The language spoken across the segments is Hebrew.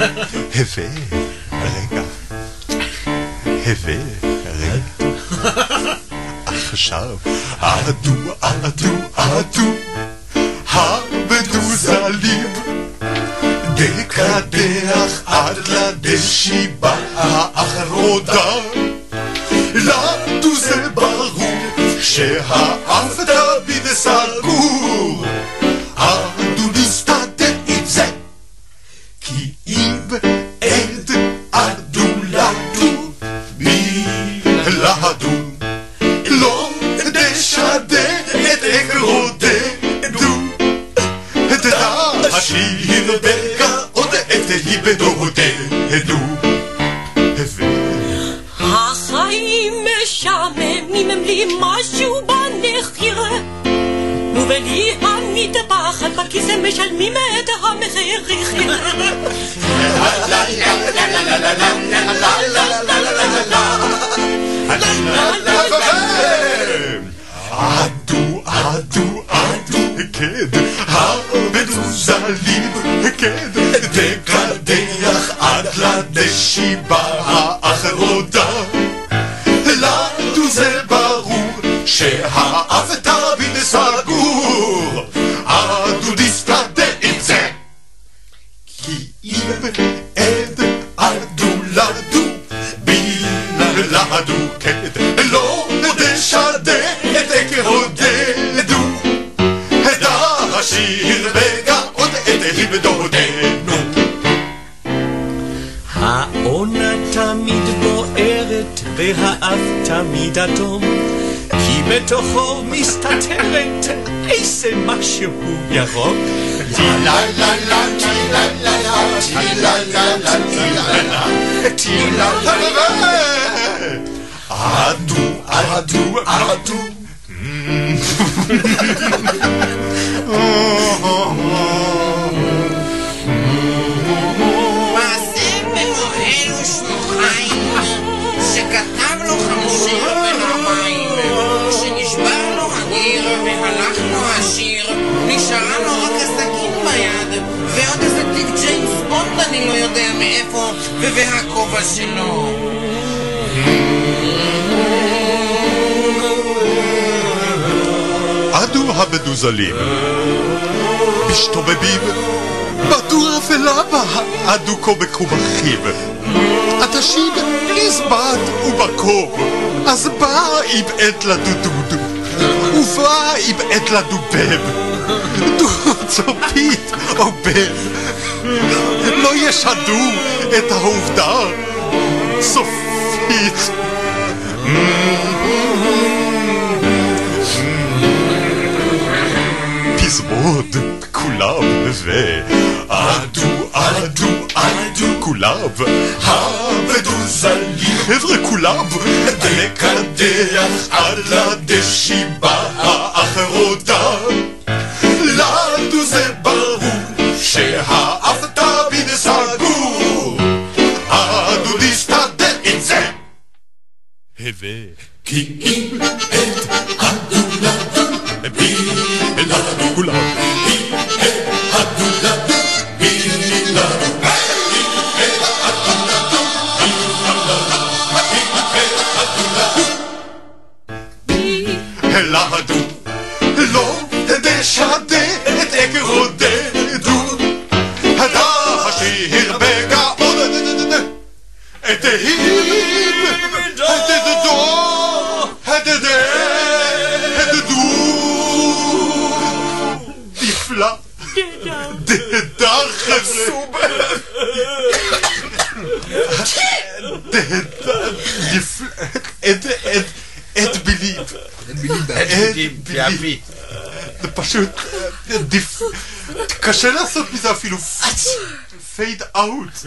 הווה, רגע, הווה, רגע, עכשיו, אדו, אדו, אדו, הבדוזלים, דקדח עד לדשיבה האחרונה, לנו זה ברור שהאף עת לדודוד, ובא עם עת לדובב, דו צופית או בב. לא ישדו את העובדה. סופית. פזמון כולם ועדו עדו עדו כולם. הבדו זלים. חבר'ה כולם לקדח על הדשיבה האחרונה. לנו זה ברור שהאף תמיד סגור, אנו נסתדר עם זה. הווה קשה לעשות מזה אפילו פייד אאוט.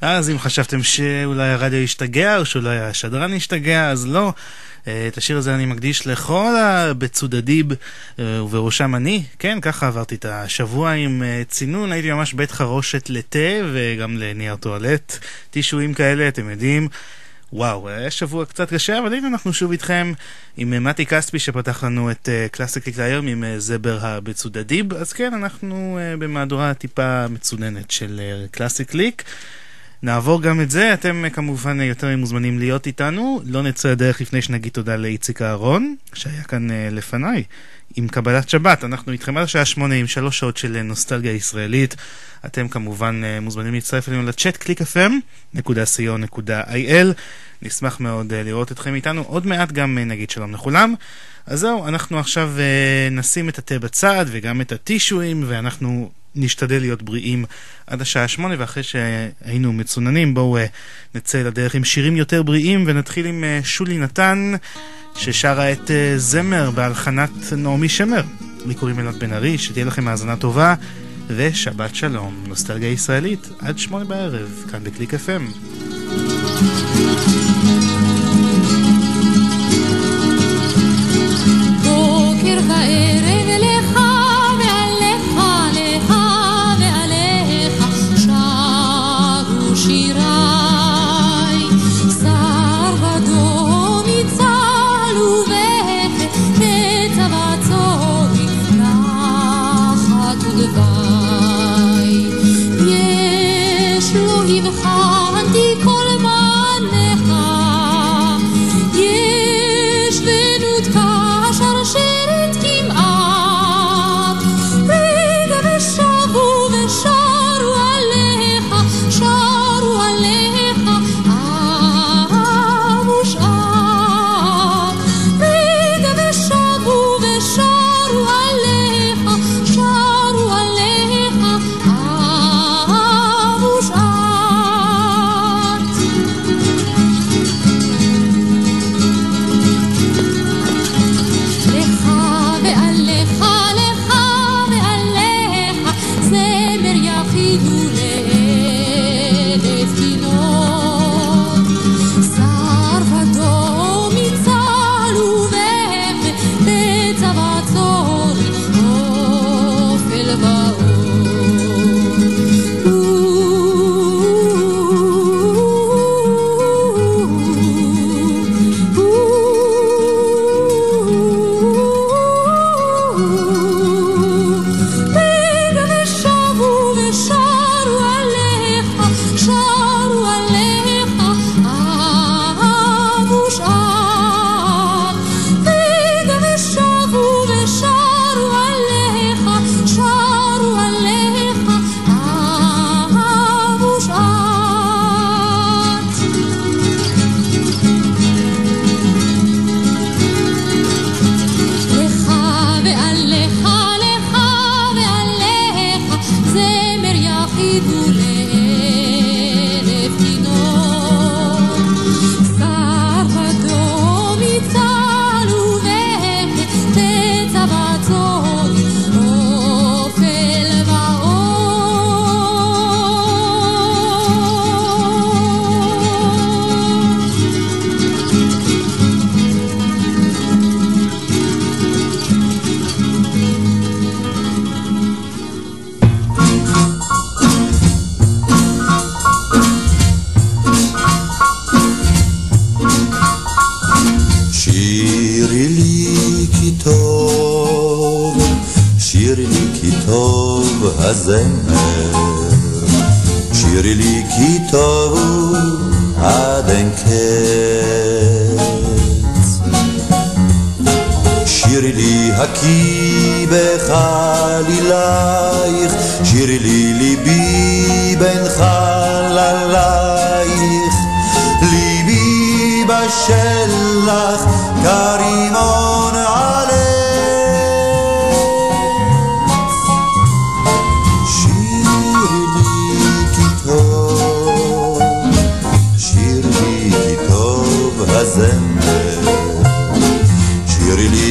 אז אם חשבתם שאולי הרדיו ישתגע, או שאולי השדרן ישתגע, אז לא. אה, את השיר הזה אני מקדיש לכל הבצודדיב, אה, ובראשם אני. כן, ככה עברתי את השבוע עם אה, צינון, הייתי ממש בית חרושת לתה וגם לנייר טואלט. טישואים כאלה, אתם יודעים. וואו, היה שבוע קצת קשה, אבל הנה אנחנו שוב איתכם עם מתי כספי שפתח לנו את קלאסיק קליק להיום עם זבר הבצודדיב. אז כן, אנחנו במהדורה טיפה מצוננת של קלאסיק קליק. נעבור גם את זה, אתם כמובן יותר מוזמנים להיות איתנו. לא נצא לדרך לפני שנגיד תודה לאיציק אהרון, שהיה כאן אה, לפניי, עם קבלת שבת. אנחנו איתכם עד השעה שמונה עם שלוש שעות של נוסטלגיה ישראלית. אתם כמובן מוזמנים להצטרף אלינו לצ'אט clickfm.co.il. נשמח מאוד לראות אתכם איתנו. עוד מעט גם נגיד שלום לכולם. אז זהו, אנחנו עכשיו נשים את התה בצד וגם את הטישואים, ואנחנו נשתדל להיות בריאים עד השעה שמונה, ואחרי שהיינו מצוננים, בואו uh, נצא לדרך עם שירים יותר בריאים, ונתחיל עם uh, שולי נתן, ששרה את uh, זמר בהלחנת נעמי שמר. לי קוראים אלעד בן ארי, שתהיה לכם האזנה טובה, ושבת שלום, נוסטלגיה ישראלית, עד שמונה בערב, כאן בקליק FM. בוקר הזמר, שירי לי כי טוב עד אין קץ. שירי לי הקי בחלילייך, שירי לי ליבי בין חללייך, ליבי בשלך כרימון עלייך.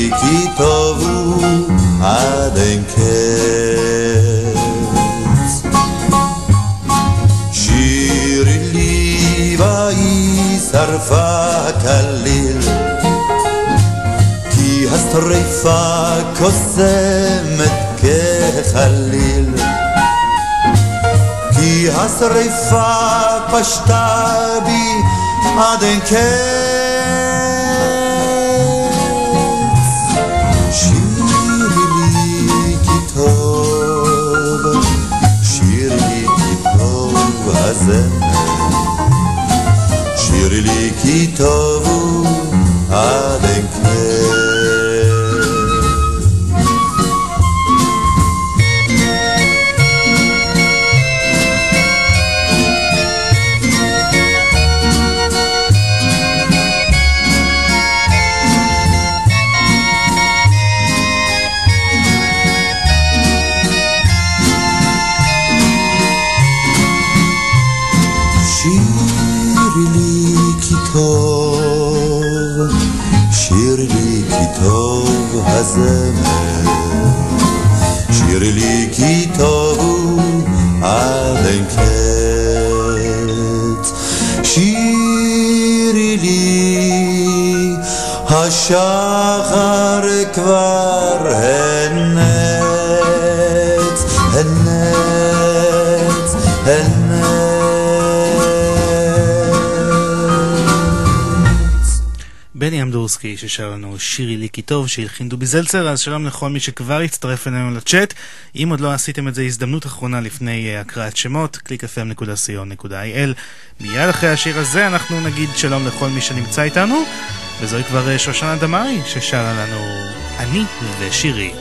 כי כי טוב הוא עד אין קץ. שירי לי ואי שרפה הכליל, כי השרפה קוסמת כחליל. כי השרפה פשטה בי עד אין קץ. הזמר שירי לי כי טוב עד אין קץ שירי לי כי טוב הזמר, שירי לי כי טוב הוא עד אין קץ, שירי לי השחר בני אמדורסקי ששר לנו שירי לי כי טוב שהלחין דובי זלצר אז שלום לכל מי שכבר הצטרף אלינו לצ'אט. אם עוד לא עשיתם את זה הזדמנות אחרונה לפני uh, הקראת שמות www.clickfm.co.il מיד אחרי השיר הזה אנחנו נגיד שלום לכל מי שנמצא איתנו וזוהי כבר uh, שושנה דמארי ששרה לנו אני ושירי.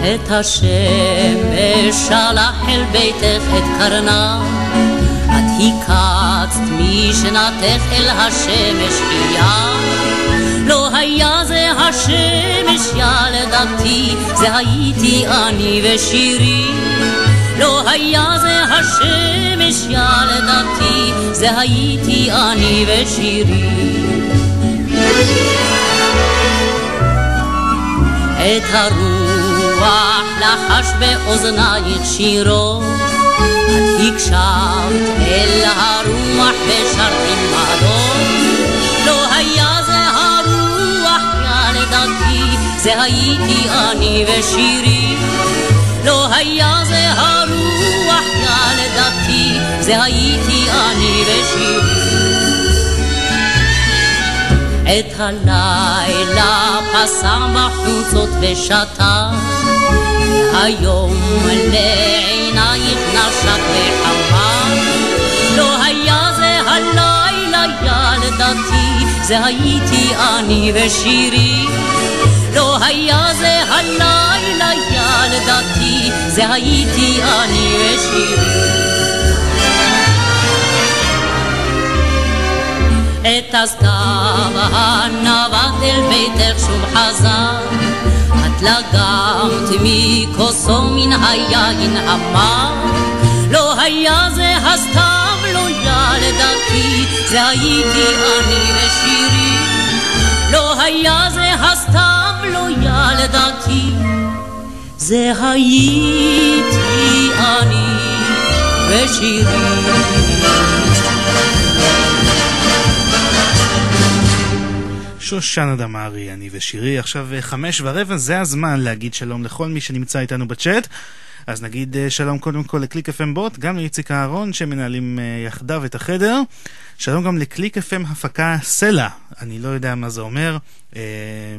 את השמש שלח אל ביתך את קרנה, את הקצת משנתך אל השמש חייה. לא היה זה השמש ילדתי, זה הייתי אני ושירי. לא היה זה השמש ילדתי, זה הייתי אני ושירי. את הרוח לחש באוזנייך שירו, הקשבת אל הרוח ושרת עמדו. לא היה זה הרוח ילדתי, זה הייתי אני ושירי. לא היה זה הרוח ילדתי, זה הייתי אני ושירי. את הלילה פסע בחוצות ושתה, היום לעינייך נשק וחמה. לא היה זה הלילה ילדתי, זה הייתי אני ושירי. לא היה זה הלילה ילדתי, זה הייתי אני ושירי. את הסתיו הנווט אל ביתך שוב חזר, את לגמת מכוסו מן היין המר. לא היה זה הסתיו, לא ילדתי, זה הייתי אני ושירי. לא היה זה הסתיו, לא ילדתי, זה הייתי אני ושירי. שושנה דמארי, אני ושירי, עכשיו אה, חמש ורבע, זה הזמן להגיד שלום לכל מי שנמצא איתנו בצ'אט. אז נגיד אה, שלום קודם כל לקליק FM בוט, גם לאיציק אהרון שמנהלים אה, יחדיו את החדר. שלום גם לקליק FM הפקה סלע, אני לא יודע מה זה אומר, אה,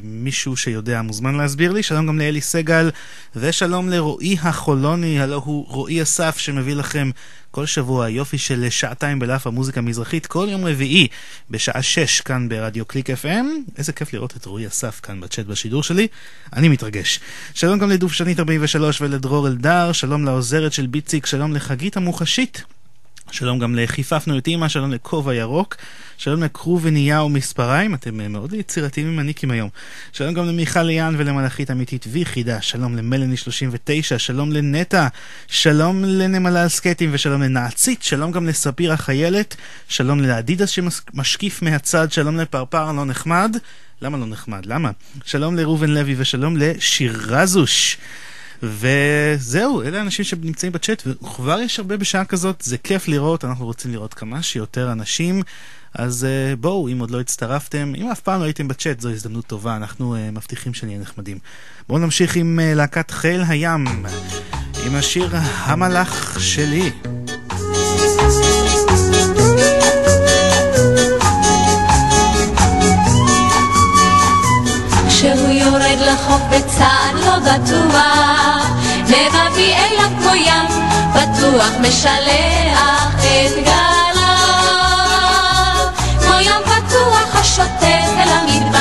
מישהו שיודע מוזמן להסביר לי. שלום גם לאלי סגל, ושלום לרועי החולוני, הלו הוא רועי אסף שמביא לכם כל שבוע יופי של שעתיים בלאף המוזיקה המזרחית, כל יום רביעי בשעה שש כאן ברדיו קליק FM. איזה כיף לראות את רועי אסף כאן בצ'אט בשידור שלי, אני מתרגש. שלום גם לדובשנית 43 ולדרור אלדר, שלום לעוזרת של ביציק, שלום לחגית המוחשית. שלום גם לחיפפנו את אימא, שלום לכובע ירוק, שלום לכרוב וניהו מספריים, אתם אה, מאוד יצירתיים עם הניקים היום. שלום גם למיכל ליאן ולמלאכית אמיתית ויחידה, שלום למלני 39, שלום לנטע, שלום לנמלה על סקטים ושלום לנעצית, שלום גם לספיר החיילת, שלום לאדידס שמשקיף מהצד, שלום לפרפר לא נחמד. למה לא נחמד? למה? שלום לראובן לוי ושלום לשירזוש. וזהו, אלה האנשים שנמצאים בצ'אט, וכבר יש הרבה בשעה כזאת, זה כיף לראות, אנחנו רוצים לראות כמה שיותר אנשים. אז uh, בואו, אם עוד לא הצטרפתם, אם אף פעם לא הייתם בצ'אט, זו הזדמנות טובה, אנחנו uh, מבטיחים שנהיה נחמדים. בואו נמשיך עם uh, להקת חיל הים, עם השיר המלאך שלי. כשהוא יורד לחוף בצעד לא בטוח, ים, בטוח משלח את גליו. כמו ים פתוח השוטף אל המדבר,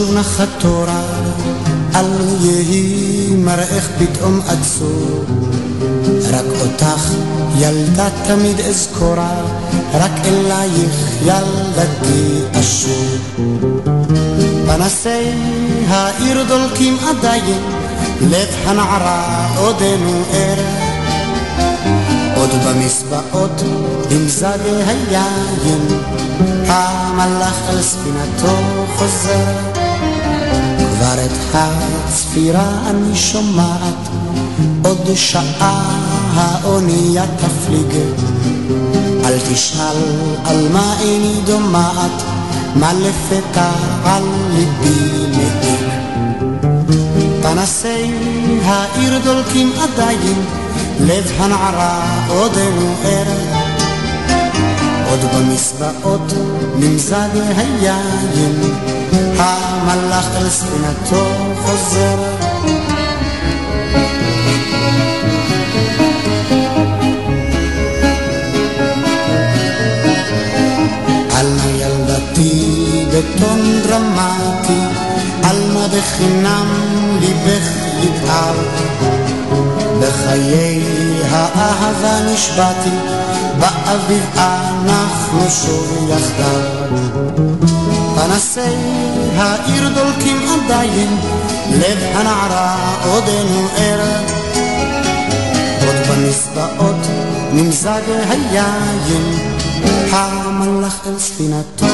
שוב נחת תורה, אל יהי מראך פתאום עצור. רק אותך ילדה תמיד אזכורה, רק אלייך ילדתי אשור. פנסי העיר דולקים עדיין, לב הנערה עודנו ער. עוד במסבעות במזג היין, המלאך על ספינתו חוזר. את הצפירה אני שומעת, עוד שעה האונייה תפליג. אל תשאל על מה איני דומעת, מה לפתע על ליבי מאיר. פנסי העיר דולקים עדיין, לב הנערה עודנו ער. עוד במסבעות נמזג היין, המלאך אל ספינתו חוזר. עלמה ילדתי בטון דרמטי, עלמה בחינם ליבך יתער. בחיי האהבה נשבעתי, באביב אנחנו שוב יחדיו. פנסי העיר דולקים עדיין, לב הנערה עודנו ער. עוד במסבעות נמזג היין, המלאך אל ספינתו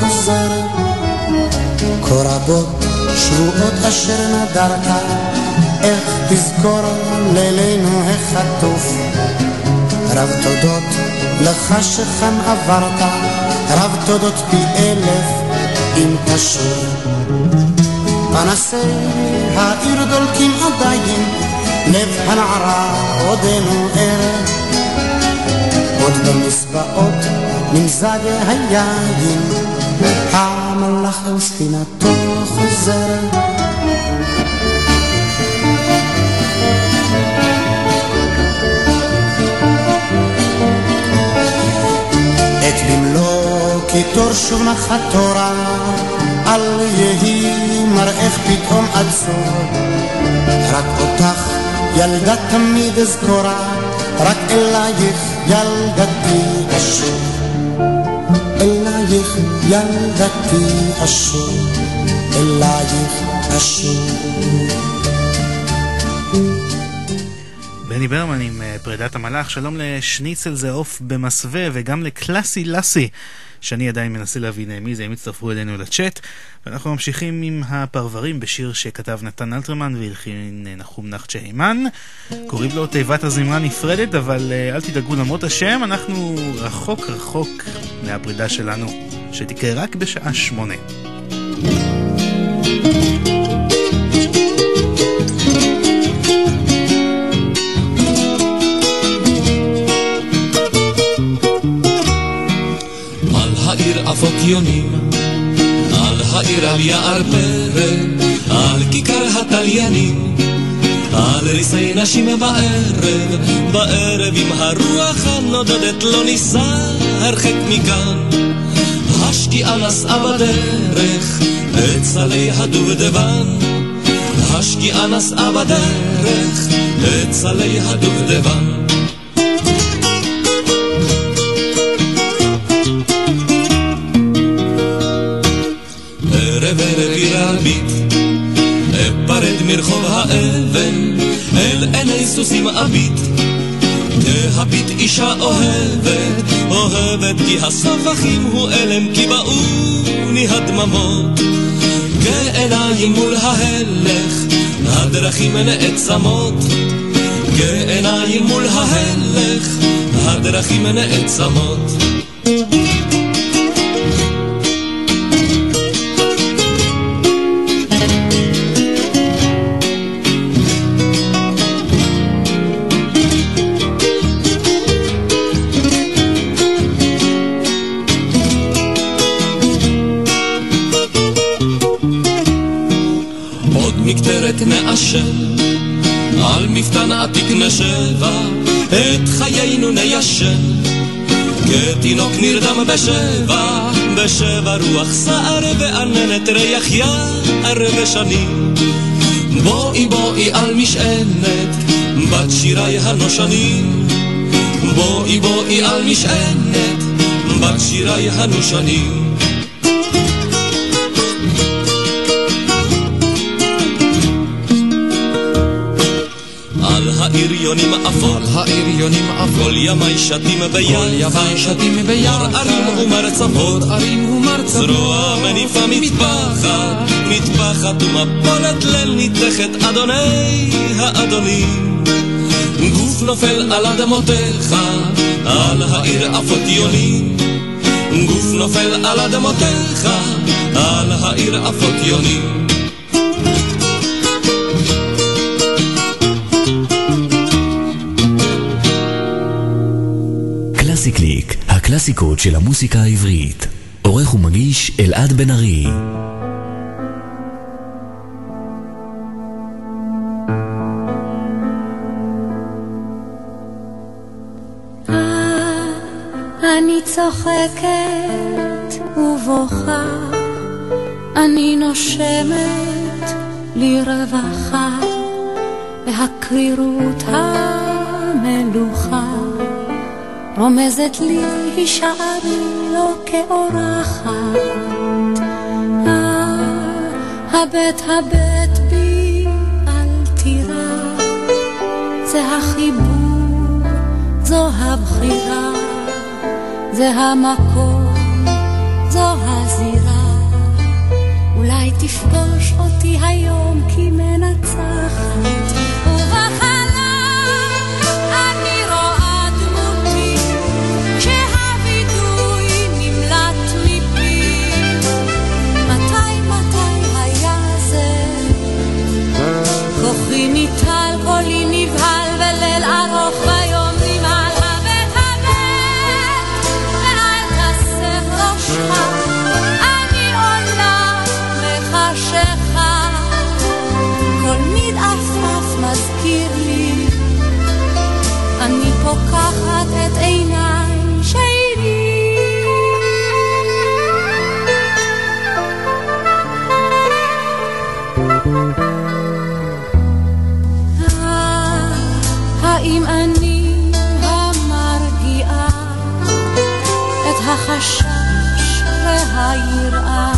חוזר. כה רבות שבועות אשר נדרת, איך תזכור לילינו החטוף. רב תודות לך שכאן עברת, רב תודות פי אלף, אם תשוב. פנסי העיר דולקים עדיין, לב הנערה עודנו ערב. עוד במסבעות נמזג היין, המלאך אל ספינתו חוזר. את במלוא קיטור שוב נחת תורה, אל יהי מראך פתאום עצור. רק אותך ילדה תמיד אזכורה, רק אלייך ילדתי אשור. אלייך ילדתי אשור, אלייך אשור. בני ברמן עם אה, פרידת המלאך, שלום לשניצל זה עוף במסווה וגם לקלאסי לאסי, שאני עדיין מנסה להבין אה, מי זה, הם הצטרפו אלינו לצ'אט. ואנחנו ממשיכים עם הפרברים בשיר שכתב נתן אלתרמן והלחין אה, נחום נחצ'ה הימן. קוראים לו תיבת הזמרה נפרדת, אבל אל תדאגו למרות השם, אנחנו רחוק רחוק מהפרידה שלנו, שתקרה רק בשעה שמונה. עפות יונים, על העיר על יער פרא, על כיכר התליינים, על ריסי נשים בערב, בערב עם הרוח הנודדת לא ניסע הרחק מכאן. השקיעה נסעה בדרך סלי הדובדבן, השקיעה נסעה בדרך סלי הדובדבן. מרחוב האבן, אל עיני סוסים אביט. תהביט אישה אוהבת, אוהבת כי הסבכים הוא אלם, כי באוני הדממות. כעיניים מול ההלך, הדרכים נעצמות. כעיניים מול ההלך, הדרכים נעצמות. מפתן עתיק נשבע, את חיינו ניישן. כתינוק נרדם בשבע, בשבע רוח סער ועננת ריח יער ושנים. בואי בואי על משענת, בת שירי הנושנים. בואי בואי על משענת, בת שירי הנושנים. ההריונים אפור, ההריונים אפור, כל ימי שתים ביחד, כל ימי שתים ביחד, אור ערים ומרצפות, ערים ומרצפות, זרוע מניפה מטפחת, מטפחת ומפולת ליל ניתכת, אדוני האדונים. גוף נופל על אדמותיך, על העיר אפוטיונים. גוף נופל על אדמותיך, על העיר אפוטיונים. קלאסי הקלאסיקות של המוסיקה העברית. עורך ומגיש אלעד בן ארי. אני צוחקת ובוכה, אני נושמת לרווחה, והקרירות המלוכה רומזת לי הישארי לא כאורחת. אה, הבט הבט בי אל תירא, זה החיבור, זו הבחירה, זה המקום, זו הזירה. אולי תפגוש אותי היום כי לוקחת את עיניי שלי. אה, האם אני המרגיעה את החשש והיראה?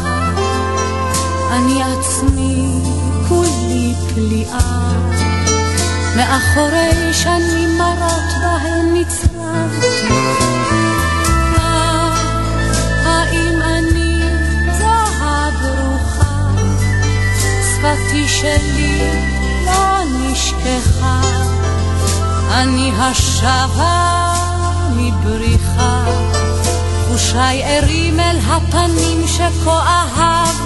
אני עצמי כולי פליאה מאחורי שנים מרות בהן נצרבתי. האם אני זו הברוכה, שפתי שלי לא נשכחה, אני השבה מבריחה, חושיי ערים אל הפנים שכה אהבתי,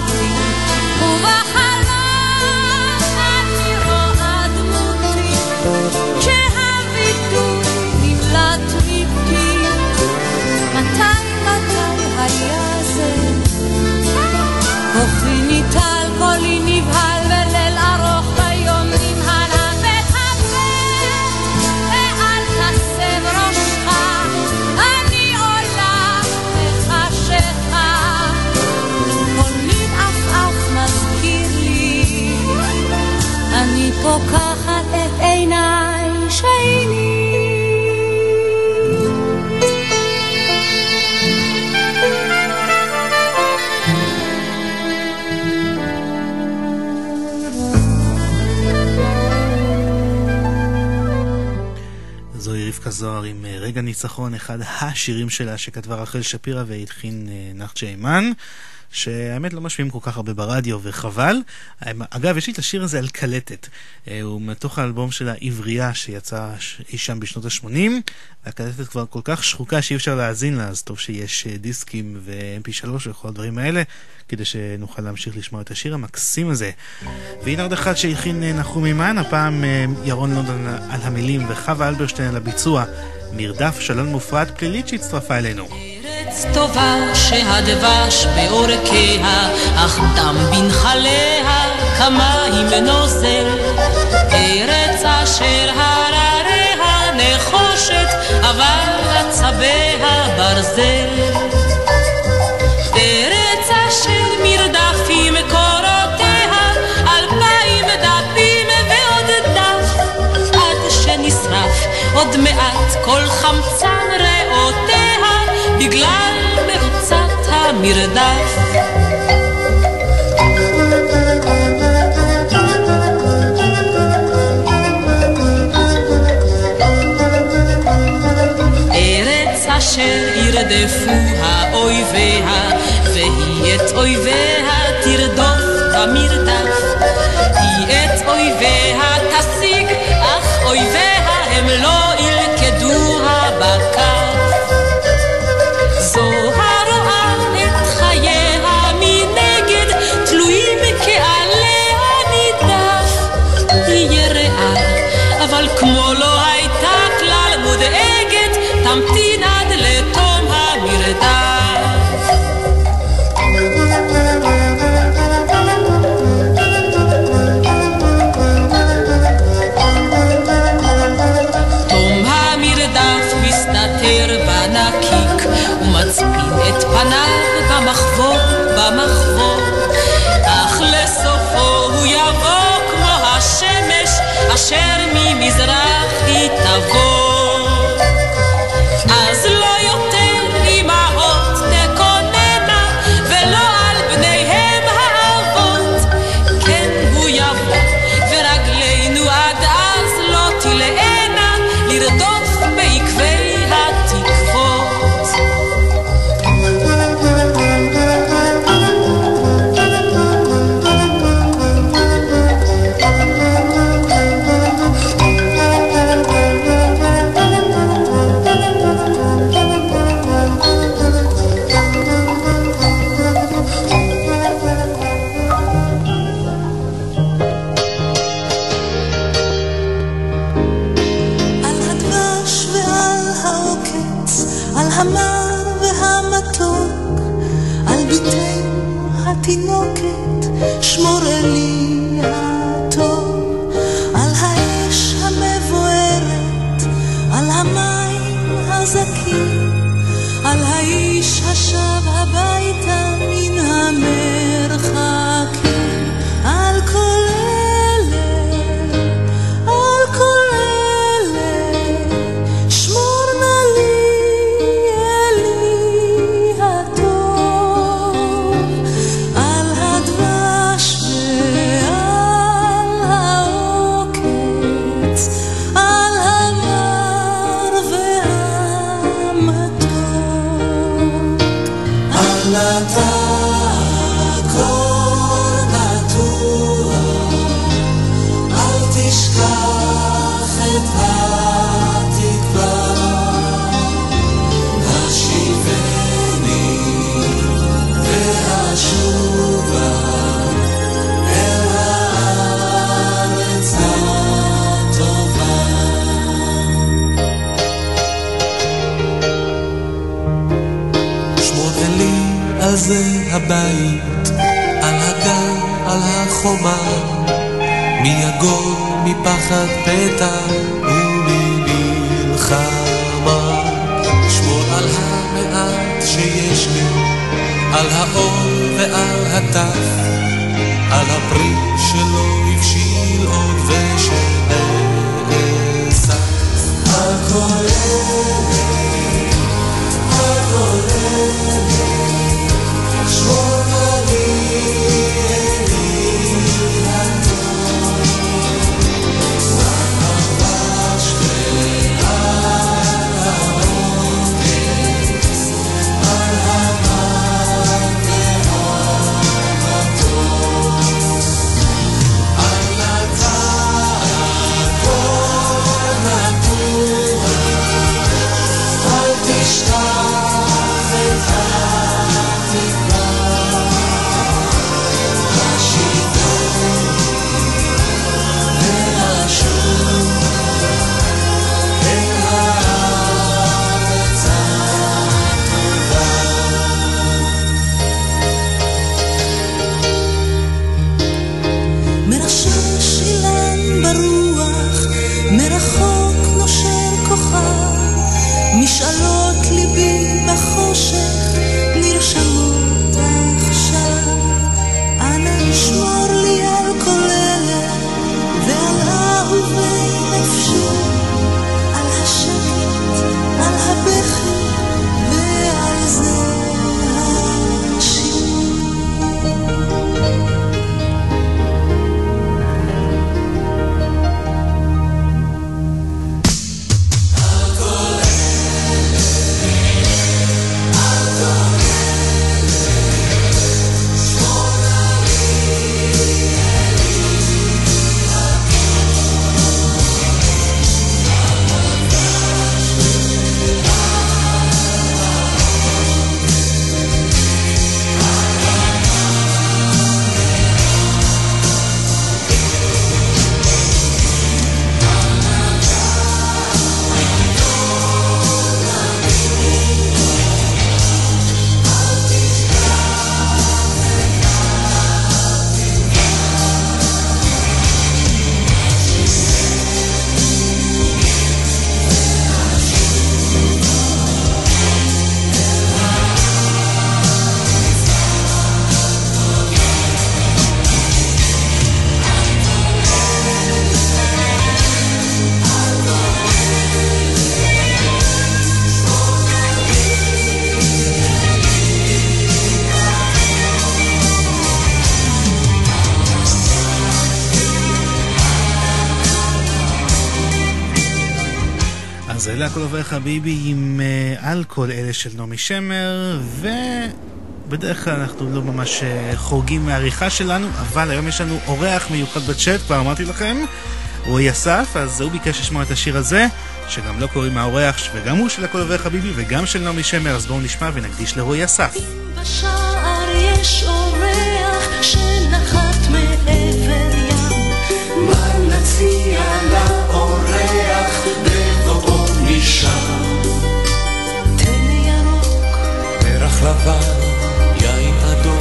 כשהוויתור נמלט מפי, מתי מתי היה זה? כוחי ניטל, קולי נבהל, וליל ארוך ביום נמהל הבט הבט, ואל תסב ראשך, אני עולה בחשיכה. כל נמעפעף מזכיר לי, אני פוקחת את זוהר עם אה, רגע ניצחון, אחד השירים שלה שכתבה רחל שפירא והלחין אה, נחצ'ה אימן. שהאמת לא משמיעים כל כך הרבה ברדיו וחבל. אגב, יש לי את השיר הזה על קלטת. אה, הוא מתוך האלבום של העברייה שיצא אי שם בשנות ה-80. והקלטת כבר כל כך שחוקה שאי אפשר להאזין לה, אז טוב שיש אה, דיסקים ו-mp3 וכל הדברים האלה, כדי שנוכל להמשיך לשמוע את השיר המקסים הזה. והנה עוד אחד שהכין אה, נחום אימן, הפעם ירון לונדון על המילים וחווה אלברשטיין על הביצוע. מרדף שלון מופרט פלילית שהצטרפה אלינו. ארץ טובה שהדבש בעורקיה, אך דם בנחליה כמים נוזל. ארץ אשר הרריה נחושת, אבל עצביה ברזל. ארץ אשר מרדפים קורותיה, אלפיים דפים ועוד דף, עד שנשרף עוד מעט כל חמצן ריאותיה. בגלל מרוצת המרדף. ארץ אשר ירדפוה אויביה, והיא את אויביה תרדוף במרדף. היא את אויביה תשיג, אך אויביה הם לא מפחד פתע וממלחמה. שמור על המעט שיש לי, על האור ועל הטף, על הפרי חביבי עם אה, אלכוהול, אלה של נעמי שמר, ובדרך כלל אנחנו לא ממש אה, חורגים מהעריכה שלנו, אבל היום יש לנו אורח מיוחד בצ'אט, כבר אמרתי לכם, רועי אסף, אז הוא ביקש לשמוע את השיר הזה, שגם לא קוראים מהאורח, וגם הוא של הכל עובר חביבי וגם של נעמי שמר, אז בואו נשמע ונקדיש לרועי אסף. בשער יש אורח שנחת מעבר ים, בבואו משם? לבן, יין אדום,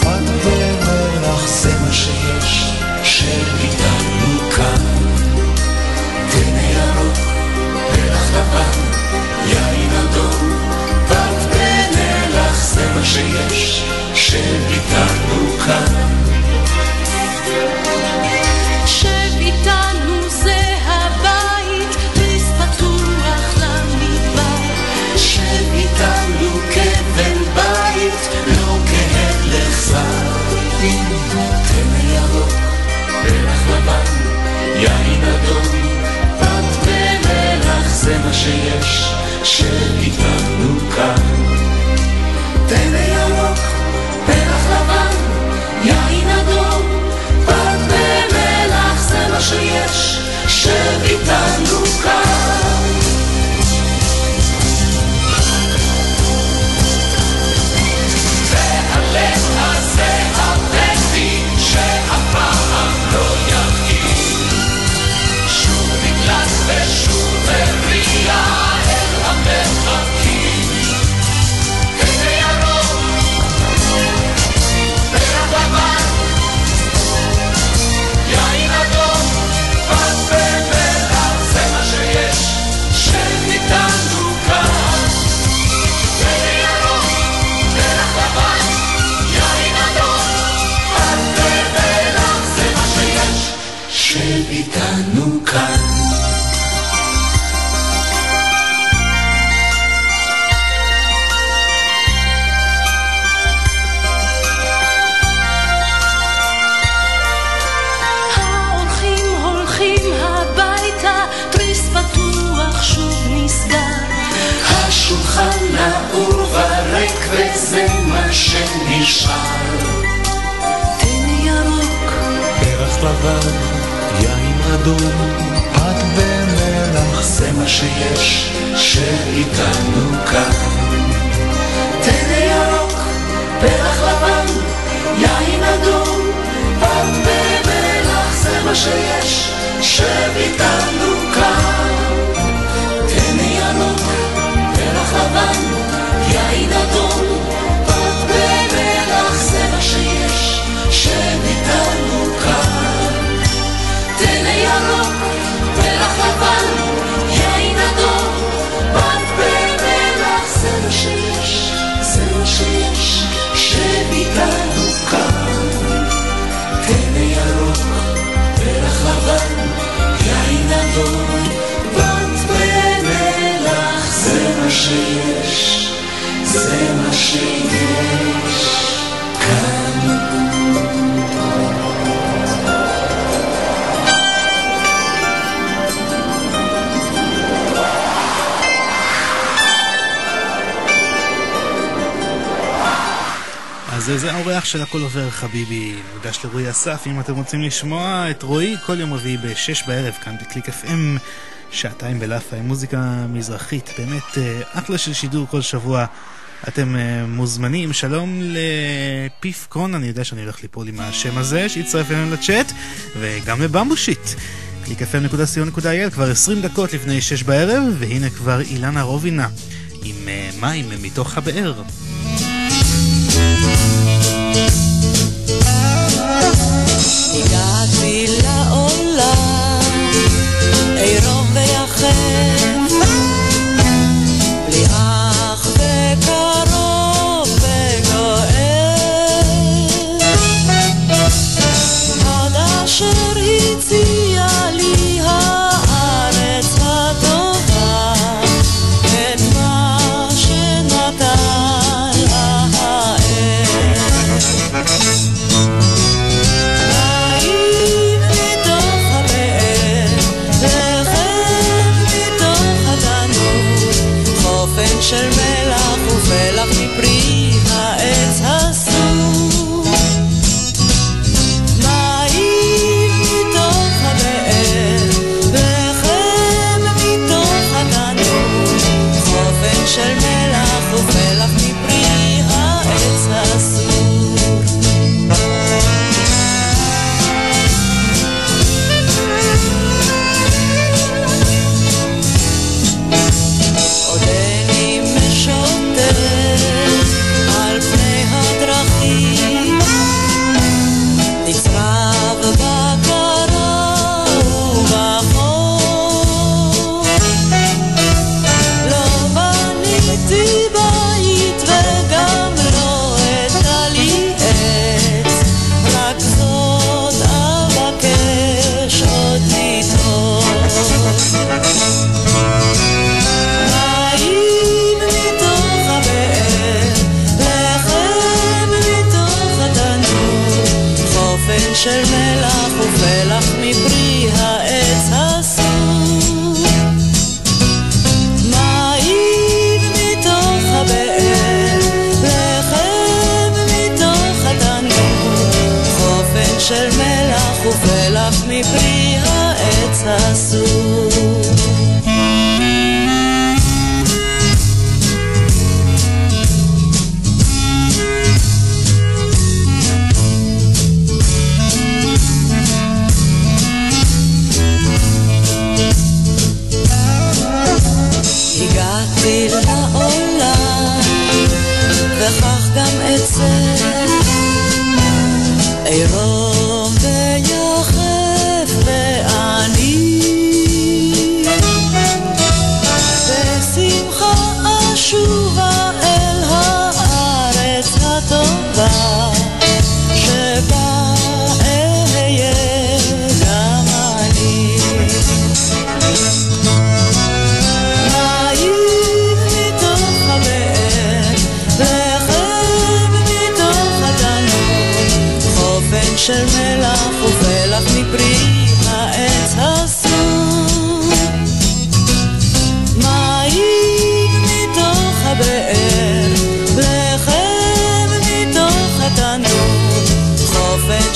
פן ומלח זה מה שיש, שאיתנו כאן. תן ירוק, מלח לבן, יין אדום, בשר עם חמל ירוק, פרח לבן, יין אדום, פת ומלח זה מה שיש, שגידלנו כאן. חמל ירוק, פרח לבן, יין אדום, פת ומלח זה מה שיש, שגידלנו כאן. וזה מה שנשאר. תן ירוק, פרח לבן, יין אדום, פת ומלח זה מה שיש שאיתנו כאן. תן ירוק, פרח לבן, יין אדום, פת ומלח זה מה שיש שאיתנו כאן. תן ירוק, פרח לבן, זה מה שיש, זה מה שיש אז זה האורח של הכל עובר חביבי, מוקדש לרועי אסף, אם אתם רוצים לשמוע את רועי כל יום רביעי ב-6 בערב, כאן בקליק FM, שעתיים בלאפה עם מוזיקה מזרחית, באמת אה, אחלה של שידור כל שבוע. אתם uh, מוזמנים, שלום לפיף קרון, אני יודע שאני הולך ליפול עם השם הזה, שהצטרף אלינו לצ'אט, וגם לבמבושיט. www.clickfm.co.il כבר 20 דקות לפני 6 בערב, והנה כבר אילנה רובינה עם מים מתוך הבאר. הגעתי לעולם עירום ויחף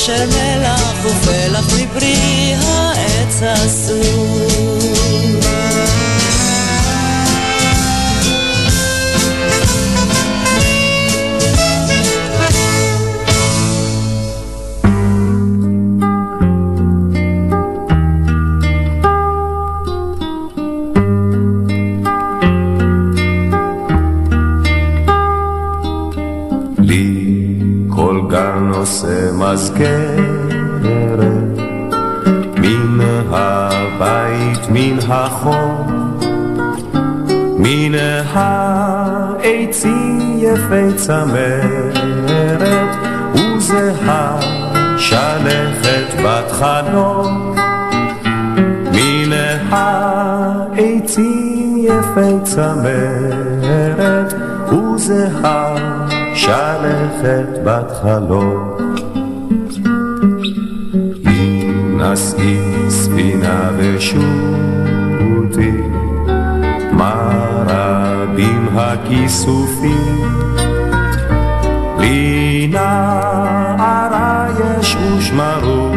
של מלח ופלח מפרי העץ הסור מזכרת מן הבית, מן החור מן העצים יפי צמרת וזהה שלכת בת חלום. מן העצים יפי צמרת וזהה שלכת בת חלום נשאי ספינה ושוטי מה רבים הכיסופים. לי נערה יש ושמרו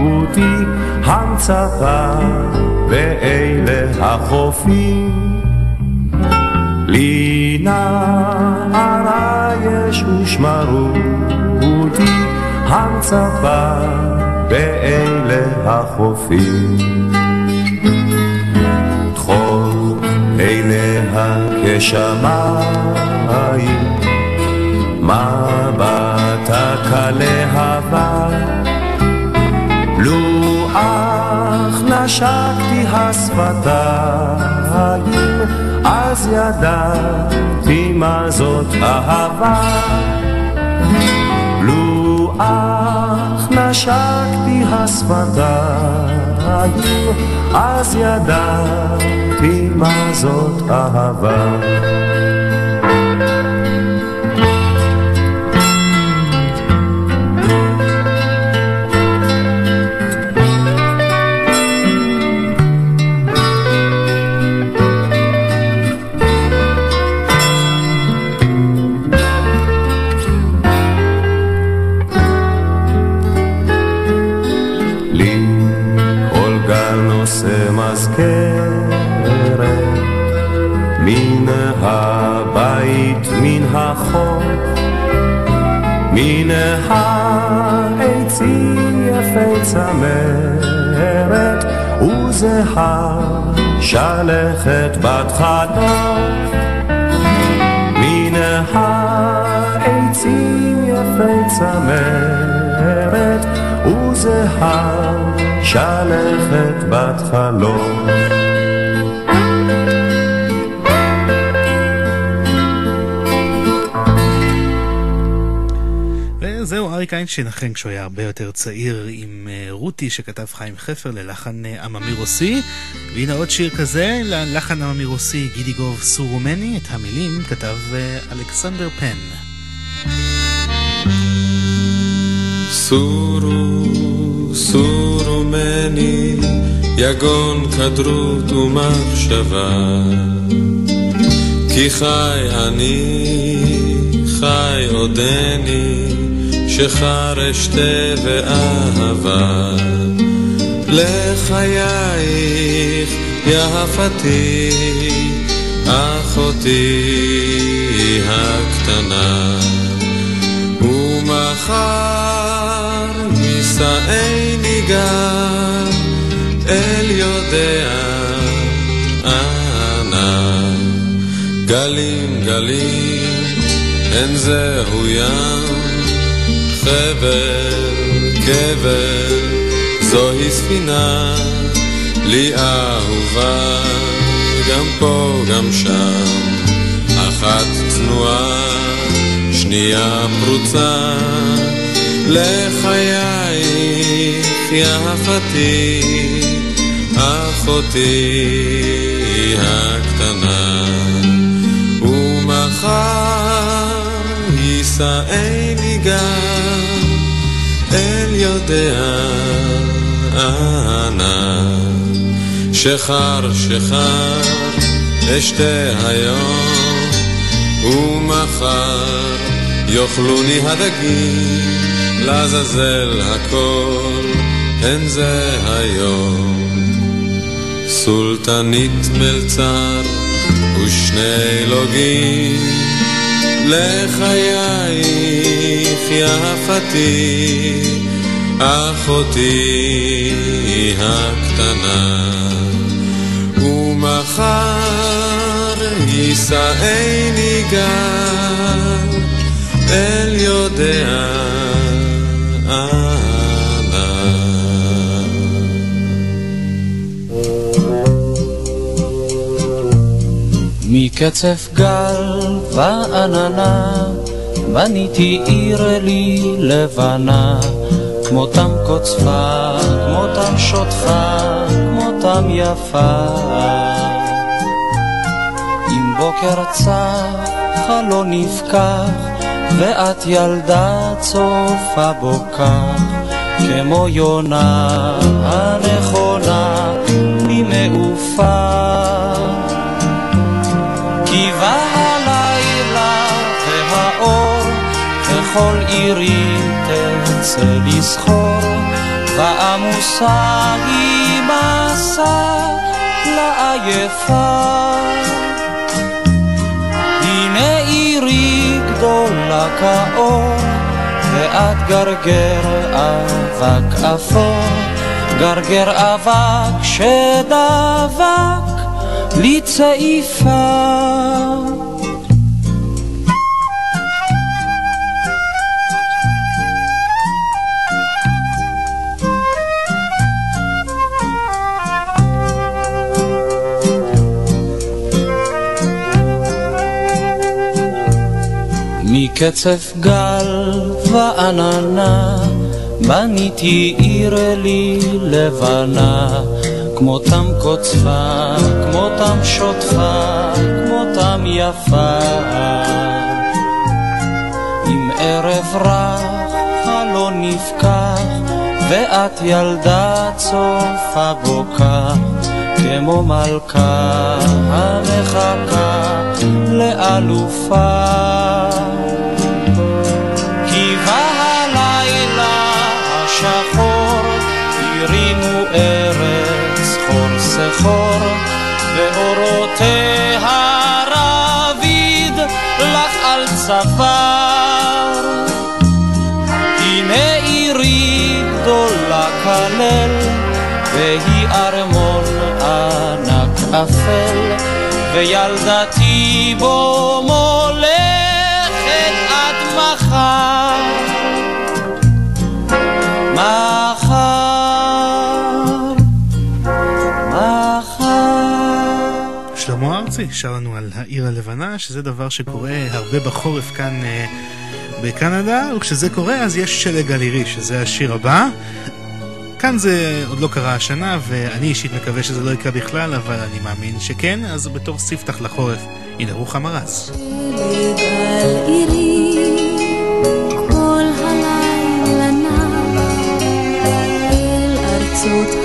אותי המצפה ואלה החופים. לי נערה יש ושמרו אותי המצפה ואלה החופים. טחול עיניה כשמיים מבטה כלהבה לו אך נשקתי השפתיים אז ידעתי מה זאת אהבה. לו אך נשקתי השפתיים אז ידעתי מה זאת אהבה שלכת בת חלוף מן העצים יפי צמרת וזהה שלכת בת חלום וזהו, אריק איינשטיין אכן כשהוא היה הרבה יותר צעיר עם רותי שכתב חיים חפר ללחן אה, עממי רוסי והנה עוד שיר כזה ללחן עממי רוסי גידיגוב סורומני את המילים כתב אה, אלכסנדר פן סורו, סורו מני, יגון כדרות ומחשבה. כי חי אני, חי עודני, שחרשתי ואהבה. לחייך, יפתי, אחותי הקטנה. ומחר נישאני גם אל יודע אנה גלים גלים אין זהו ים חבל, קבר, זוהי ספינה, לי אהובה, גם פה, גם שם, אחת צנועה, שנייה פרוצה, לחייך יפתי, אחותי הקטנה, ומחר יישאני גם אל יודע אנה, שחר שחר אשתה היום, ומחר יאכלוני הדגים, לעזאזל הכל, הן זה היום. סולטנית מלצר ושני לוגים, לחייך יפתי, אחותי הקטנה. ומחר יישאני גל אל יודע מקצף גל ועננה בניתי עיר לי לבנה כמותם קוצפה, כמותם שוטפה, כמותם יפה. אם בוקר צח, חלון נפקח ואת ילדה צופה בו כך כמו יונה הנכונה ממעופה כי בא וכל עירי תרצה לסחור ועמוסה היא מסע לעייפה. הנה עירי גדולה כאור ואת גרגר אבק אפור. גרגר אבק שדבק לי מקצף גל ועננה בניתי עיר לי לבנה כמותם קוצפה, כמותם שוטפה, כמותם יפה. עם ערב רך חלון נפקח, ואת ילדה צופה בו כך, כמו מלכה המחכה לאלופה. צוואר. הנה עירי גדולה כלל, והיא ארמון ענק אפל, וילדתי בו מולכת עד מחר. ארצי שר לנו על העיר הלבנה, שזה דבר שקורה הרבה בחורף כאן אה, בקנדה, וכשזה קורה אז יש שלג על עירי, שזה השיר הבא. כאן זה עוד לא קרה השנה, ואני אישית מקווה שזה לא יקרה בכלל, אבל אני מאמין שכן, אז בתור ספתח לחורף, הנה רוחמה רז. ארצות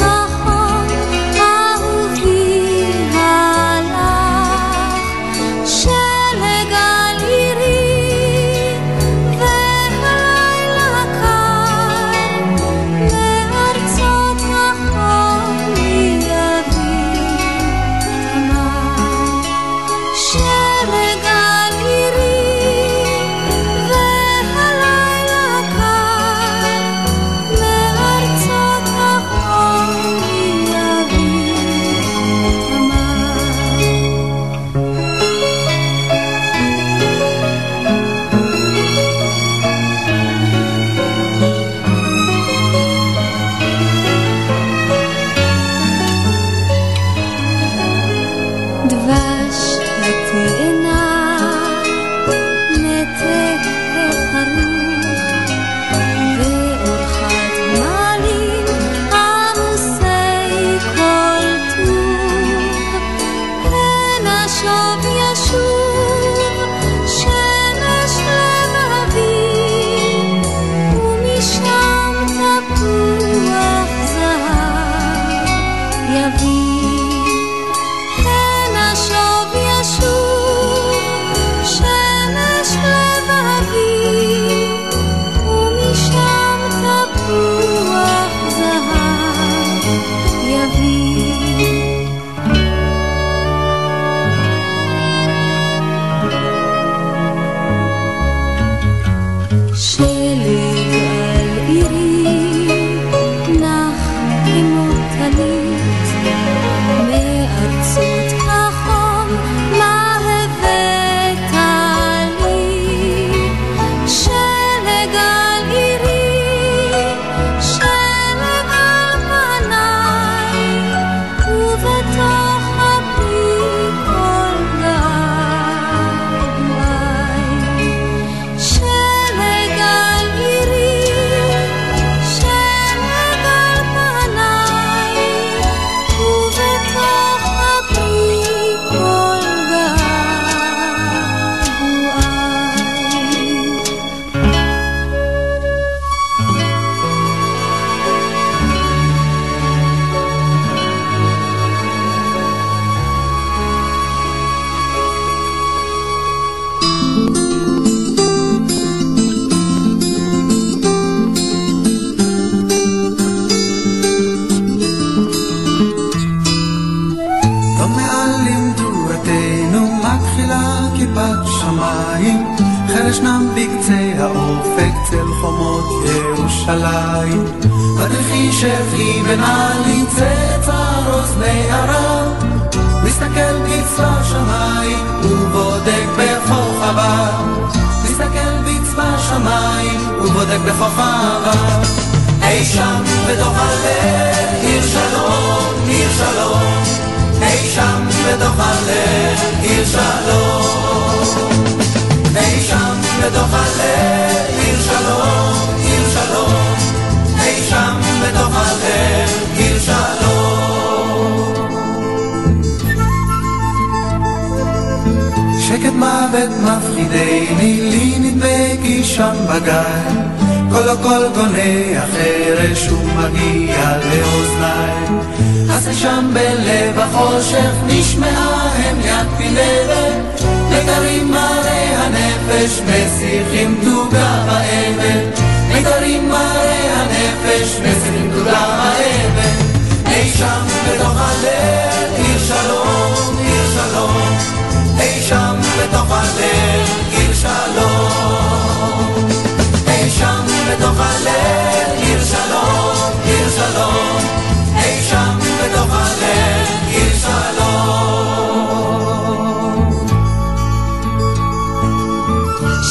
שמיים ובודק בכוכביו. אי שם בתוך הלב, עיר שלום, עיר שלום. אי שם בתוך הלב, עיר שלום. אי שם בתוך הלב, עיר שלום, עיר שלום. אי שם בתוך הלב, עיר שלום. שקט מוות מפחידני, לי נדמה כי שם בגיא. קולו קול גונה החרש ומגיע לאוזניים. אז שם בלב החושך נשמעה הם יד פילבת, מיתרים מראה הנפש מסיחים תוגה באבן. מיתרים מראה הנפש מסיחים תוגה באבן. אי שם בתוך הלב עיר שלום, עיר שלום. אי שם בתוך הלב עיר שלום. הלב עיר שלום, עיר שלום. אי שם בתוך הלב עיר שלום.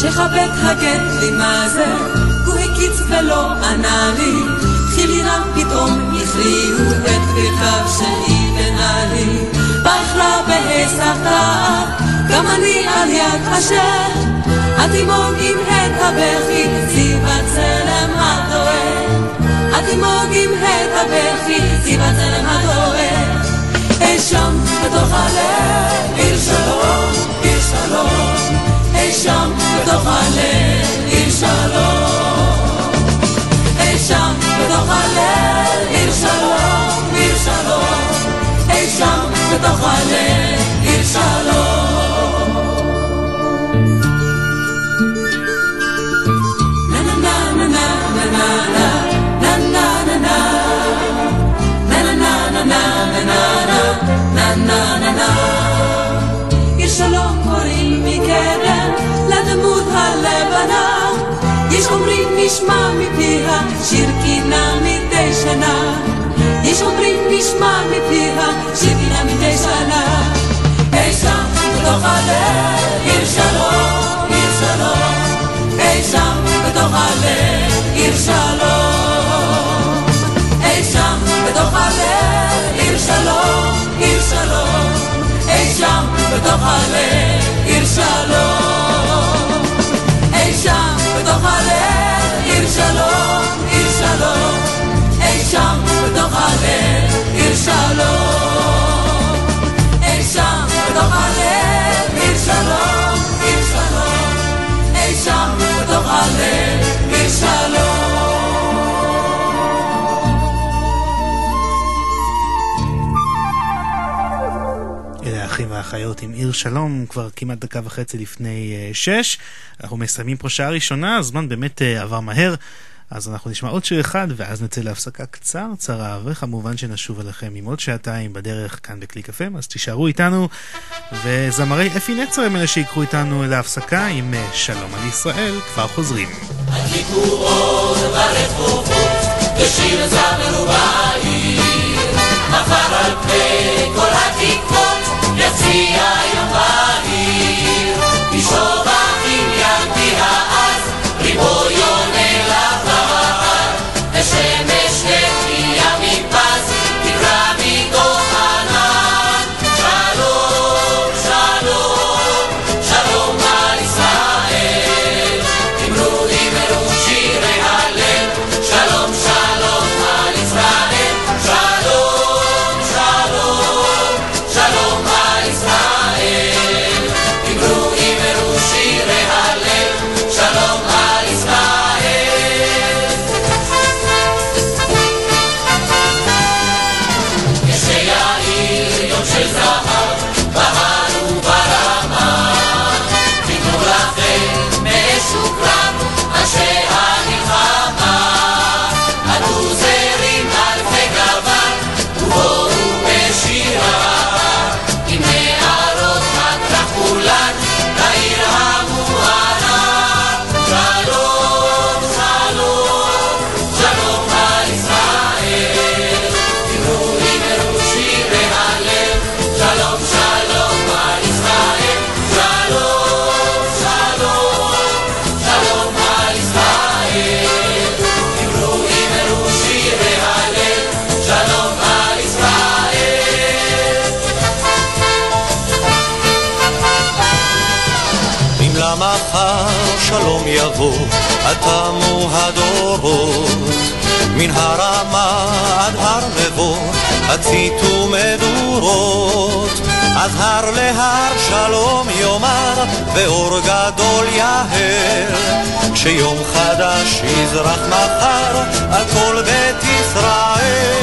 שחבק הגט לי מה זה, הוא הקיץ ולא ענה לי, חילירם פתאום הכריעו את ברכיו של אבן עלי. בחרה בהיסחתה, גם אני על יד אשר, התימוג עם הד הבכי, זיו הצלם הדואר. התימוג עם הד הבכי, זיו הצלם הדואר. אי שם בתוך הלב, עיר שלום, עיר שלום. אי שם בתוך הלב, עיר שלום. אי שם בתוך הלב, עיר שלום, עיר שלום. אי שם בתוך הלב, נה נה נה עיר שלום קוראים מקרן לדמות הלבנה יש אומרים נשמע מפיה שיר קינה מדי שנה יש אומרים נשמע מפיה שיר קינה מדי שנה אי שם בתוך הלב עיר שלום, עיר שלום אי שם בתוך הלב עיר שלום אי שם בתוך הלב בתוך הלב עיר שלום. אי שם בתוך הלב עיר שלום, עיר שלום. אי שם בתוך הלב עיר שלום. אי שם בתוך הלב עיר שלום, והאחיות עם עיר שלום, כבר כמעט דקה וחצי לפני uh, שש. אנחנו מסיימים פה שעה ראשונה, הזמן באמת uh, עבר מהר, אז אנחנו נשמע עוד שיר אחד, ואז נצא להפסקה קצרצרה, וכמובן שנשוב אליכם עם עוד שעתיים בדרך כאן בקליק FM, אז תישארו איתנו. וזמרי אפי נצר הם אלה שיקחו איתנו להפסקה עם uh, שלום על ישראל, כבר חוזרים. ושיר זמרו בעיר. מחר על פני כל התקוות, Dia. מן הרמה עד הר נבו, הציתו מדורות. אז הר להר שלום יאמר, ואור גדול יהר. כשיום חדש יזרח מחר, על כל בית ישראל.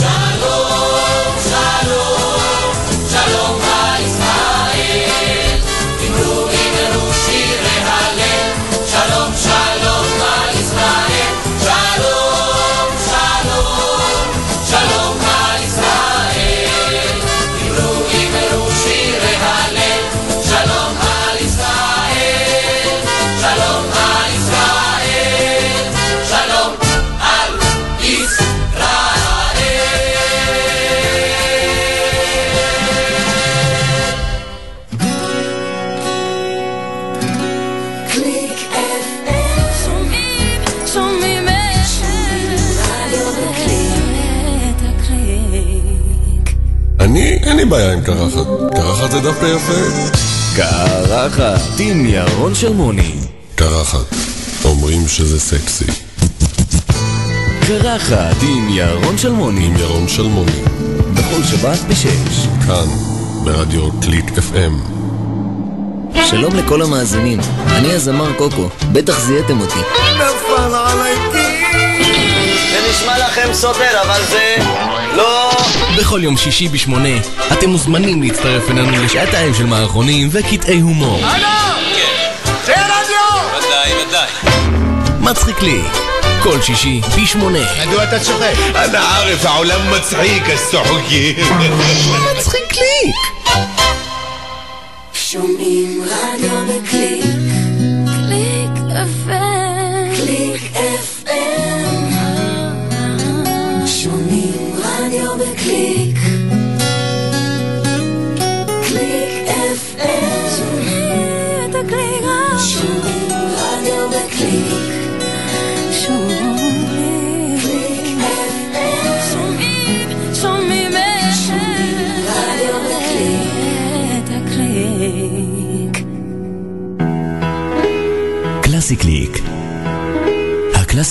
שלום, שלום, שלום לישראל. אמרו אמרו שירי הלל, שלום, שלום לישראל. לי בעיה עם קרחת. קרחת זה דווקא יפה. קרחת עם ירון שלמוני. קרחת. אומרים שזה סקסי. קרחת עם ירון שלמוני. עם ירון שלמוני. בכל שבת בשש. כאן, ברדיו קליק FM. שלום לכל המאזינים, אני הזמר קוקו, בטח זיהיתם אותי. נפל עליי זה נשמע לכם סותר, אבל זה לא... בכל יום שישי בשמונה, אתם מוזמנים להצטרף אלינו לשעתיים של מערכונים וקטעי הומור. הלו! כן. זה רדיו! ודאי, ודאי. מצחיק לי. כל שישי פי שמונה. מדוע אתה צוחק? אני ערף, העולם מצחיק, הסוחקים. מצחיק לי! שומעים רדיו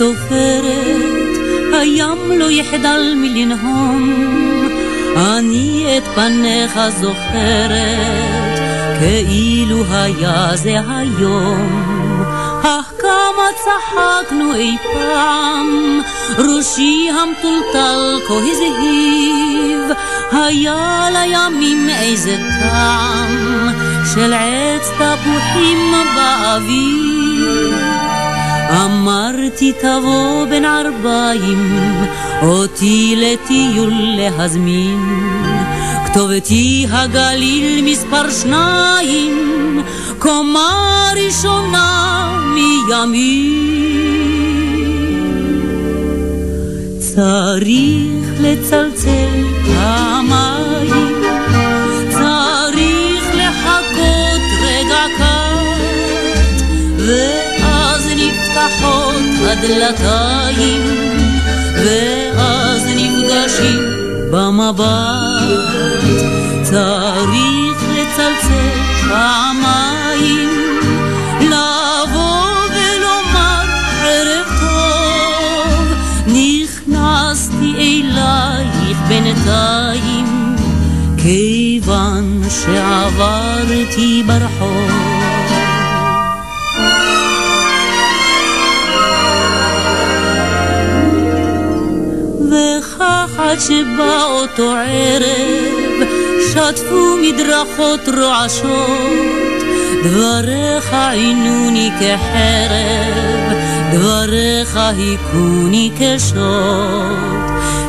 ותופרת, הים לא יחדל מלנהום. אני את פניך זוכרת, כאילו היה זה היום. אך כמה צחקנו אי פעם, ראשי המטולטל כה הזהיב, היה לימים איזה טעם של עץ תפוחים באוויר. אמרתי תבוא בין ערביים, אותי לטיול להזמין. כתובתי הגליל מספר שניים, קומה ראשונה מימין. צריך לצלצל פעמיים, הדלתיים, ואז נפגשים במבט. צריך לצלצל פעמיים, לבוא ולומר ערב טוב, נכנסתי אלייך בינתיים, כיוון שעברתי ברחוב. עד שבא אותו ערב, שטפו מדרכות רועשות, דבריך עינוני כחרב, דבריך היכוני כשוט.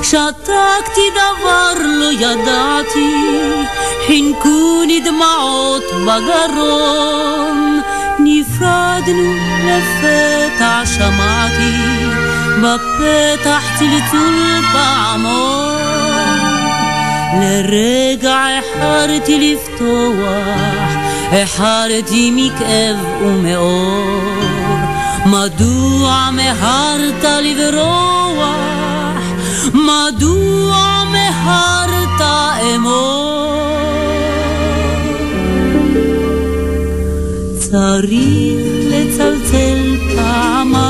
שתקתי דבר לא ידעתי, חינקוני דמעות בגרון. נפרדנו לפתע שמעתי, בפתח צלצול פעמון. לרגע החרתי לפתוח, החרתי מכאב ומאור. מדוע מהרת לברוח? מדוע מהרת אמור? צריך לצלצל פעמיים,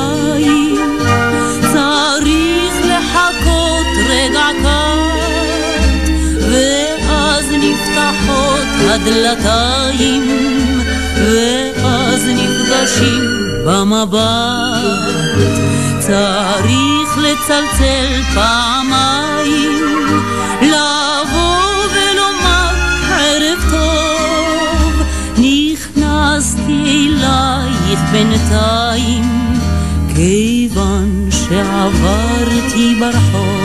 הדלתיים, ואז נפגשים במבט. צריך לצלצל פעמיים, לבוא ולומר ערב טוב, נכנסתי אלייך בינתיים, כיוון שעברתי ברחוב.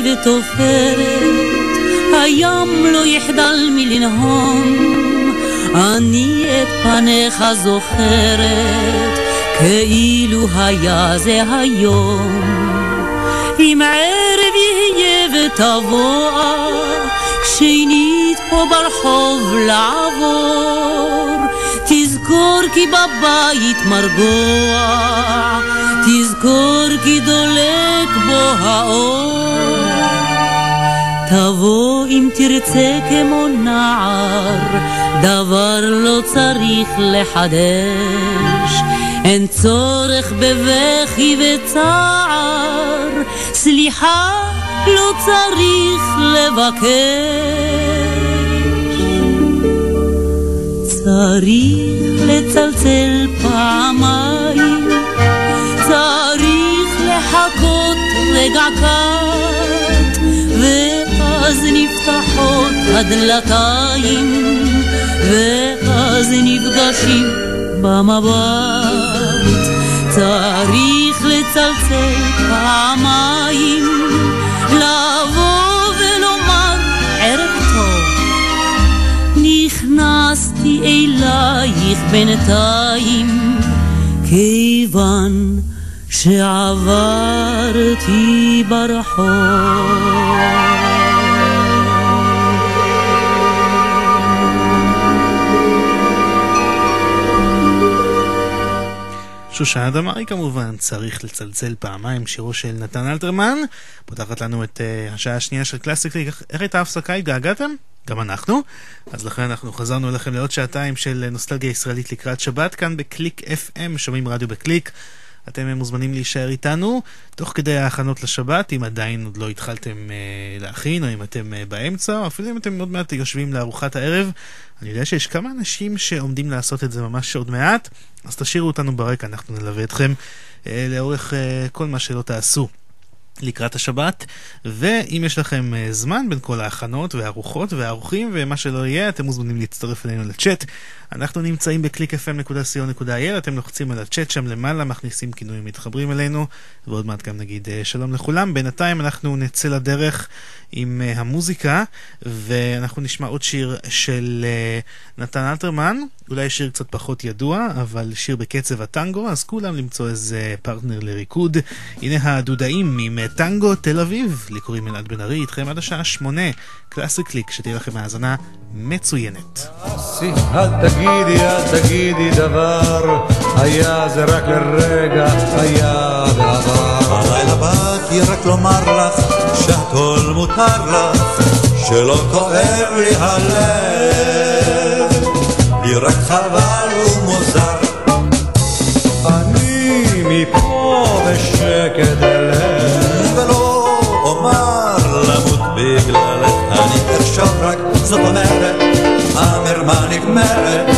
אני ותופרת, הים לא יחדל מלנהום, אני את פניך זוכרת, כאילו היה זה היום. אם ערב יהיה ותבוא, שנית פה ברחוב לעבור, תזכור כי בבית מרגוע, תזכור כי דולק בו האור. תבוא אם תרצה כמו נער, דבר לא צריך לחדש. אין צורך בבכי וצער, סליחה לא צריך לבקש. צריך לצלצל פעמיים, צריך לחכות רגע קט, נפתחות הדלתיים, ואז נפגשים במבט. צריך לצלצל פעמיים, לבוא ולומר ערב טוב. נכנסתי אלייך בינתיים, כיוון שעברתי ברחוב. שושנה דמארי כמובן, צריך לצלצל פעמיים, שירו של נתן אלתרמן. פותחת לנו את אה, השעה השנייה של קלאסיק קליק. איך הייתה ההפסקה? התגעגעתם? גם אנחנו. אז לכן אנחנו חזרנו אליכם לעוד שעתיים של נוסטלגיה ישראלית לקראת שבת, כאן בקליק FM, שומעים רדיו בקליק. אתם מוזמנים להישאר איתנו תוך כדי ההכנות לשבת, אם עדיין עוד לא התחלתם uh, להכין, או אם אתם uh, באמצע, או אפילו אם אתם עוד מעט יושבים לארוחת הערב. אני יודע שיש כמה אנשים שעומדים לעשות את זה ממש עוד מעט, אז תשאירו אותנו ברקע, אנחנו נלווה אתכם uh, לאורך uh, כל מה שלא תעשו. לקראת השבת, ואם יש לכם uh, זמן בין כל ההכנות והארוחות והאורחים ומה שלא יהיה, אתם מוזמנים להצטרף אלינו לצ'אט. אנחנו נמצאים ב-clickfm.co.il, אתם לוחצים על הצ'אט שם למעלה, מכניסים כינויים, מתחברים אלינו, ועוד מעט גם נגיד uh, שלום לכולם. בינתיים אנחנו נצא לדרך עם uh, המוזיקה, ואנחנו נשמע עוד שיר של uh, נתן אלתרמן, אולי שיר קצת פחות ידוע, אבל שיר בקצב הטנגו, אז כולם למצוא איזה פרטנר לריקוד. הנה הדודאים עם טנגו תל אביב, לי קוראים אלעד בן ארי, איתכם עד השעה שמונה, קלאסי קליק, שתהיה לכם האזנה מצוינת. תגידי, אל תגידי דבר, היה זה רק לרגע, היה בעבר. הלילה באתי רק לומר לך שהכל מותר לך, שלא כואב לי הלב, לי רק חבל ומוזר. אני מפה בשקט אלך, ולא אומר למות בגללך, אני אחשוב רק, זאת אומרת, המרמה נגמרת,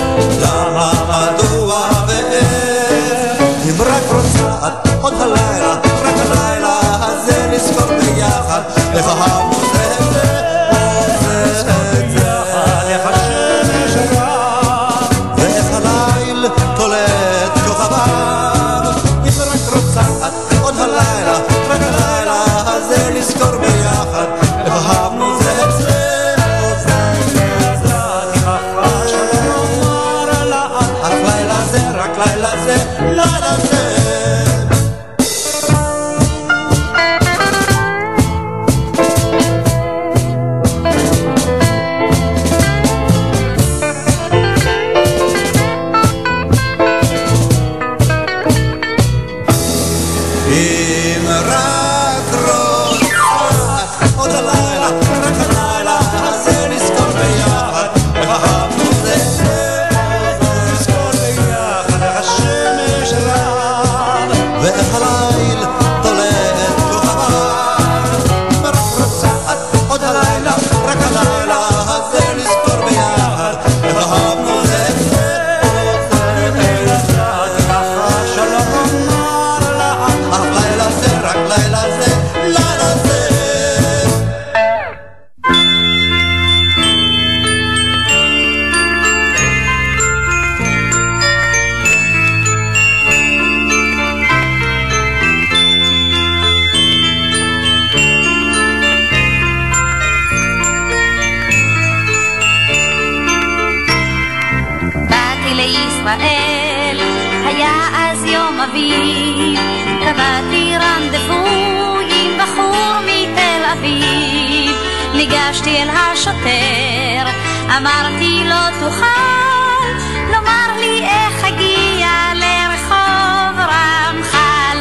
ניגשתי אל השוטר, אמרתי לו תוכל לומר לי איך אגיע לרחוב רמח"ל.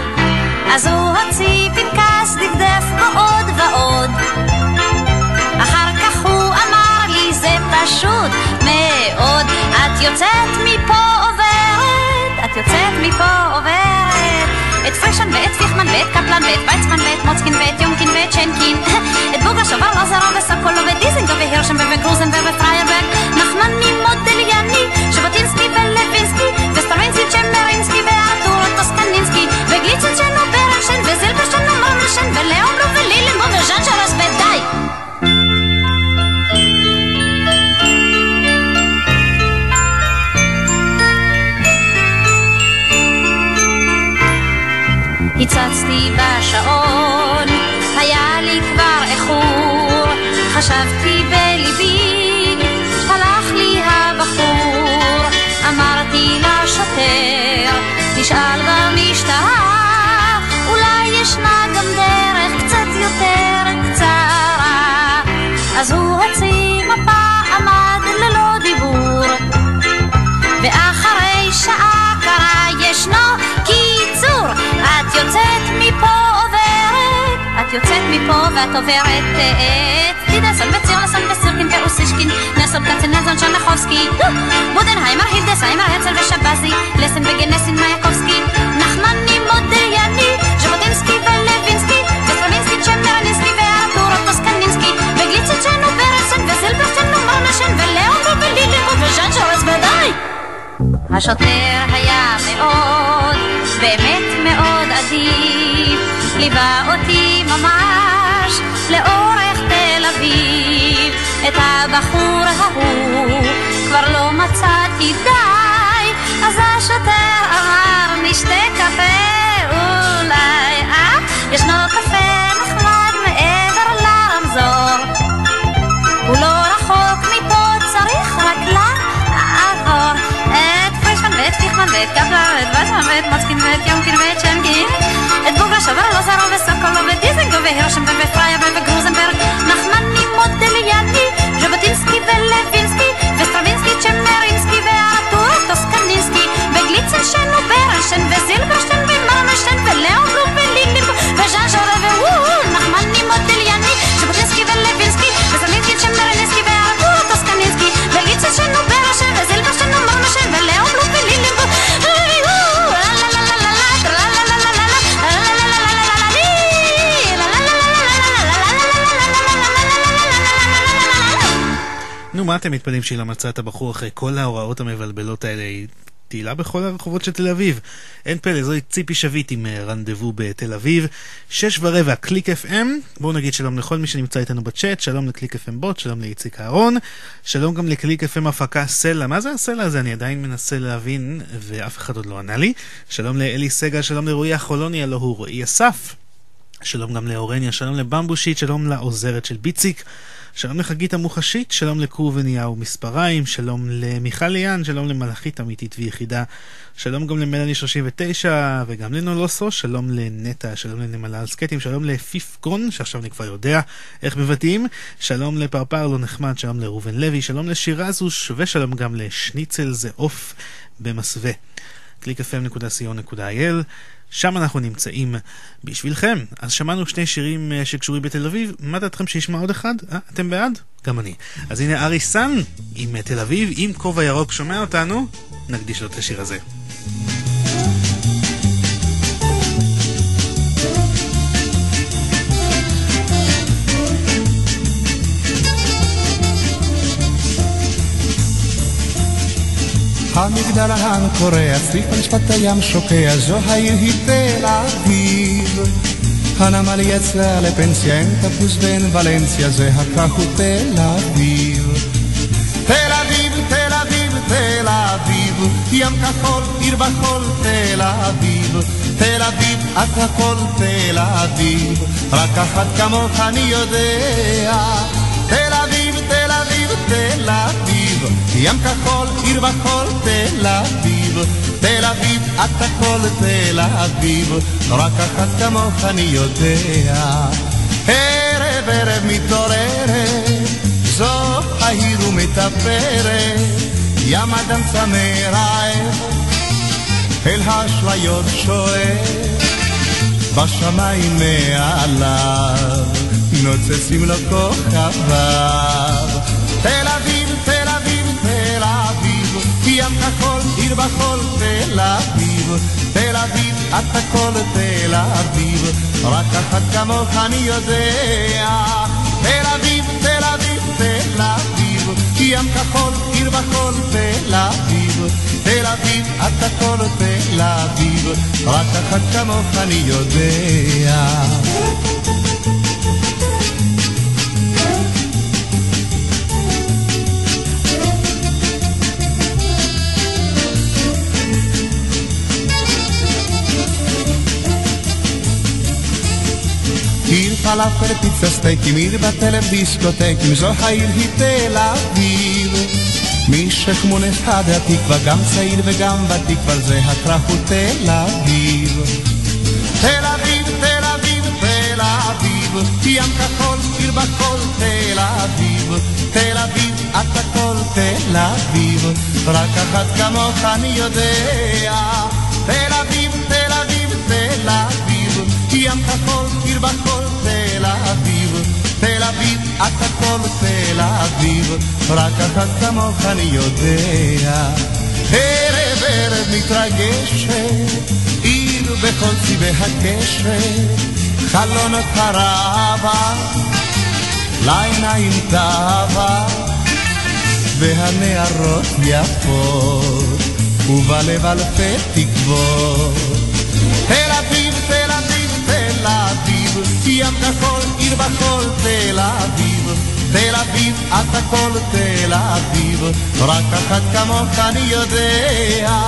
אז הוא הוציא פנקס דפדף עוד ועוד. אחר כך הוא אמר לי זה פשוט מאוד את יוצאת מפה עוברת, את יוצאת מפה עוברת את פרישן ואת פיכמן ואת קפלן ואת ויצמן שובר לוזרה וסוקולו ודיזינגו והירשנברג וגרוזנברג ופריירברג נחמני מודליאני ז'בוטינסקי ולוינסקי וסטרווינסקי צ'מרינסקי וארתורו טוסקנינסקי וגליצ'נשן וברנשן וזילברשן ומרנשן ולאומרו ולילנבו וז'אן שרס ודי. הצצתי בשעון, חשבתי בליבי, הלך לי הבחור, אמרתי לשוטר, תשאל במשטרה, אולי ישנה גם דרך קצת יותר קצרה. אז הוא הוציא מפה, עמד ללא דיבור, ואחרי שעה קרה ישנו קיצור את יוצאת מפה עוברת את יוצאת מפה ואת עוברת את דידסון וצירלסון וסירקין ואוסישקין נסון קצנזון שרנחובסקי בודנהיימר הילדסהיימר הרצל ושבזי. לסן וגנסין מאייקובסקי נחמני מודייני ז'בוטינסקי ולוינסקי. וסטרווינסקי צ'מרנינסקי וארתורו טוסקנינסקי וגליצ'צ'ן וברנסן וזילברשטיין ומרנשן ולאון ולילנבו וז'אן שורס ודי השוטר היה מאוד, באמת מאוד אדיב, ליווה אותי ממש לאורך תל אביב. את הבחור ההוא כבר לא מצאתי די, אז השוטר אמר נשתה קפה אולי, אה? ישנו קפה נחמד מעבר לרמזור. הוא לא רחוק פרישמן ואת פיכמן ואת קפלר ואת מוצקין ואת יומקין ואת שנקין את בוגה שובר לוזרו וסוקולו ודיזנגו והירשנברג ופרייברג וגרוזנברג נחמני מודליאני ז'בוטינסקי ולוינסקי וסטרווינסקי צ'מרינסקי וארתור טוסקנינסקי וגליצנשן וברנשן וזילברשטיין ומרנשטיין ולאון בלום ולילינבו וז'אן שורה ווואו נחמני נו, מה אתם מתפלאים שהיא לא מצאה את הבחור אחרי כל ההוראות המבלבלות האלה? היא טיילה בכל הרחובות של תל אביב. אין פלא, זוהי ציפי שביט עם אה, רנדבו בתל אביב. שש ורבע, קליק FM. בואו נגיד שלום לכל מי שנמצא איתנו בצ'אט, שלום לקליק FM בוט, שלום לאיציק אהרון, שלום גם לקליק FM הפקה סלע. מה זה הסלע הזה? אני עדיין מנסה להבין, ואף אחד עוד לא ענה לי. שלום לאלי סגל, שלום לרועי החולוני, הלא הוא רועי אסף. שלום גם לאורניה, שלום לבמבושיט, שלום לעוזרת של ביציק. שלום לחגית המוחשית, שלום לקורבניהו מספריים, שלום למיכל ליאן, שלום למלאכית אמיתית ויחידה, שלום גם למלאני 39 וגם לנולוסו, שלום לנטע, שלום לנמלה על סקטים, שלום לפיפקון, שעכשיו אני כבר יודע איך מבטאים, שלום לפרפר לא נחמד, שלום לראובן לוי, שלום לשירזוש ושלום גם לשניצל זה עוף במסווה. www.clickfm.co.il שם אנחנו נמצאים בשבילכם. אז שמענו שני שירים אה, שקשורים בתל אביב, מה דעתכם שישמע עוד אחד? אה, אתם בעד? גם אני. אז הנה ארי סאן עם אה, תל אביב, עם כובע ירוק שומע אותנו, נקדיש לו את השיר הזה. המגדל ההן קורע, צריף על שפת הים שוקע, זו העיר היא תל אביב. הנמל יצא לפנסיה, אין תפוס ואין ולנסיה, זה הכך הוא תל אביב. תל אביב, תל אביב, תל אביב, ים כחול, עיר בחול, תל אביב. תל אביב, את הכל תל אביב, רק אחת כמוך אני יודע. תל אביב, תל אביב, תל אביב, ים כחול, עיר בחול, תל אביב. תל אביב, את הכל תל אביב, רק אחת כמוך אני יודע. ערב ערב מתעוררת, זו העיר ומטפרת, ים אדם צמא רעב, אל האשליות שואף, בשמיים מעליו, נוצצים לו כוכביו. אביב, תל אביב, תל אביב, ים כחול, עיר בחול, תל אביב. תל אביב, את הכל תל אביב, רק אחת כמוך אני יודע. תל אביב, תל אביב, תל אביב, ים כחול, עיר בחול, תל אביב. תל אביב, את הכל תל אביב, רק אחת כמוך אני יודע. עיר פלאפל, פיצה סטייקים, עיר בתלם דיסקוטקים, זו העיר היא תל אביב. משכמונס עד התקווה, גם צעיר וגם ותיק, כבר זה הכרך הוא תל אביב. תל אביב, תל אביב, תל אביב, ים כחול, עיר בחול, תל אביב. תל אביב, את הכל תל אביב, רק אחת כמוך אני יודע. תל אביב, תל אביב, תל אביב, ים כחול, עיר בחול, תל אביב. תל אביב, את הכל תל אביב, רק אחת כמוך אני יודע. ערב ערב מתרגשת, עיר בכל צבעי הקשת, חלונות הרבה, לעיניים תאווה, והנערות יפות, ובלב אלפי תקוות. תל אביב, אביב, תל אביב, ים כחול, עיר בחול, תל אביב. תל אביב, את הכל תל אביב, רק אחת כמוך אני יודע.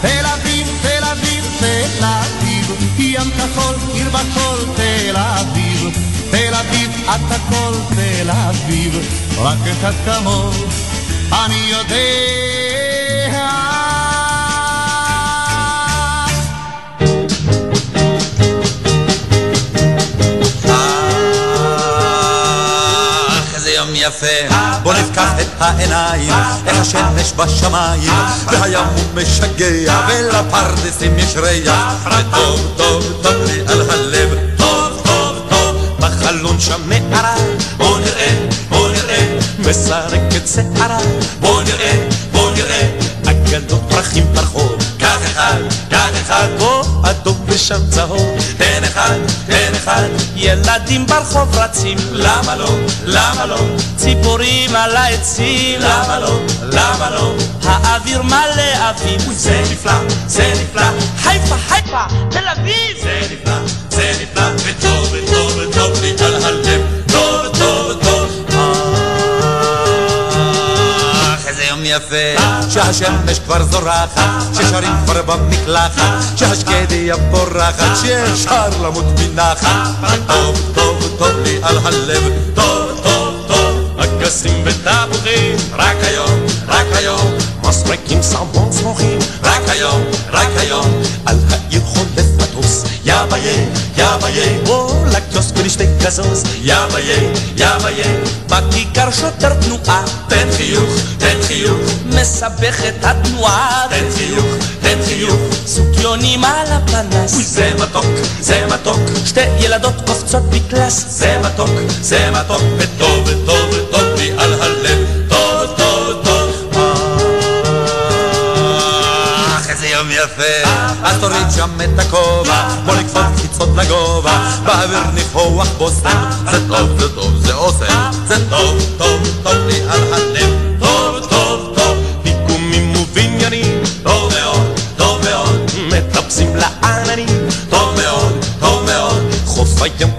תל אביב, תל אביב, תל אביב, ים כחול, עיר בחול, תל אביב. תל אביב, את הכל תל אביב, רק אחד כמוך אני יודע. יפה, בוא נפקח את העיניים, איך השמש בשמיים, והים הוא משגע, ולפרדסים יש ריח, וטוב טוב טוב לי על הלב, טוב טוב טוב, בחלון שם מערה, בוא נראה, בוא נראה, מסרקת שערה, בוא נראה, בוא נראה, אגדות פרחים ברחוב, קח אחד, קח אחד, פה אדום ושם צהוב, תן אחד, תן אחד, ילדים ברחוב רצים, למה לא, למה לא, ציפורים על העצים, למה לא, למה לא, האוויר מלא אביב, זה נפלא, זה נפלא, חיפה, חיפה, תל אביב, זה נפלא, זה נפלא, יפה, שהשמש כבר זורחת, ששרים כבר במקלחת, שהשקדיה פורחת, שאפשר למות מנחת. טוב, טוב, טוב לי על הלב, טוב, טוב, טוב. אגסים ותפוחים, רק היום, רק היום, מסרקים סמבון סמוכים, רק היום, רק היום, על העיר חולף לטוס, יא ויה, יא ויה, או לקיוסק ולשתי גזוז, יא ויה, יא ויה, בכיכר שוטר תנועה, תן חיוך, תן חיוך, מסבך את התנועה, תן חיוך, תן חיוך, סוקיונים על הפנס, אוי זה מתוק, זה מתוק, שתי ילדות קופצות בקלאס, זה מתוק, זה מתוק, וטוב וטוב וטוב לי על הלב, טוב טוב טוב, אך איזה יום יפה, אז תוריד שם את הכובע, בוא לקפוץ קפיצות לגובה, באוויר ניחוח בושם, זה טוב, זה טוב, זה עושה, זה טוב, טוב, טוב לי על הלב, טוב, טוב, טוב, פיגומים ובניינים, טוב מאוד, טוב מאוד, מטפסים לעננים, טוב מאוד, טוב מאוד, חוף הים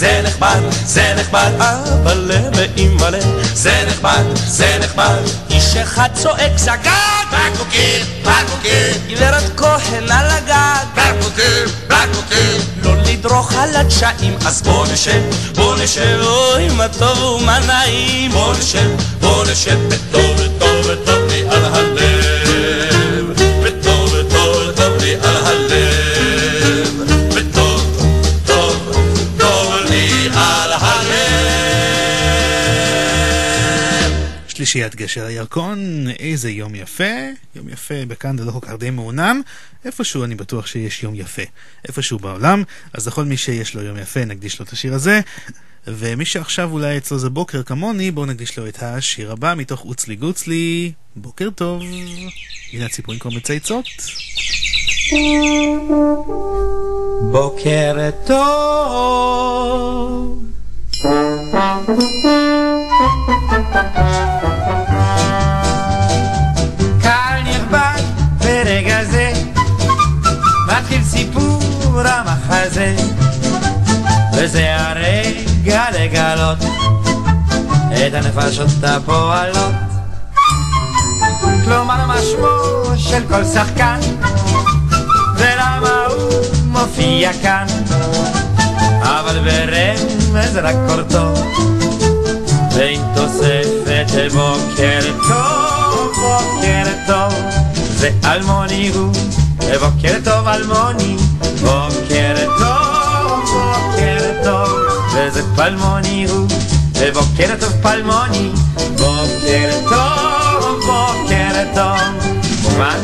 זה נחמד, זה נחמד, אבל לאימא'לה, זה נחמד, זה נחמד, איש אחד צועק זגג, בקבוקים, בקבוקים, גברת כהן על הגג, בקבוקים, בקבוקים, לא לדרוך על הדשאים, אז בוא נשב, בוא נשב, אוי מה טוב ומה נעים, בוא נשב, בוא נשב, וטוב וטוב וטוב שלישיית גשר הירקון, איזה יום יפה. יום יפה בכאן זה לא כל כך די מעונן. איפשהו אני בטוח שיש יום יפה. איפשהו בעולם. אז לכל מי שיש לו יום יפה נקדיש לו את השיר הזה. ומי שעכשיו אולי אצלו זה בוקר כמוני, בואו נקדיש לו את השיר הבא מתוך אוצלי גוצלי. בוקר טוב. הנה הציפורים כבר מצייצות. בוקר טוב. קהל נכבד ברגע זה, מתחיל סיפור המחזה, וזה הרגע לגלות את הנפשות הפועלות. כלומר מה שמו של כל שחקן, ולמה הוא מופיע כאן, אבל ברמז רק קורטו, ועם תוספת בוקר טוב, בוקר טוב, זה אלמוני הוא, בוקר טוב אלמוני, בוקר טוב, בוקר טוב, וזה פלמוני הוא, ובוקר טוב פלמוני, בוקר טוב, בוקר טוב, מובן?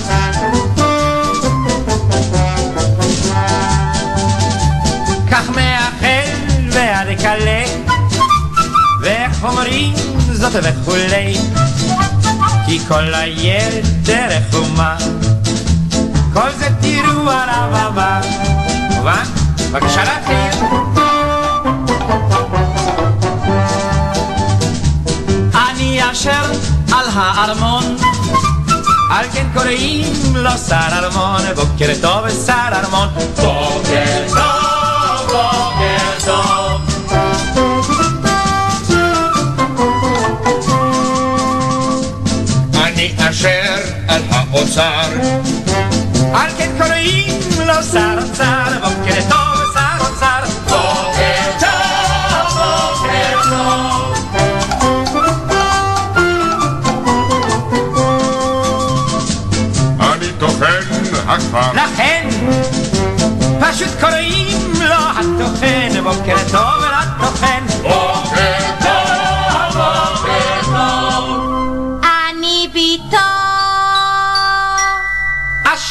כך מאחל ועד אקלה, ואיך אומרים זאת וכולי, כי כל היתר רחומה, כל זה תראו על הבמה. מובן? בבקשה להתחיל. אני אשר על הארמון, על כן קוראים לו שר ארמון, בוקר טוב שר ארמון, בוקר טוב, בוקר טוב. אשר על האוצר, על כן קוראים לו שר אוצר, בוקר טוב שר אוצר, בוקר טוב, בוקר טוב. אני טוחן הכפר. לכן, פשוט קוראים לו הטוחן, בוקר טוב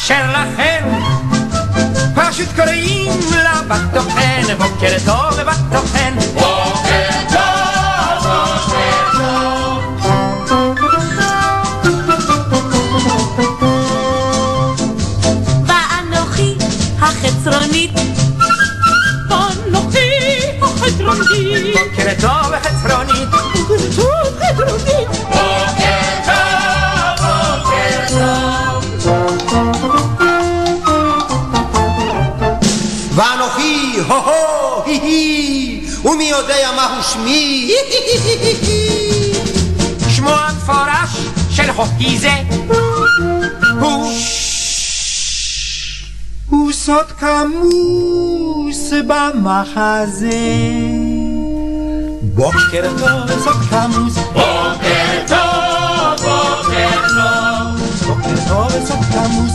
אשר לכן, פשוט קוראים לה בטוחן, בוקר טוב בטוחן. בוקר טוב, בוקר טוב. ואנוכי החצרונית, אנוכי החצרונית, בוקר טוב הו-הו, הי-הי, ומי יודע מהו שמי? שמו המפורש של חוקי זה. הוא הוא סוד כמוס במחזה. בוקר טוב סוד כמוס. בוקר טוב בוקר טוב. בוקר טוב סוד כמוס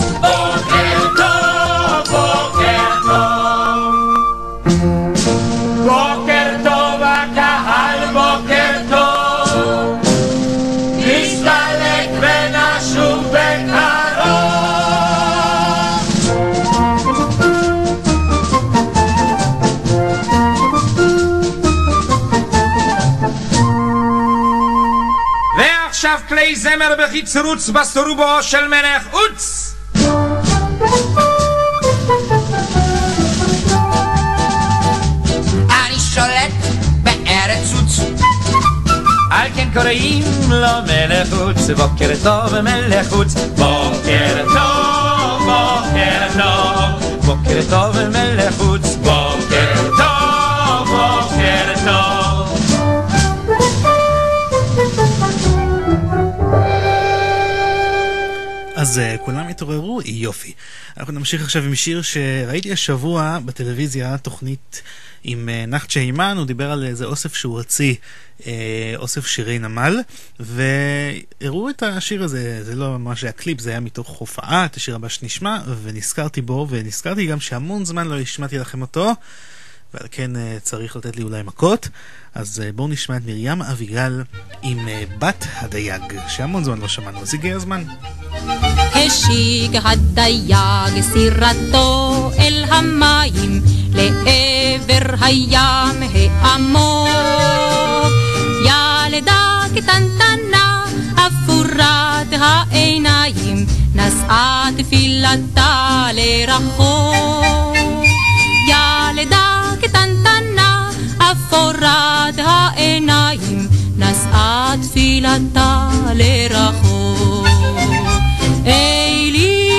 זמר בחיצרוץ בסטרובו של מלך עוץ! אני שולט בארץ עוץ על כן קוראים לו מלך עוץ בוקר טוב מלך עוץ בוקר טוב בוקר טוב בוקר טוב מלך עוץ אז uh, כולם התעוררו, יופי. אנחנו נמשיך עכשיו עם שיר שראיתי השבוע בטלוויזיה, תוכנית עם uh, נחצ'ה הימן, הוא דיבר על איזה אוסף שהוא הוציא, uh, אוסף שירי נמל, והראו את השיר הזה, זה לא ממש היה קליפ, זה היה מתוך הופעה, את השיר הבא שנשמע, ונזכרתי בו, ונזכרתי גם שהמון זמן לא השמעתי לכם אותו. ועל כן uh, צריך לתת לי אולי מכות. אז uh, בואו נשמע את מרים אביגל עם uh, בת הדייג, שהמון זמן לא שמענו, אז הגיע הזמן. השיג הדייג סירתו אל המים לעבר הים העמוק. ילדה קטנטנה אפורת העיניים נשאה תפילתה לרחוק. אפורת העיניים נשאה תפילתה לרחוק. אלי,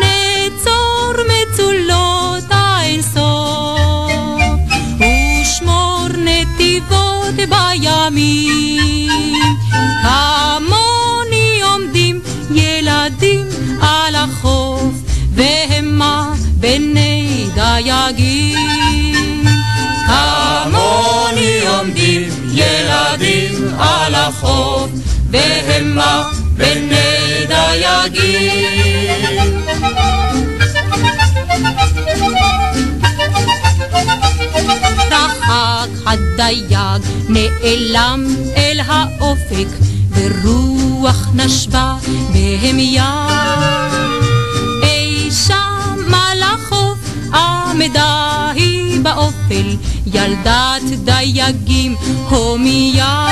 נצור מצולות האינסוף, ושמור נתיבות בימים. כמוני עומדים ילדים על החוף, והמה בני דייגים. ילדים על החוף, והמה בני דייגים. רחק הדייג נעלם אל האופק, ורוח נשבה בהמיה. אי שם על החוף עמדה היא באופל, ילדת דייגים הומיה.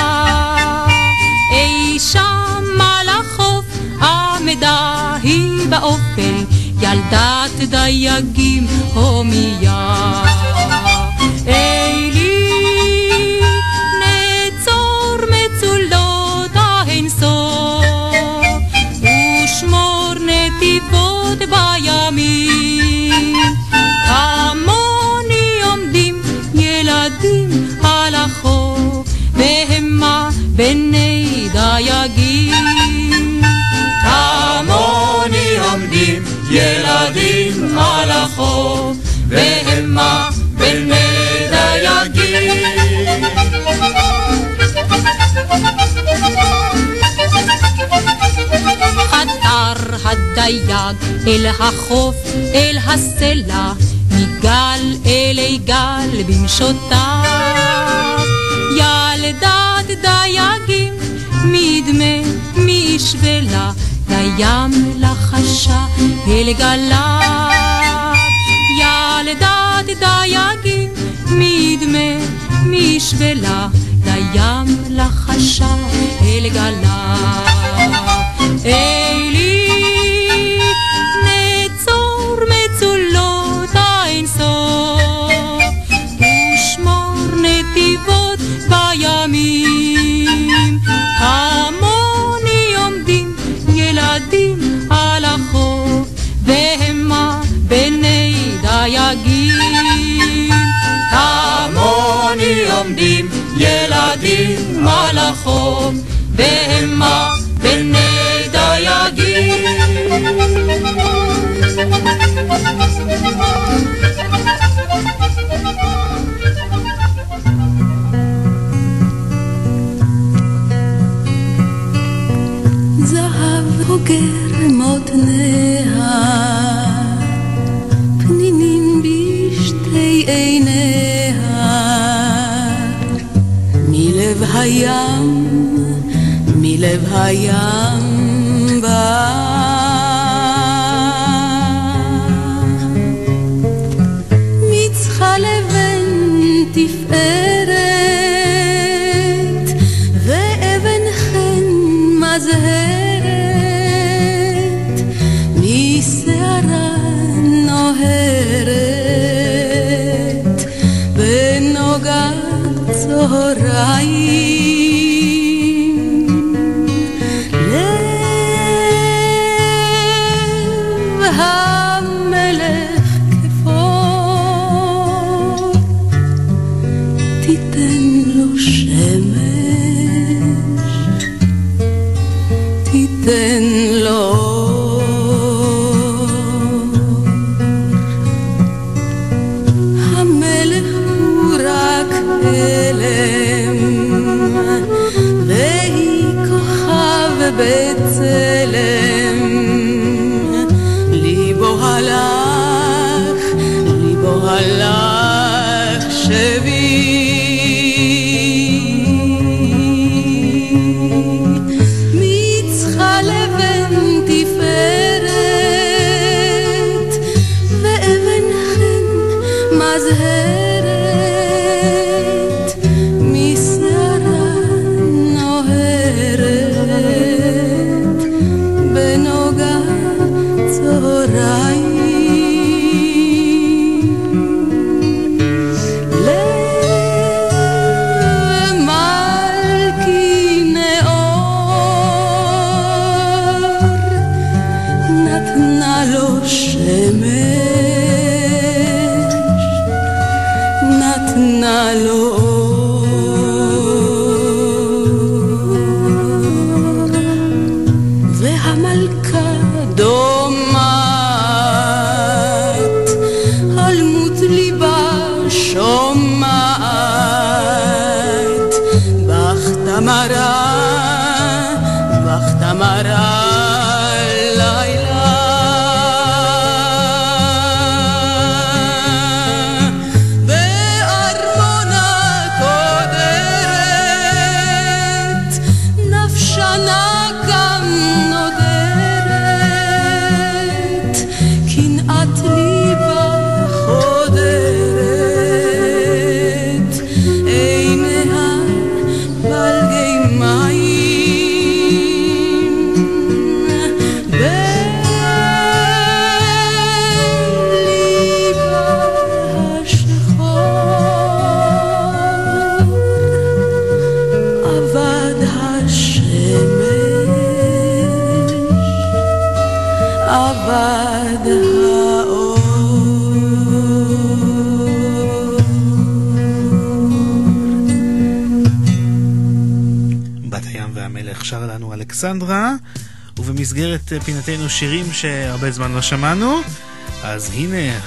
אי שם על החוף עמדה היא באופל, ילדת דייגים הומיה. אלי, נצור מצולות האינסוף, ושמור נתיבות בימים. בני דייגים. כמוני עומדים ילדים על החוף, והמה בני דייגים. חתר הדייג אל החוף, אל הסלע, מגל אלי גל במשותיו. ילדת דייגים, מדמה, מישווה לה, לים לחשה אל גליו. ילדת דייגים, מדמה, מישווה לה, לים לחשה אל גליו. אלי, עומדים ילדים על החוף, והמה בני זהב הוגר הים, מלב הים בא. מצחה לבן תפארת, ואבן חן מזהרת, משערה נוהרת, בנוגה צהריים. אלכסנדרה, ובמסגרת אה, פינתנו שירים שהרבה זמן לא שמענו, אז הנה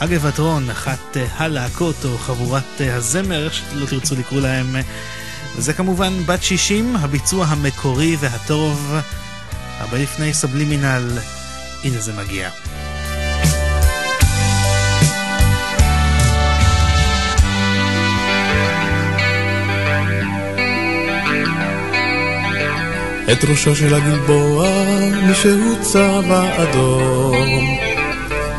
הגבעת רון, אחת אה, הלהקות או חבורת אה, הזמר, איך שלא תרצו לקרוא להם, וזה כמובן בת 60, הביצוע המקורי והטוב, הרבה לפני סבלימינל, הנה זה מגיע. את ראשו של הגלבוע מישהו צבע אדום.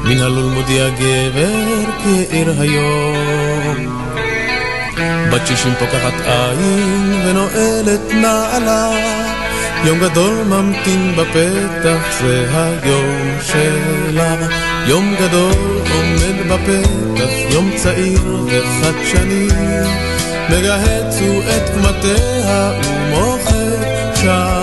מן הלול מודיע גבר כעיר היום. בת שישים פוקחת עין ונועלת נעלה. יום גדול ממתין בפתח זה היום שלה. יום גדול עומד בפתח יום צעיר וחדשני מגהץ הוא את קמטיה ומוחק שנים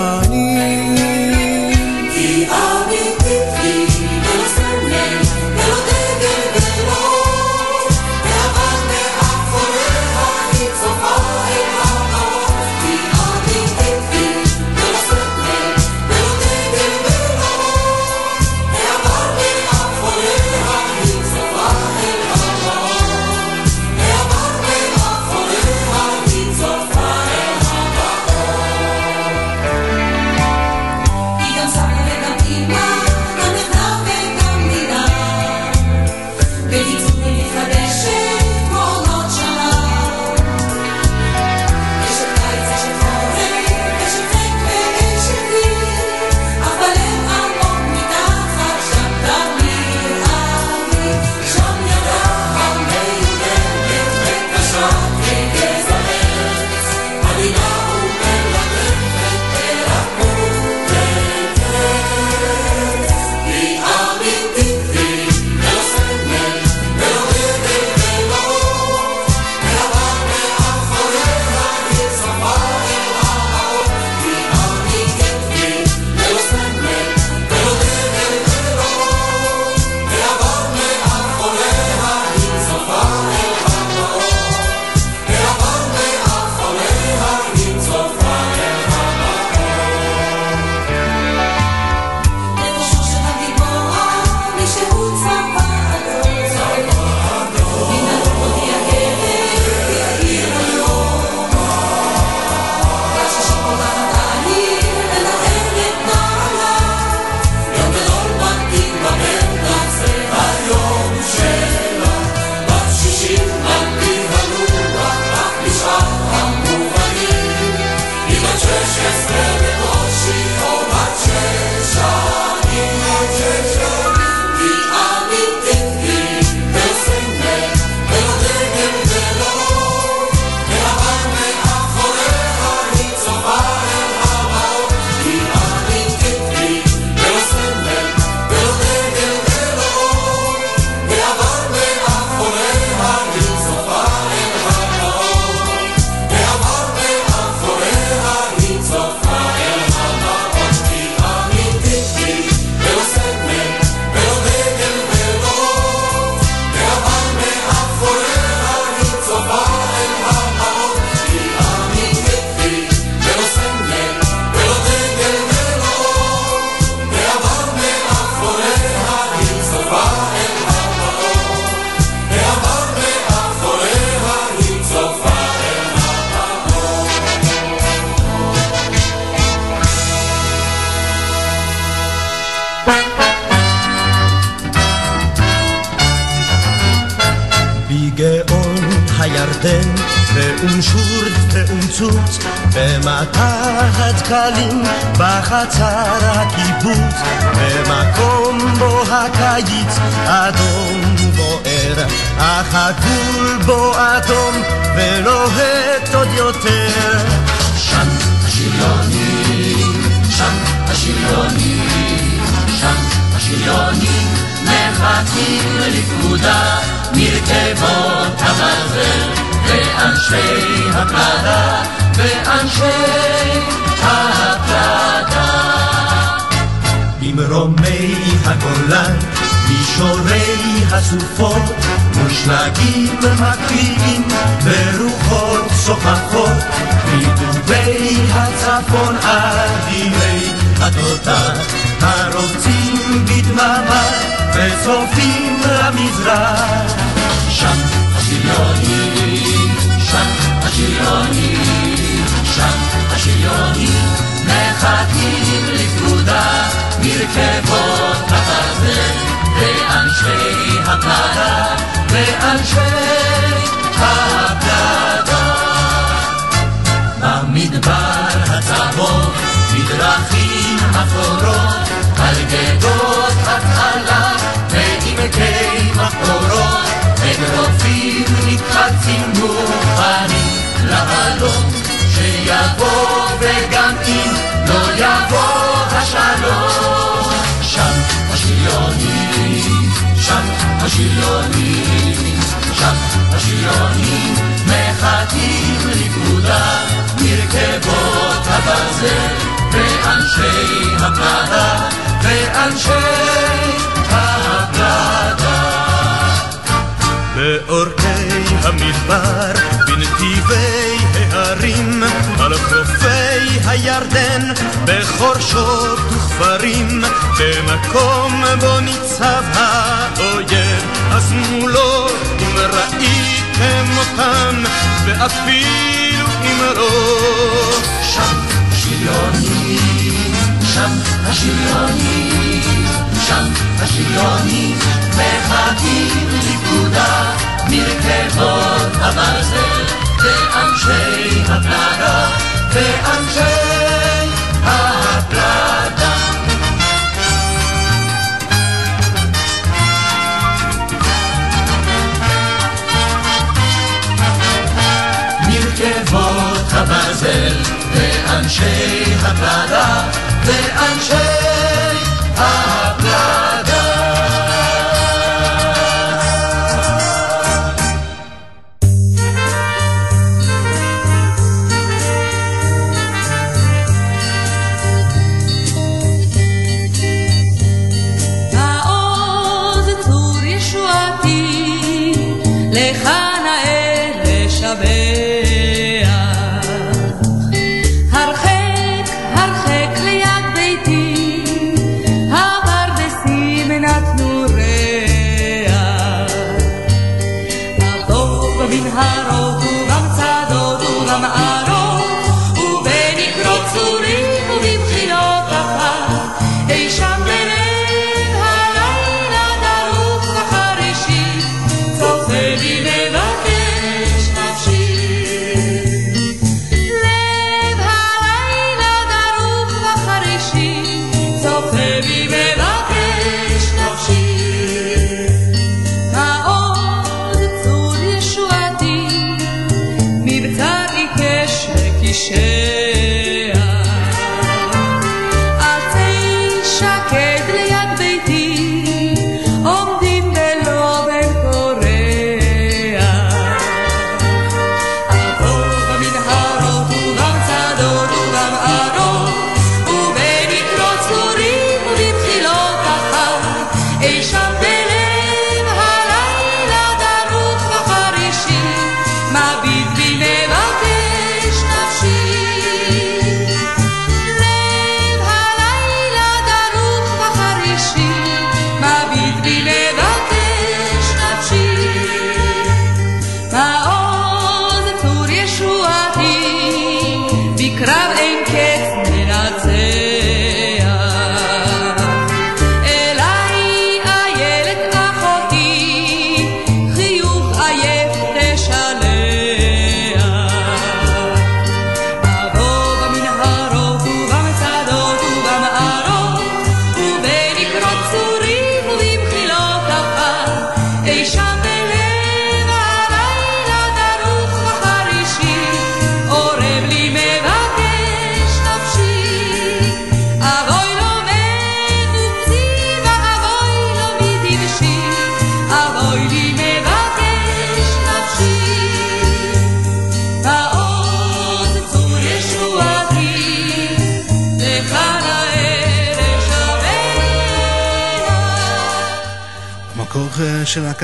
לך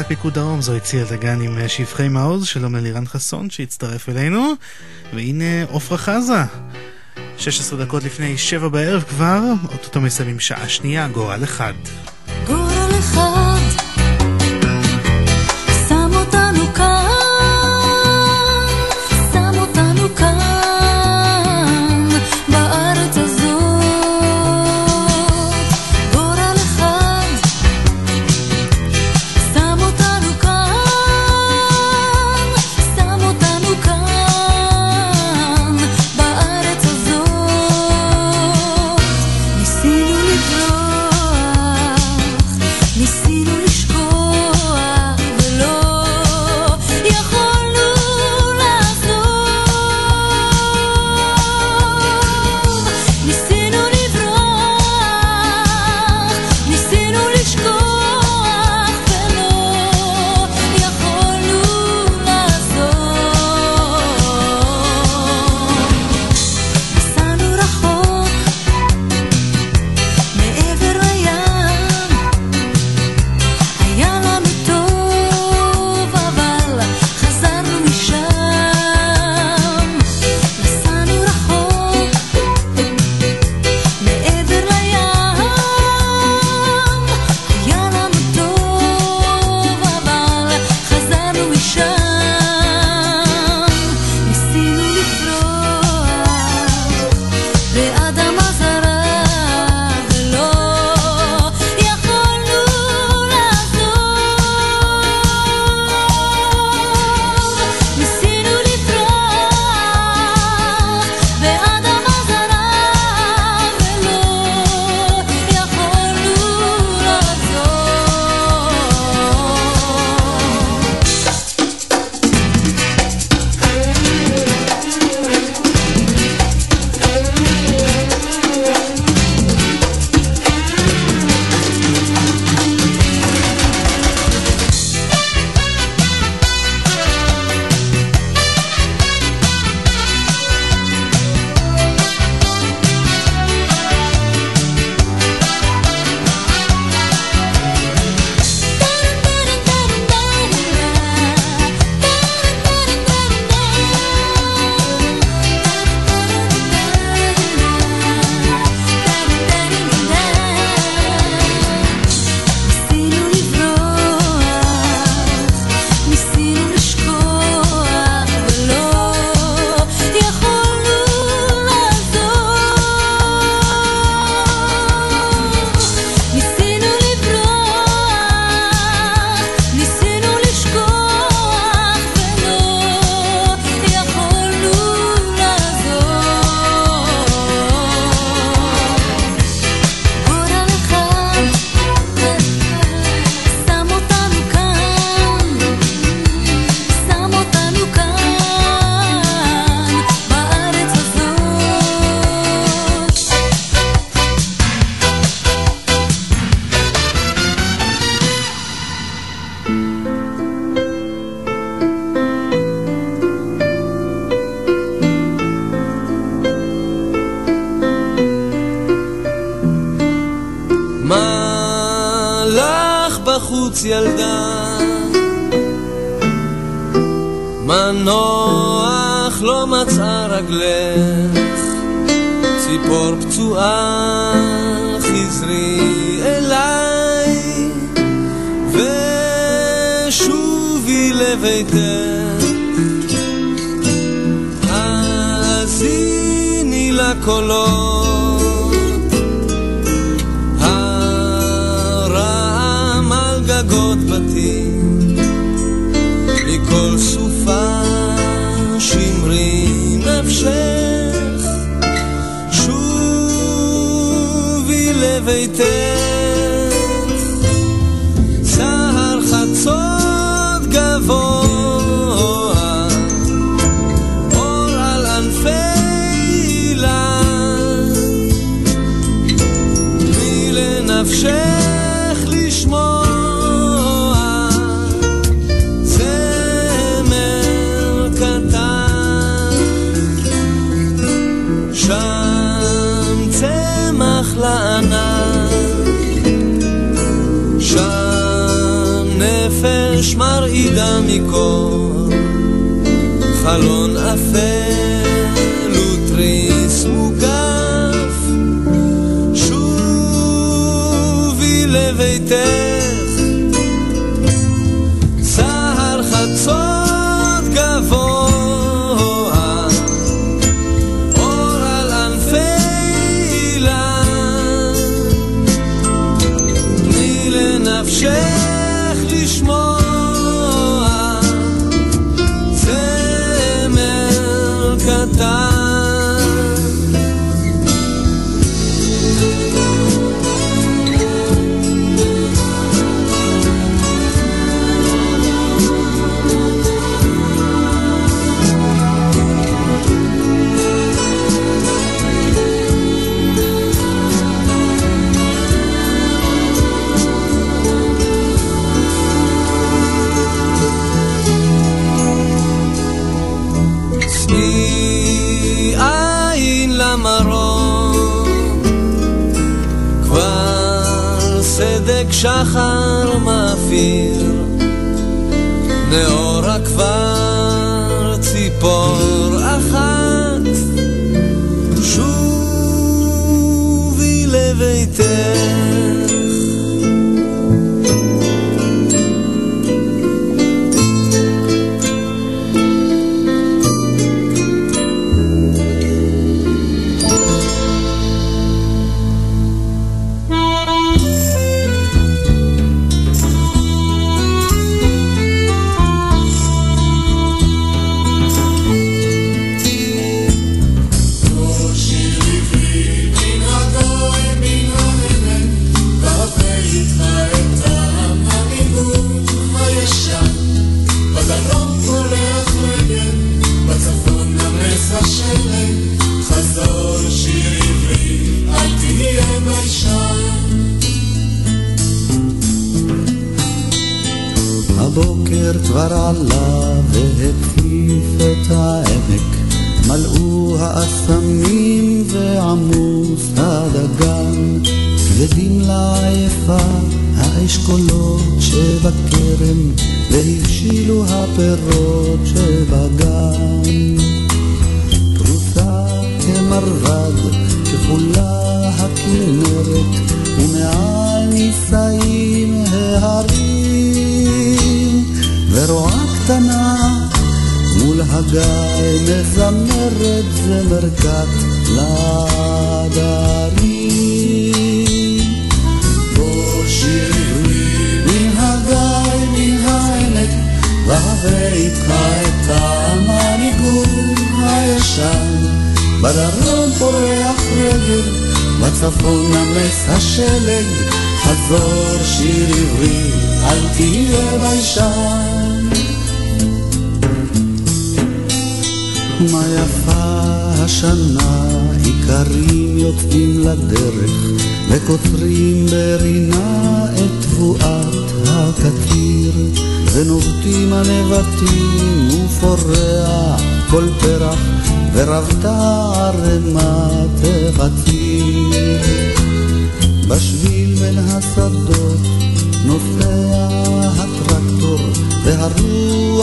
פיקוד דרום, זו הציעה דגן עם אה, שבחי מעוז, שלום ללירן חסון שהצטרף אלינו, והנה עופרה חזה. 16 דקות לפני 7 בערב כבר, אוטוטו מסיימים שעה שנייה, גורל אחד.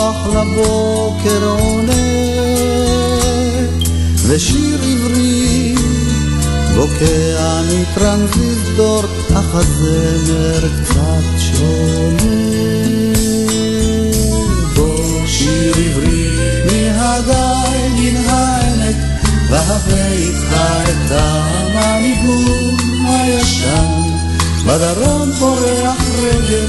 והרוח לבוקר עונה, ושיר עברי בוקע מטרנזיסטור, אך הזמר קצת שונה. בוא שיר עברי מהגיא העמק, והבא איתך את המנהיגות הישן. בדרום פורח רגל,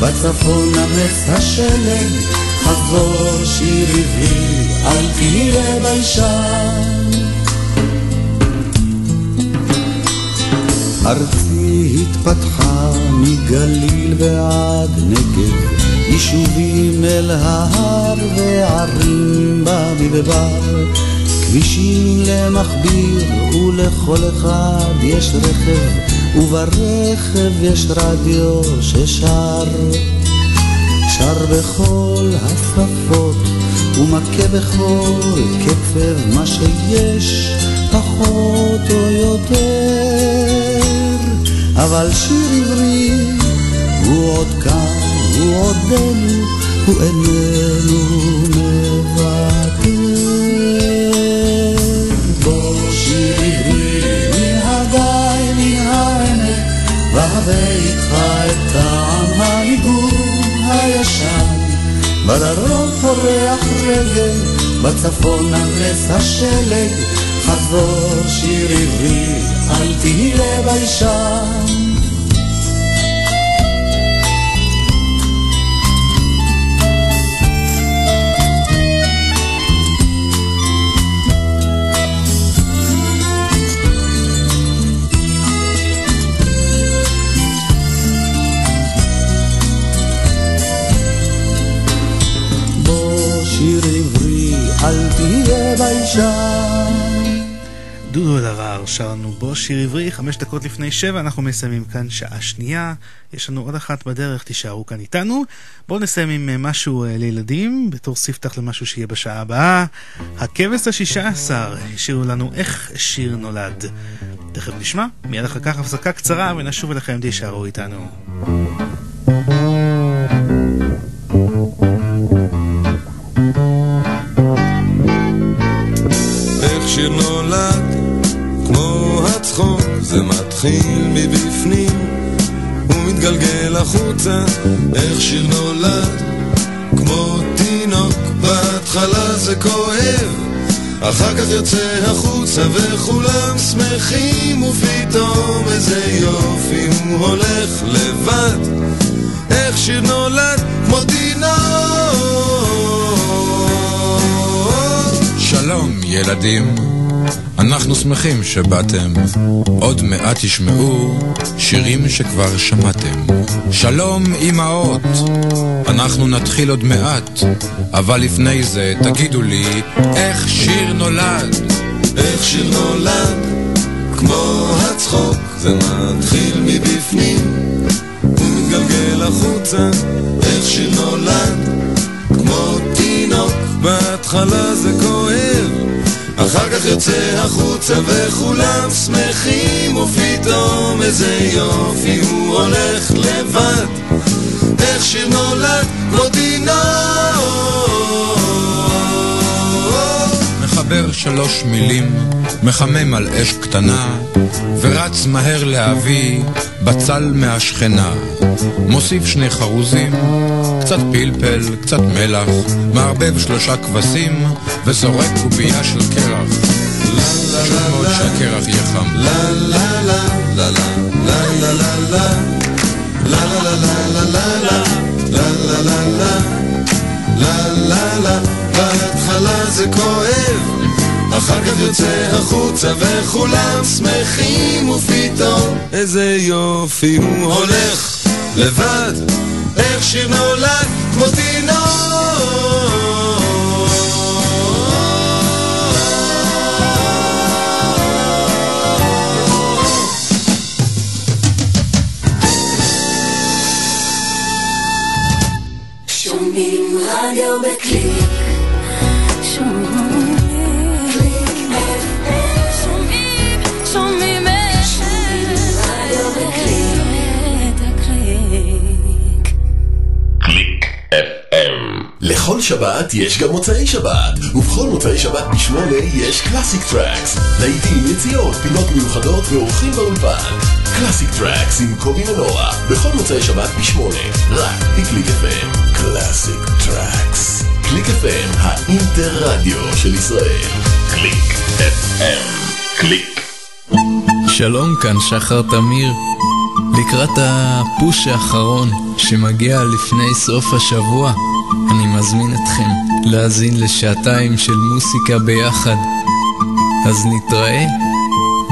בצפון נמס השלג, חזור שיר עברי, אל תהיה ביישן. ארצי התפתחה מגליל ועד נגב, יישובים אל ההר וערים במדבר, כבישים למכביר ולכל אחד יש רכב, וברכב יש רדיו ששר. שר בכל השפות ומכה בכל קצב מה שיש פחות או יותר אבל שיר עברי הוא עוד כאן, הוא עודנו הוא איננו מוותר. בוא שיר עברי מן הגיא מן העמק, והבא איתך את טעם הניגון הישן. בדרום פורח רגל, בצפון נמס השלג, חזור שיר עברי, אל תהיה ביישן. דודו אלהרר שר לנו בו שיר עברי, חמש דקות לפני שבע, אנחנו מסיימים כאן שעה שנייה. יש לנו עוד אחת בדרך, תישארו כאן איתנו. בואו נסיים עם אה, משהו אה, לילדים, בתור ספתח למשהו שיהיה בשעה הבאה. הכבש השישה עשר, השאירו לנו איך שיר נולד. תכף נשמע, מיד אחר כך הפסקה קצרה ונשוב אליכם, תישארו איתנו. נולד, כמו הצחוק, זה מתחיל מבפנים ומתגלגל החוצה. איך שיר נולד, כמו תינוק, בהתחלה זה כואב, אחר כך יוצא החוצה וכולם שמחים, ופתאום איזה יופי הוא הולך לבד. איך שיר נולד, כמו תינוק. שלום ילדים, אנחנו שמחים שבאתם. עוד מעט תשמעו שירים שכבר שמעתם. שלום אמהות, אנחנו נתחיל עוד מעט, אבל לפני זה תגידו לי איך שיר נולד. איך שיר נולד, כמו הצחוק, זה מתחיל מבפנים ומתגלגל החוצה. איך שיר נולד, כמו תינוק, בהתחלה זה כואב, אחר כך יוצא החוצה וכולם שמחים, ופתאום איזה יופי הוא הולך לבד. איך שיר נולד, כמו תינוק. מחבר שלוש מילים, מחמם על אש קטנה, ורץ מהר להביא בצל מהשכנה. מוסיף שני חרוזים, קצת פלפל, קצת מלח, מערבב שלושה כבשים, וזורק קובייה של קרח. לה לה לה לה לה לה לה לה לה לה לה לה לה לה לה לה לה בהתחלה זה כואב אחר כך יוצא החוצה וכולם שמחים ופתאום איזה יופי הוא הולך לבד איך שיר נולד כמו שומעים רדיו בקליק FM. לכל שבת יש גם מוצאי שבת, ובכל מוצאי שבת בשמונה יש קלאסיק טראקס. לעיתים יציאות, פינות מיוחדות ואורחים באולפן. קלאסיק טראקס עם קובי מנורה, בכל מוצאי שבת בשמונה, רק בקליק FM. קלאסיק טראקס. קליק FM, האינטרנט רדיו של ישראל. קליק FM. קליק. שלום, כאן שחר תמיר. לקראת הפוש האחרון שמגיע לפני סוף השבוע, אני מזמין אתכם להאזין לשעתיים של מוסיקה ביחד. אז נתראה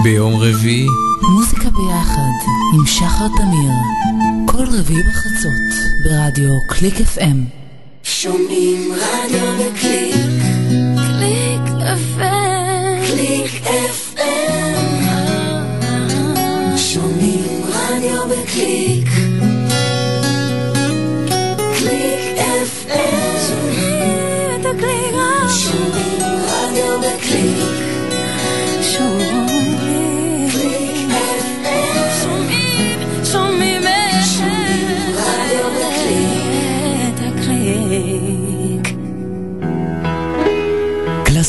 ביום רביעי. מוזיקה ביחד עם שחר תמיר, כל רביעי בחצות ברדיו קליק FM. שומעים רדיו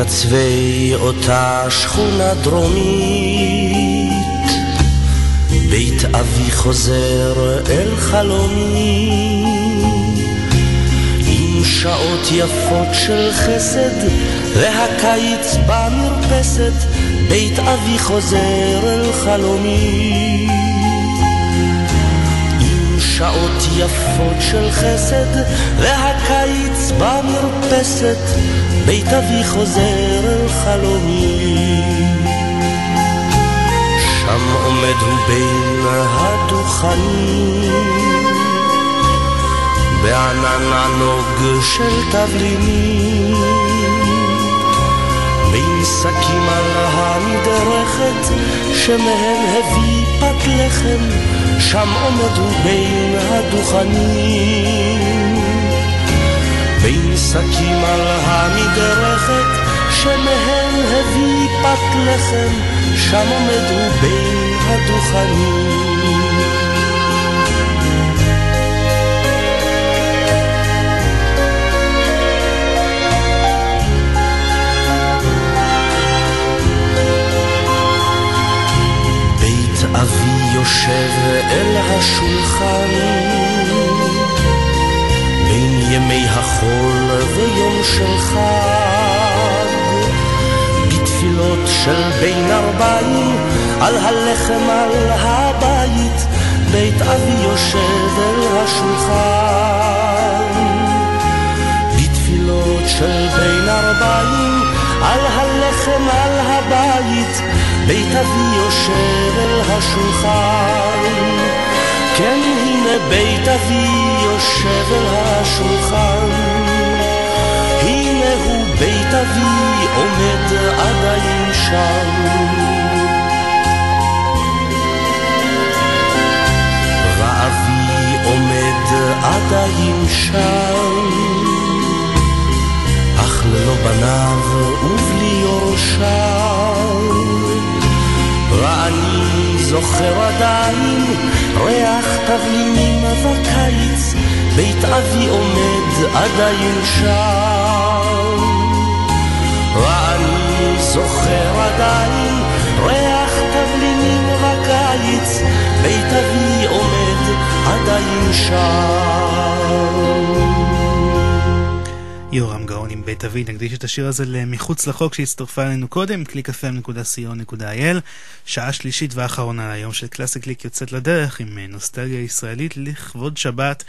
מקצווי אותה שכונה דרומית. בית אבי חוזר אל חלומי. עם שעות יפות של חסד והקיץ במרפסת בית אבי חוזר אל חלומי. שעות יפות של חסד והקיץ במרפסת בית אבי חוזר אל חלומי שם עומד הוא בין הדוכנים בענן ענוג של תבלינים. בין שקים על המדרכת שמהם הביא פת לחם שם עומד הוא בין הדוכנים שקים על המדרכת שמהם הביא פת לחם שם עומד הוא בין הדוכנים. בית אבי יושב אל השולחן ימי החול ויום של חג. בתפילות של בין ארבעים על הלחם על הבית בית אבי יושב אל השולחן. בתפילות של בין ארבעים על הלחם על הבית בית אבי יושב אל השולחן כן הנה בית אבי יושב אל השולחן. הנה הוא בית אבי עומד עדיין שם. ואבי עומד עדיין שם. אך ללא בניו ובלי יורשיו ואני זוכר עדיין ריח תבלינים בקיץ בית אבי עומד עדיין שם. ואני זוכר עדיין ריח תבלינים בקיץ בית אבי עומד עדיין שם. יורם גאון עם בית אבי, נקדיש את השיר הזה ל"מחוץ לחוק" שהצטרפה אלינו קודם, www.clickfm.co.il, שעה שלישית ואחרונה להיום של קלאסי קליק יוצאת לדרך עם נוסטלגיה ישראלית לכבוד שבת.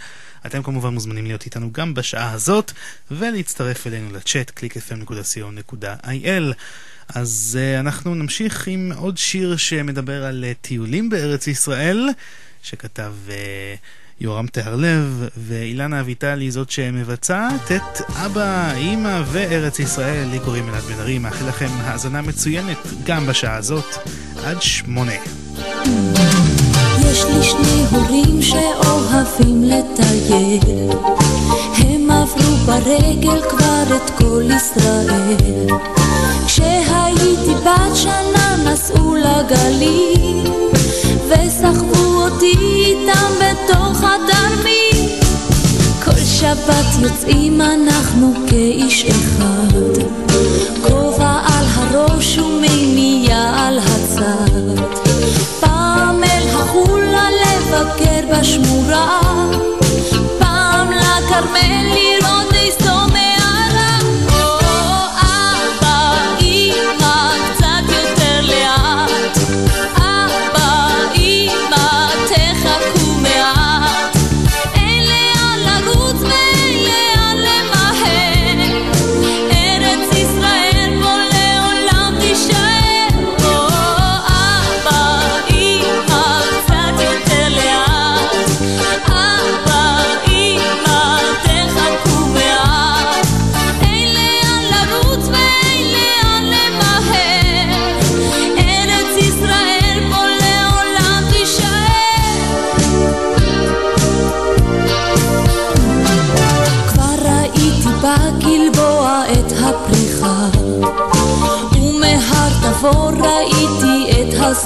אתם כמובן מוזמנים להיות איתנו גם בשעה הזאת, ולהצטרף אלינו לצ'אט www.clickfm.co.il. אז uh, אנחנו נמשיך עם עוד שיר שמדבר על uh, טיולים בארץ ישראל, שכתב... Uh, יורם טהרלב, ואילנה אביטל היא זאת שמבצעת את אבא, אימא וארץ ישראל. לי קוראים אלעד בן ארי, מאחל לכם האזנה מצוינת גם בשעה הזאת, עד שמונה. יש לי שני הורים שאוהבים לטייל, הם עברו ברגל כבר את כל ישראל. כשהייתי בת שנה נסעו לגליל, וסחבו אותי איתם בתוך התרמיל. כל שבת יוצאים אנחנו כאיש אחד, כובע על הראש ומימייה על הצד. פעם אל החולה לבקר בשמורה,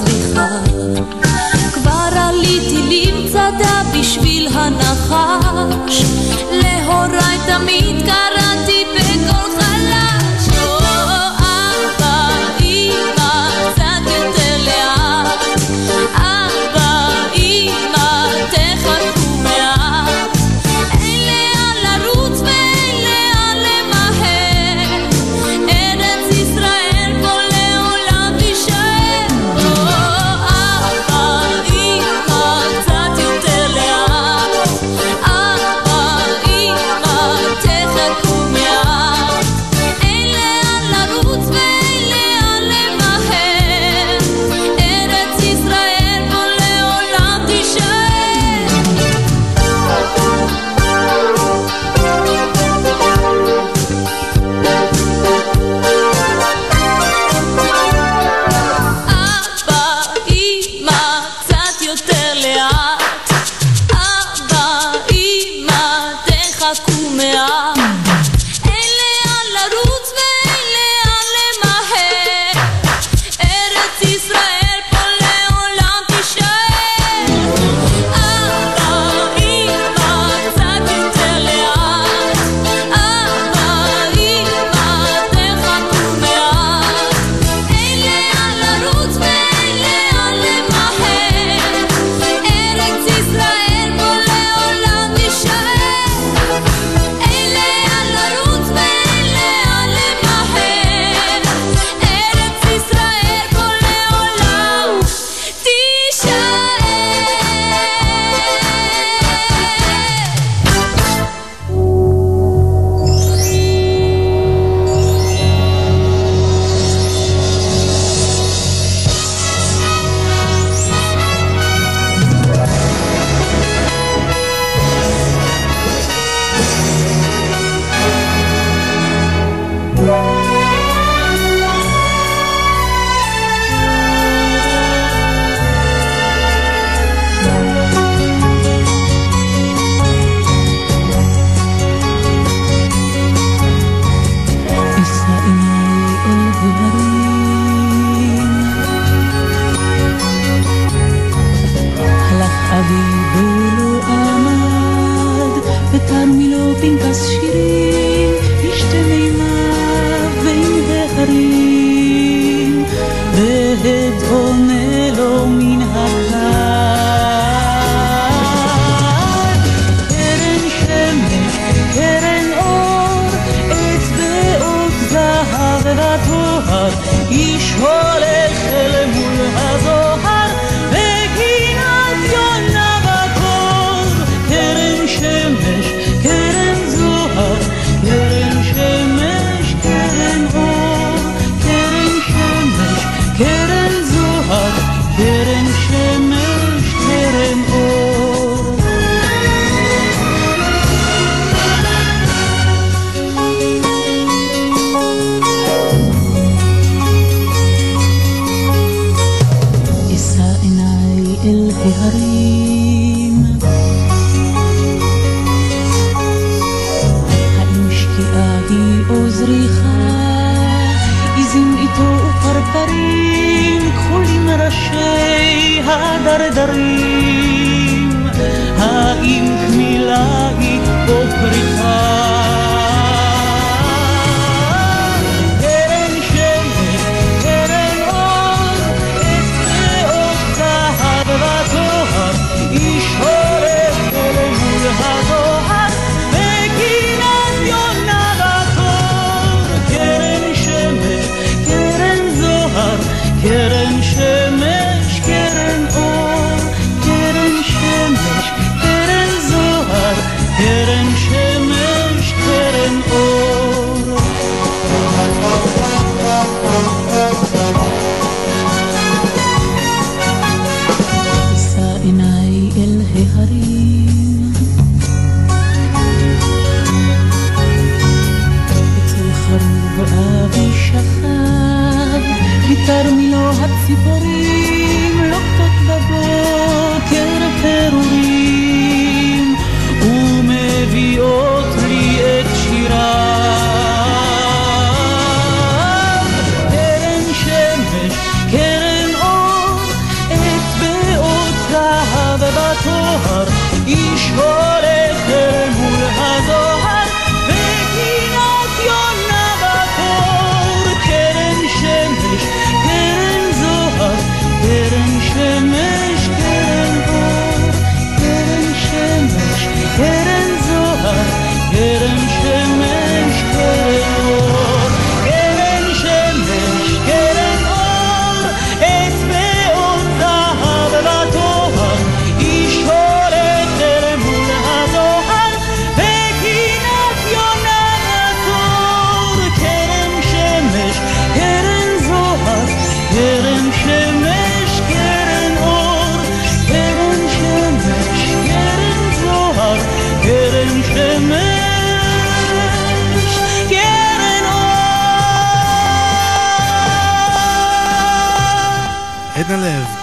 הסליחה. כבר עליתי למצדה בשביל הנחש, להוריי תמיד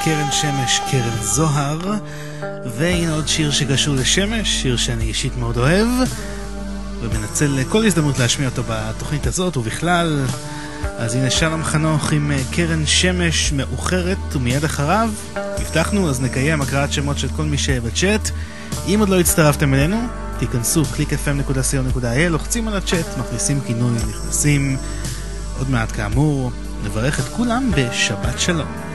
קרן שמש, קרן זוהר, והנה עוד שיר שקשור לשמש, שיר שאני אישית מאוד אוהב, ומנצל כל הזדמנות להשמיע אותו בתוכנית הזאת ובכלל. אז הנה שלום חנוך עם אה, קרן שמש מאוחרת, ומיד אחריו, הבטחנו, אז נקיים הקראת שמות של כל מי שבצ'אט. אם עוד לא הצטרפתם אלינו, תיכנסו www.clickfm.co.il, לוחצים על הצ'אט, מכניסים כינוי, נכנסים. עוד מעט כאמור, נברך את כולם בשבת שלום.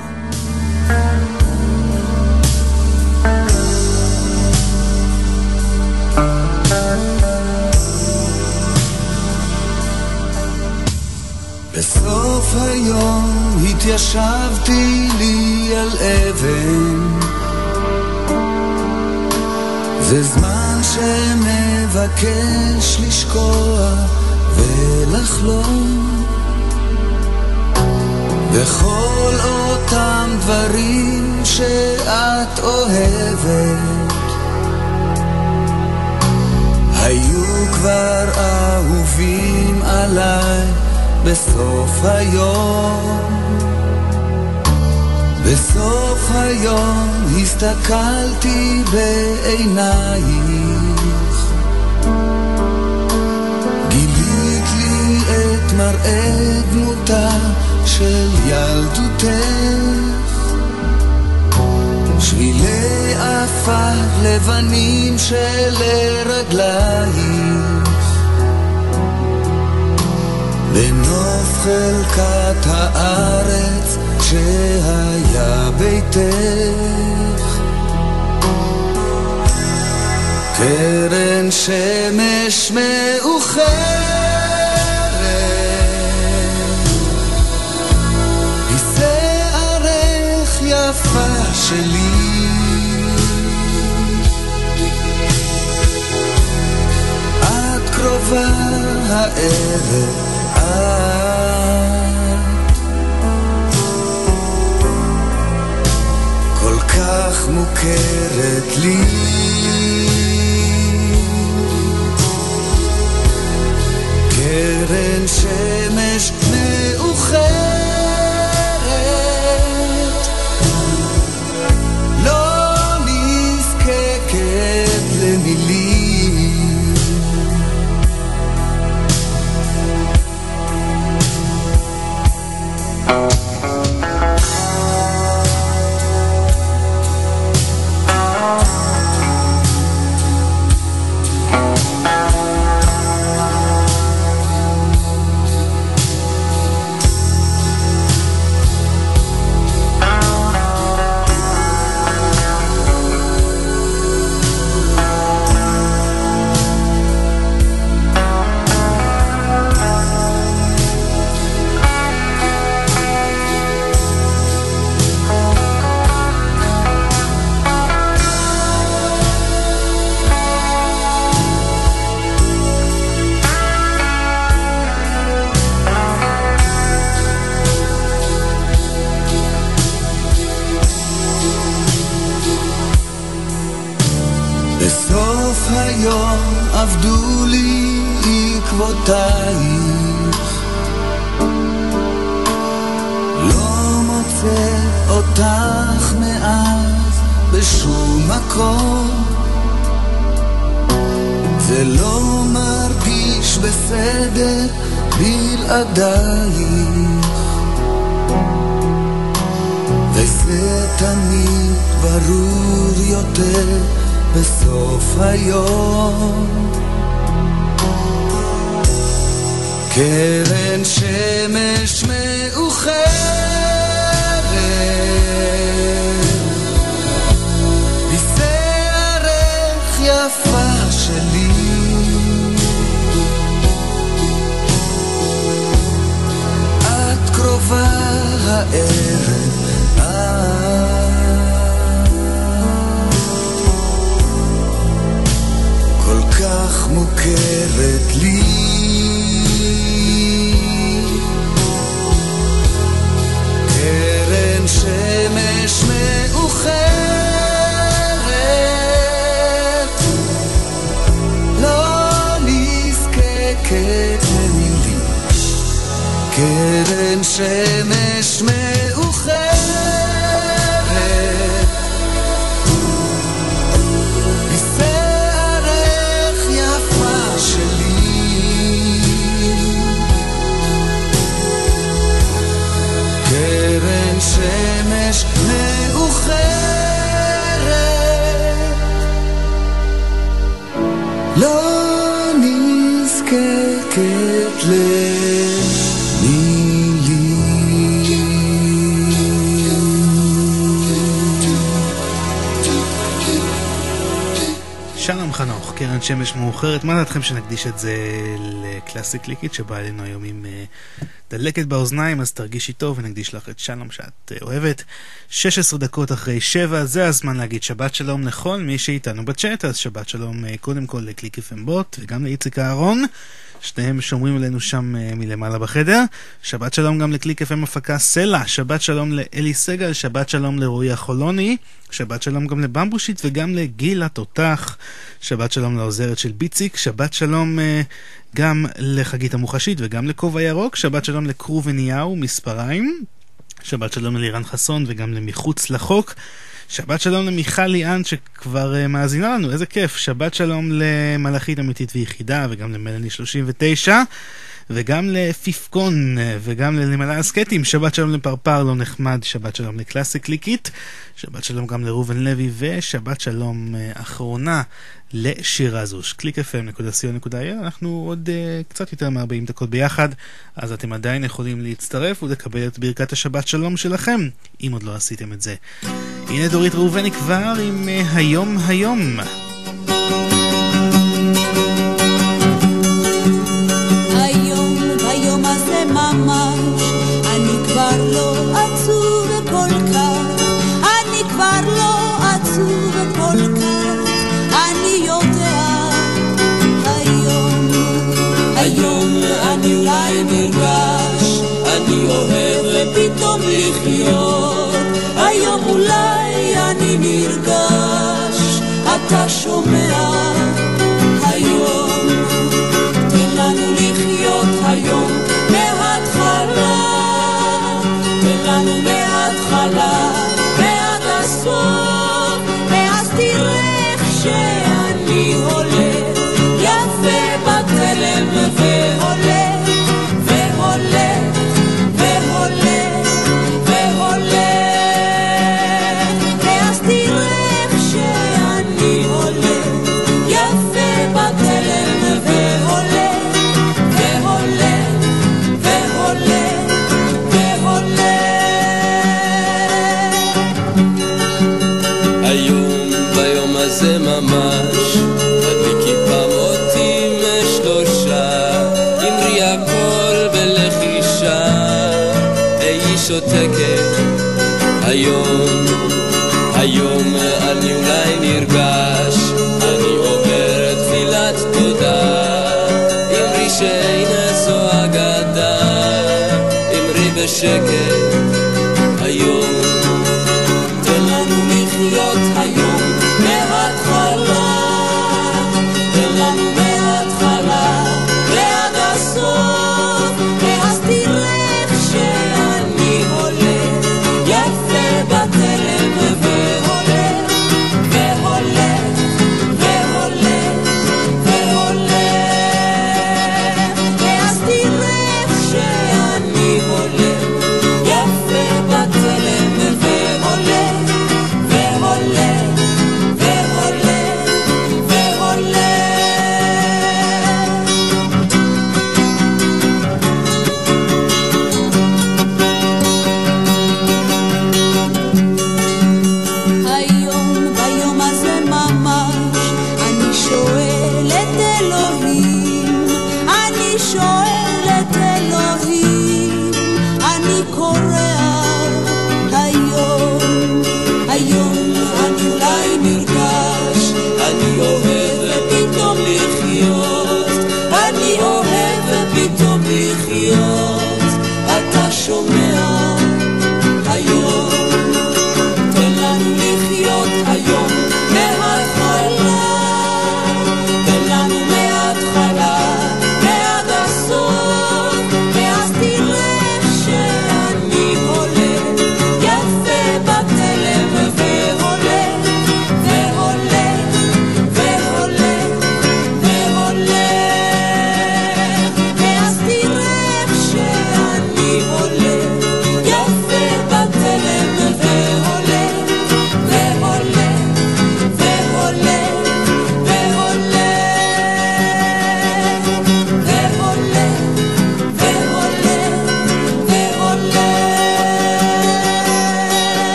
היום התיישבתי לי על אבן. זה זמן שמבקש לשקוע ולחלום. וכל אותם דברים שאת אוהבת היו כבר אהובים עליי בסוף היום. בסוף היום הסתכלתי בעינייך. גילית לי את מראה דמותה של ילדותך. שבילי עפר לבנים שלרגלייך לנוף חלקת הארץ שהיה ביתך. קרן שמש מאוחרת. שלי. את קרובה הערב כל כך מוכרת לי. קרן שמש קרן שמש מאוחרת, מה דעתכם שנקדיש את זה לקלאסי קליקית שבאה אלינו היום עם uh, דלקת באוזניים, אז תרגישי טוב ונקדיש לך את שלום שאת uh, אוהבת. 16 דקות אחרי 7, זה הזמן להגיד שבת שלום לכל מי שאיתנו בצ'אט, אז שבת שלום uh, קודם כל לקליק FM וגם לאיציק אהרון. שניהם שומרים עלינו שם uh, מלמעלה בחדר. שבת שלום גם לקליק FM הפקה סלע, שבת שלום לאלי סגל, שבת שלום לרועי החולוני, שבת שלום גם לבמבושיט וגם לגיל התותח, שבת שלום לעוזרת של ביציק, שבת שלום uh, גם לחגית המוחשית וגם לכובע ירוק, שבת שלום לקרו וניהו, מספריים, שבת שלום ללירן חסון וגם למחוץ לחוק. שבת שלום למיכל ליאן שכבר uh, מאזינה לנו, איזה כיף. שבת שלום למלאכית אמיתית ויחידה וגם למלאני 39 וגם לפיפקון וגם לנמלה הסקטים. שבת שלום לפרפר לא נחמד, שבת שלום לקלאסי קליקית. שבת שלום גם לראובן לוי ושבת שלום uh, אחרונה לשירה זוש. www.clickfm.co.il אנחנו עוד uh, קצת יותר מ-40 דקות ביחד, אז אתם עדיין יכולים להצטרף ולקבל את ברכת השבת שלום שלכם, אם עוד לא עשיתם את זה. הנה דורית ראובני כבר עם uh, היום. היום, אתה שומע, chicken.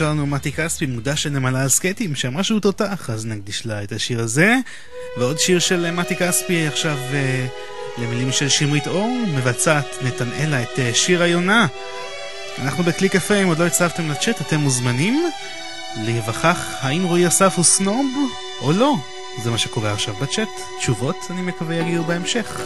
שלנו מתי כספי מודע שנמלה על סקטים שאמרה שהוא תותח אז נקדיש לה את השיר הזה. ועוד שיר של אה, מתי כספי עכשיו uh, למילים של שמרית אור מבצעת נתנאלה את uh, שיר היונה. אנחנו בקליק אפה אם עוד לא הצטרפתם לצ'אט אתם מוזמנים להיווכח האם רועי אסף הוא סנוב או לא. זה מה שקורה עכשיו בצ'אט. תשובות אני מקווה יגיעו בהמשך.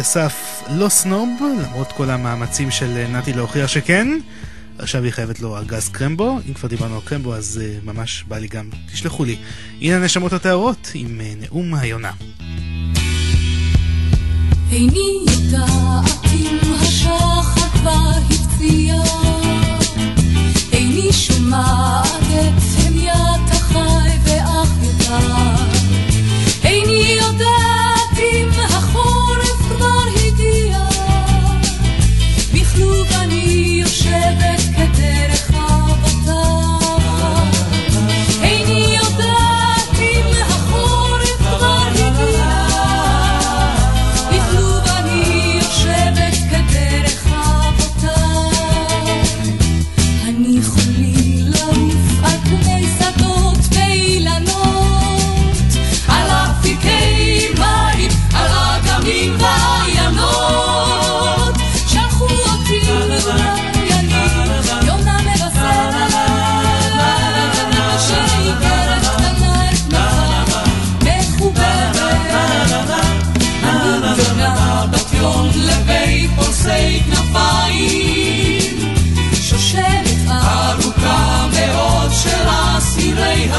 אסף לא סנוב, למרות כל המאמצים של אה, נתי להוכיח שכן. עכשיו היא חייבת לו ארגז קרמבו, אם כבר דיברנו על קרמבו אז uh, ממש בא לי גם, תשלחו לי. הנה נשמות הטהרות עם uh, נאום היונה. איני איני שומעת את המיית החי ואך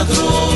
ladrón.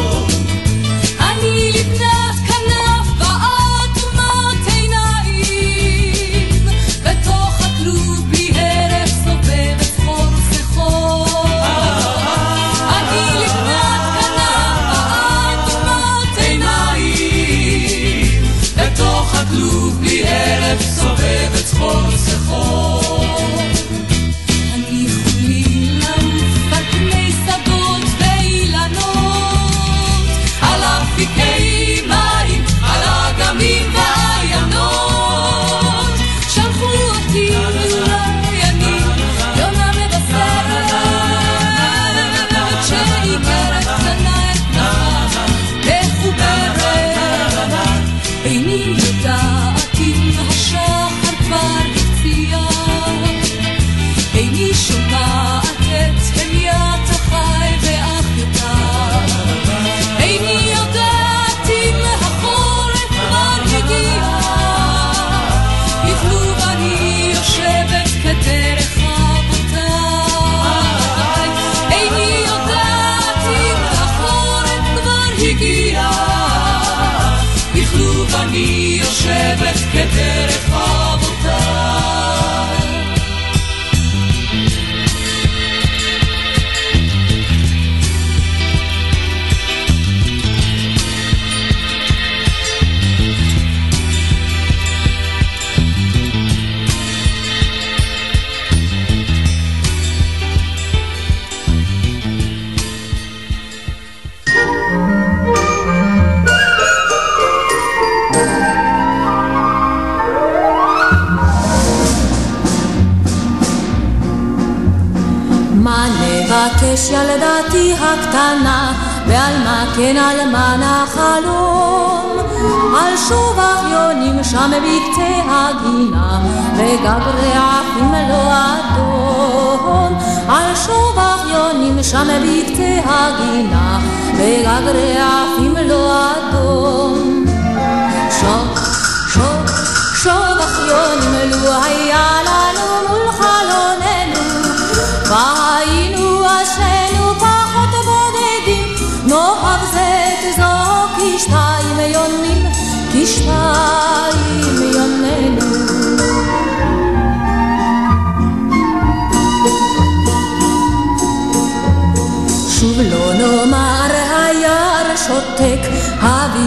מבקש ילדתי הקטנה, ועל מה כן על מה נחלום? על שוב אחיונים שם בקצה הגינה, וגג רעפים לא אדום. על שוב אחיונים שם בקצה הגינה, וגג רעפים לא אדום. שוב, שוב, שוב אחיונים לו היה לנו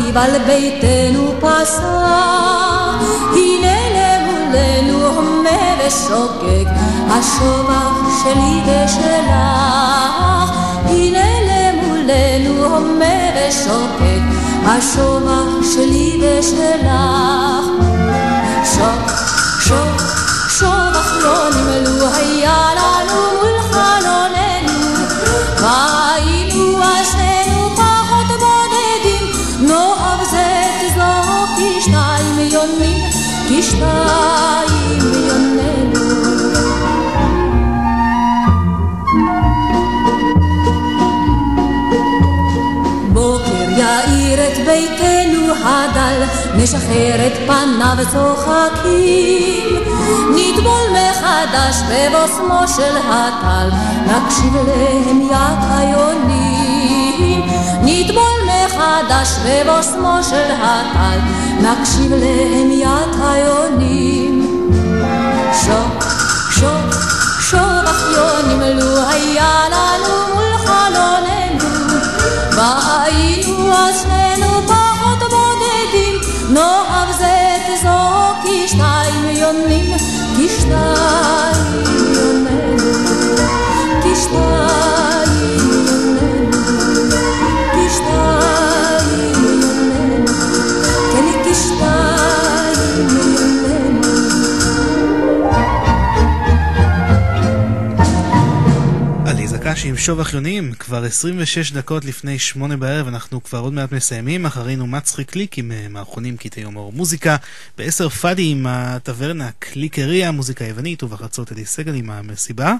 אביב על ביתנו פסע. הנה למולנו הומה ושוקק, השובח שלי ושלך. הנה למולנו הומה ושוקק, השובח שלי ושלך. שוק, שוק, שובח לא נמלו היה לנו מול חלוננו. נשחרר את פניו צוחקים. נטבול מחדש בבוסמו של הטל, נקשיב להמיית היונים. נטבול מחדש בבוסמו של הטל, נקשיב להמיית היונים. שוק, שוק, שוק אחיונים, לו היה לנו מול חלוננו, והיינו פחות No a vzeti zo kištajn jonim kištajn קשי עם שובח יונים, כבר 26 דקות לפני שמונה בערב, אנחנו כבר עוד מעט מסיימים, אחרינו מצחי קליק עם אה, מערכונים קטעי הומור ומוזיקה, בעשר פאדי עם הטברנה קליקריה, מוזיקה יוונית, ובחצות אלי סגל עם המסיבה.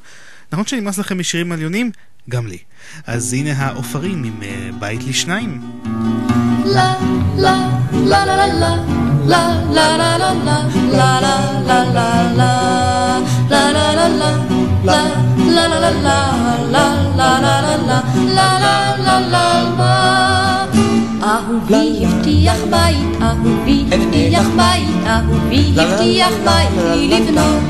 נכון שנמאס לכם משירים על יונים? גם לי. אז הנה העופרים עם אה, בית לשניים. La la la la la la la la la la la la la la la la la la la אהובי הבטיח בית, אהובי הבטיח בית, אהובי הבטיח בית לבנות.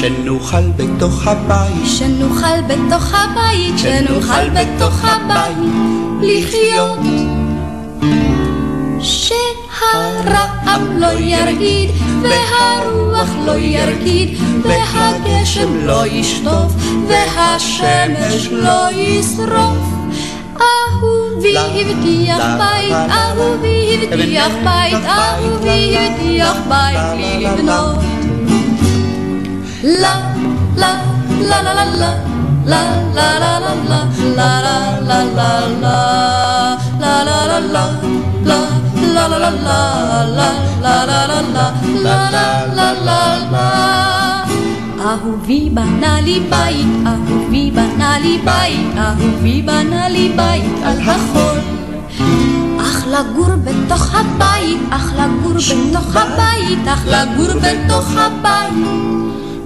שנוכל בתוך הבית, שנוכל בתוך הבית, שנוכל בתוך הבית לחיות. שהרעם לא ירעיד, והרוח לא ירקיד, והגשם לא ישטוף, והשמש לא ישרוף. אהובי הבטיח בית, אהובי הבטיח בית, אהובי הבטיח בית לי לבנות. לה, לה, לה לה לה לה La la la la la la la la la la la la la la la la la la la la la la la la la אהובי בנה לי בית, אהובי בנה לי בית, אהובי בנה לי בית על החול. אך לגור בתוך הבית, אך לגור בתוך הבית, אך לגור בתוך הבית,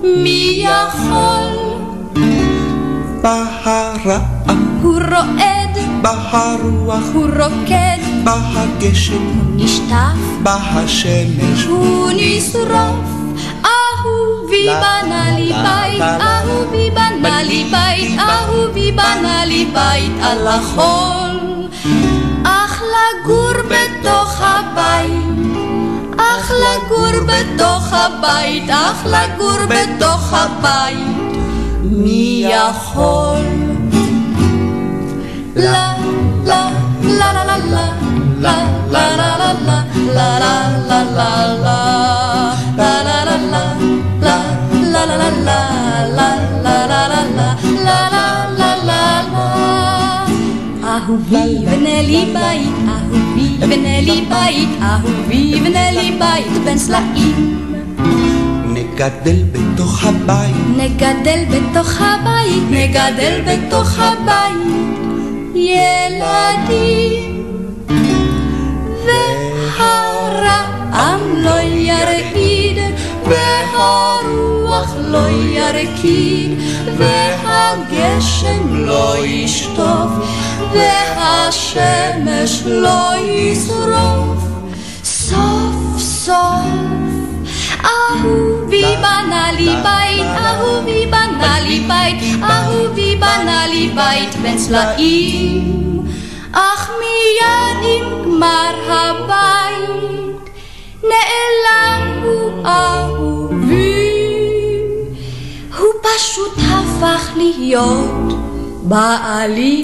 מי יכול? בהרעם הוא רועד, בהרוח הוא רוקד, בהגשם הוא נשטף, בהשמש הוא נשרוף. אהובי בנה לי בית, אהובי בנה לי בית, אהובי בנה לי בית על החול. אך לגור בתוך הבית, אך לגור בתוך הבית, אך לגור בתוך הבית, מי יכול? לה, la la la la la la la la la la la אהובי בנה לי בית, אהובי בנה לי בית, אהובי בנה לי בית בין סלעים. נגדל בתוך הבית, נגדל בתוך הבית, נגדל בתוך הבית, ילדים. והרעם לא ירעיד, והרוח לא ירקיד, והגשם לא ישטוף, והשמש לא ישרוף. סוף סוף אהובי בנה לי בית, אהובי בנה לי בית, אהובי בנה לי בית בין סלעים. אך מיד עם גמר הבית נעלם הוא אהובי. הוא פשוט הפך להיות בעלי.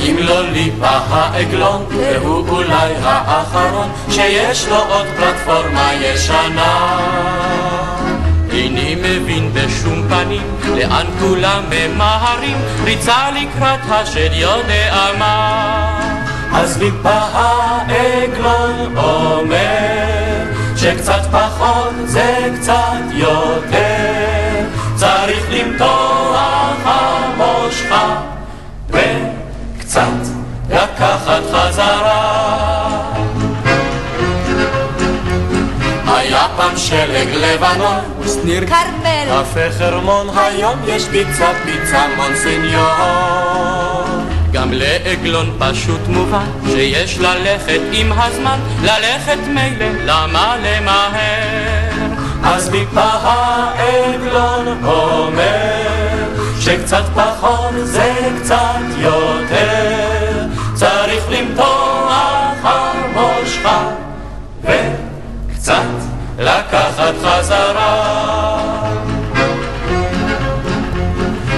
קוראים לו ליפה העגלון, והוא אולי האחרון שיש לו עוד פלטפורמה ישנה. איני מבין בשום פנים לאן כולם ממהרים, ריצה לקראת השד יודע מה. אז ליפה העגלון אומר שקצת פחות זה קצת יותר, צריך למתוח חזרה. היה פעם שלג לבנון, ושניר כרמל, קפה חרמון, היום יש פיצה פיצה מונסניור. גם לעגלון פשוט מובן שיש ללכת עם הזמן, ללכת מילא, למה למהר? אז ליפה העגלון אומר שקצת פחות זה קצת יותר, צריך למתוח המושכה וקצת לקחת חזרה.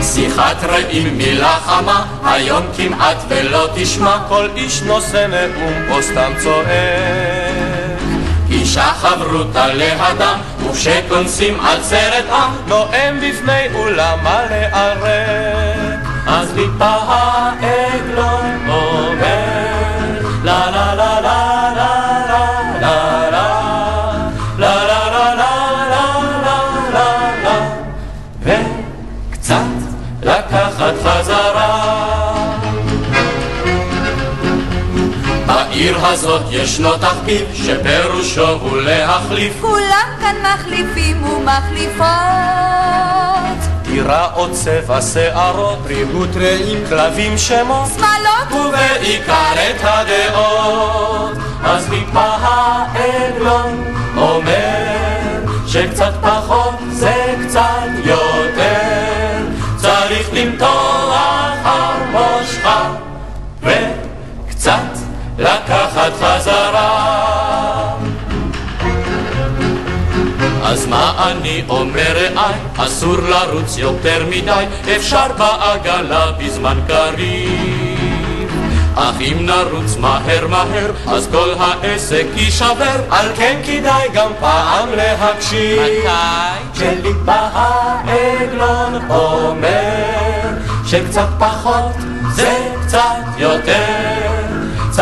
שיחת רעים מילה חמה, היום כמעט ולא תשמע כל איש נושא נאום או סתם צועק. אישה חברותה לאדם, וכשכונסים עצרת עם, נואם בפני אולם מלא ערק. אז ליפה העגלון הזאת ישנו תחביב שפירושו הוא להחליף. כולם כאן מחליפים ומחליפות. דירה או צבע שערות, ריהוט רעים, כלבים שמות, שמאלות ובעיקר את הדעות. אז ליפה העגלון אומר שקצת פחות זה קצת יותר, צריך למתוח לקחת חזרה. אז מה אני אומר רעי? אסור לרוץ יותר מדי, אפשר בעגלה בזמן קריב. אך אם נרוץ מהר מהר, אז כל העסק יישבר, על כן כדאי גם פעם להקשיב. מתי? כשליבה העגלון אומר, שקצת פחות זה קצת יותר,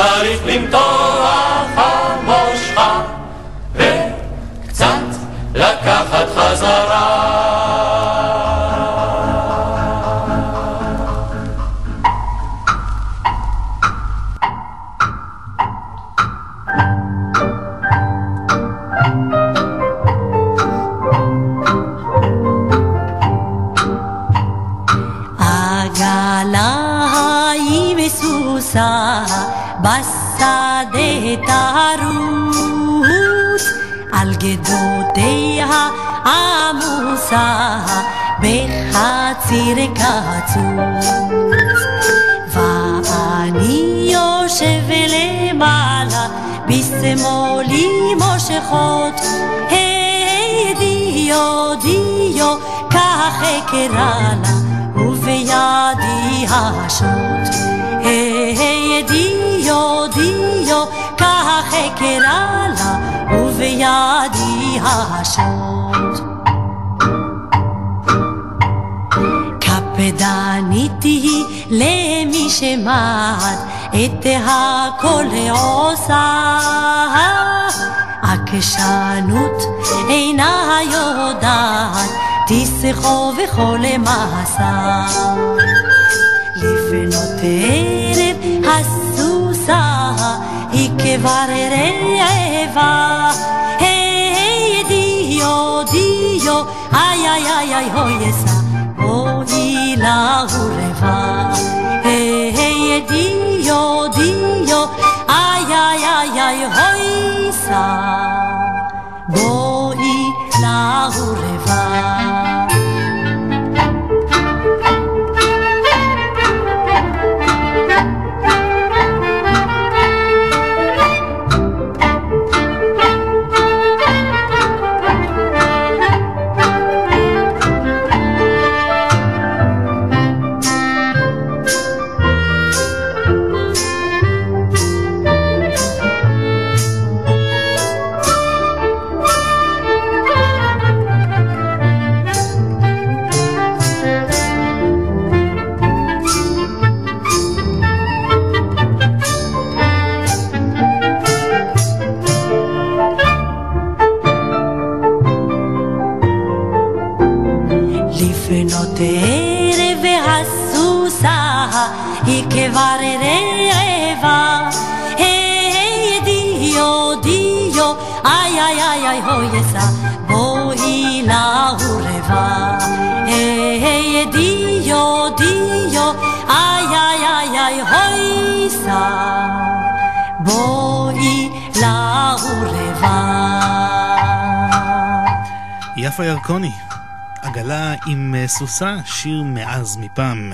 צריך למתוח המושכה וקצת לקחת חזרה. גדותיה עמוסה בחציר קצוץ ואני יושב למעלה בשמאלי מושכות דיו דיו כך אקרא לה ובידי השוט דיו דיו אקרא לה השוט. קפדנית היא למי שמעת את הכל עושה. עקשנות אינה יודעת תסחו וכל מעשה. לפנות כבר רעבה. היי דיו דיו איי איי איי איי הוי אסה אוי לה הורבה. היי דיו דיו איי איי איי איי הוי סה יפה ירקוני, עגלה עם אה, סוסה, שיר מאז מפעם,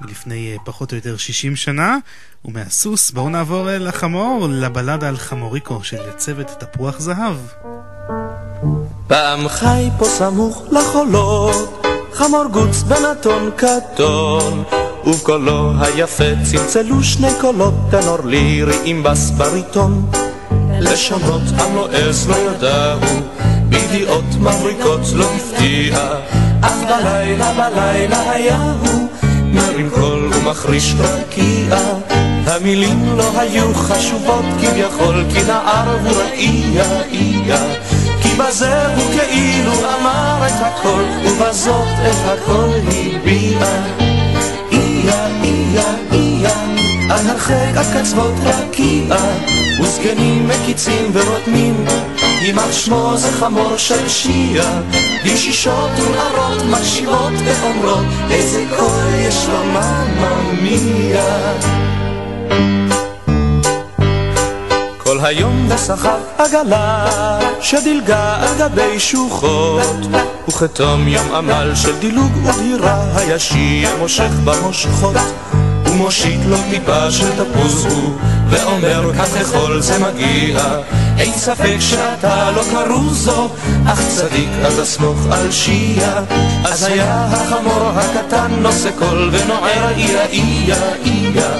מלפני אה, פחות או יותר 60 שנה, ומהסוס בואו נעבור אה, לחמור, לבלדה על חמוריקו של צוות תפוח זהב. פעם חי פה סמוך לחולות, חמור גוץ בנתון קטון, ובקולו היפה צלצלו שני קולות, טנור לירי עם בס בריטון. לשונות עם לא ידעו, בידיעות מבריקות לא הפתיע, אך בלילה בלילה היה הוא, מרים קול ומחריש רקיע. המילים לא היו חשובות כביכול, כי נער הוא רק איה איה. כי בזה הוא כאילו אמר את הכל, ובזאת את הכל הביע. איה איה איה, על הרחק עד קצוות רקיע. וזקנים מקיצים ורותמים, יימח שמו זה חמור של שיעה, בשישות ונערות מקשיבות ואומרות, איזה קול יש לו מממיה. כל היום בסחר עגלה שדילגה על גבי שוחות וכתום יום עמל של דילוג ודהירה הישיר מושך במושכות ומושיט לו טיפה של תפוז הוא ואומר כך לכל זה מגיע. אין ספק שאתה לא כרוזו אך צדיק אז אסמוך על שיעה אז היה החמור הקטן נושא קול ונוער איה איה איה.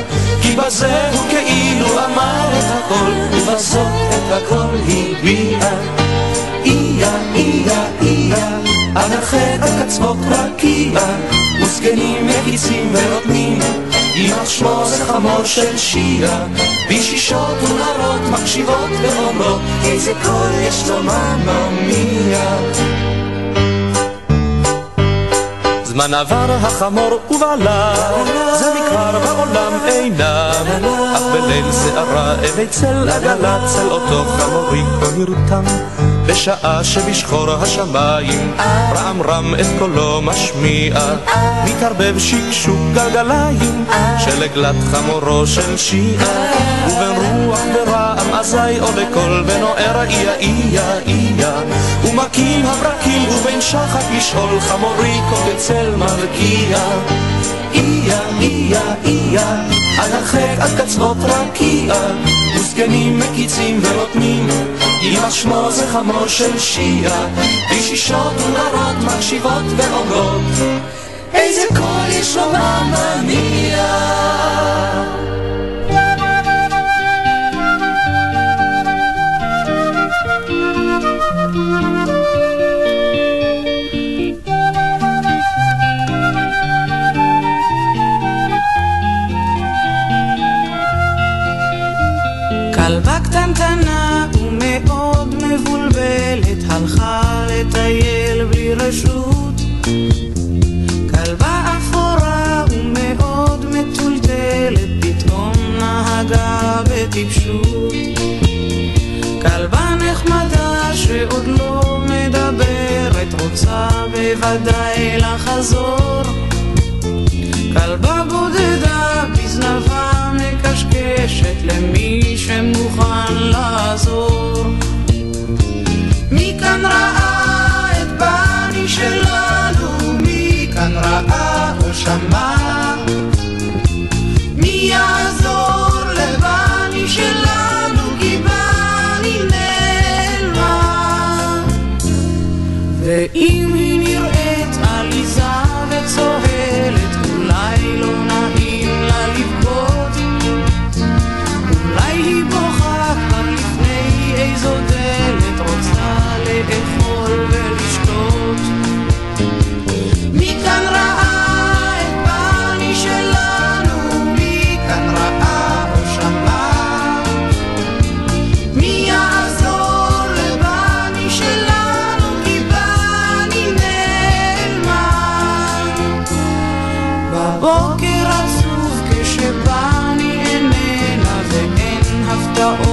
כי בזה הוא כאילו אמר את הכל ובזאת את הכל הביע. איה איה איה הרחק על קצוות רקיע וזקנים מקיצים ורותמים יימח שמו זה חמור של שיעה בשישות ונערות מקשיבות ואומרות איזה קול יש לו מממיה זמן עבר החמור ובעלה, זה מכבר בעולם אינם, אך בליל שערה אלי צל עגלה, צל אותו חמוריקו נרתם, בשעה שבשחור השמיים, רם רם את קולו משמיע, מתערבב שקשוק גלגליים, של עגלת חמורו של שיעה, ובין רוח ורעם אזי עולה קול ונוער איה איה איה, ומכים הברקים ובין שחק לשאול חמוריקו בצל מרקיע. איה, איה, איה, על הרחק עד קצוות רקיע, וזקנים מקיצים ורותמים, יימח שמו חמו של שיעה, בשישות ונערות מקשיבות ואומרות, איזה קול יש לו מממיה. בוודאי לחזור. כלבה בודדה בזנבה מקשקשת למי שמוכן לעזור. מי כאן ראה את בני שלנו? מי כאן ראה או שמע 찾아오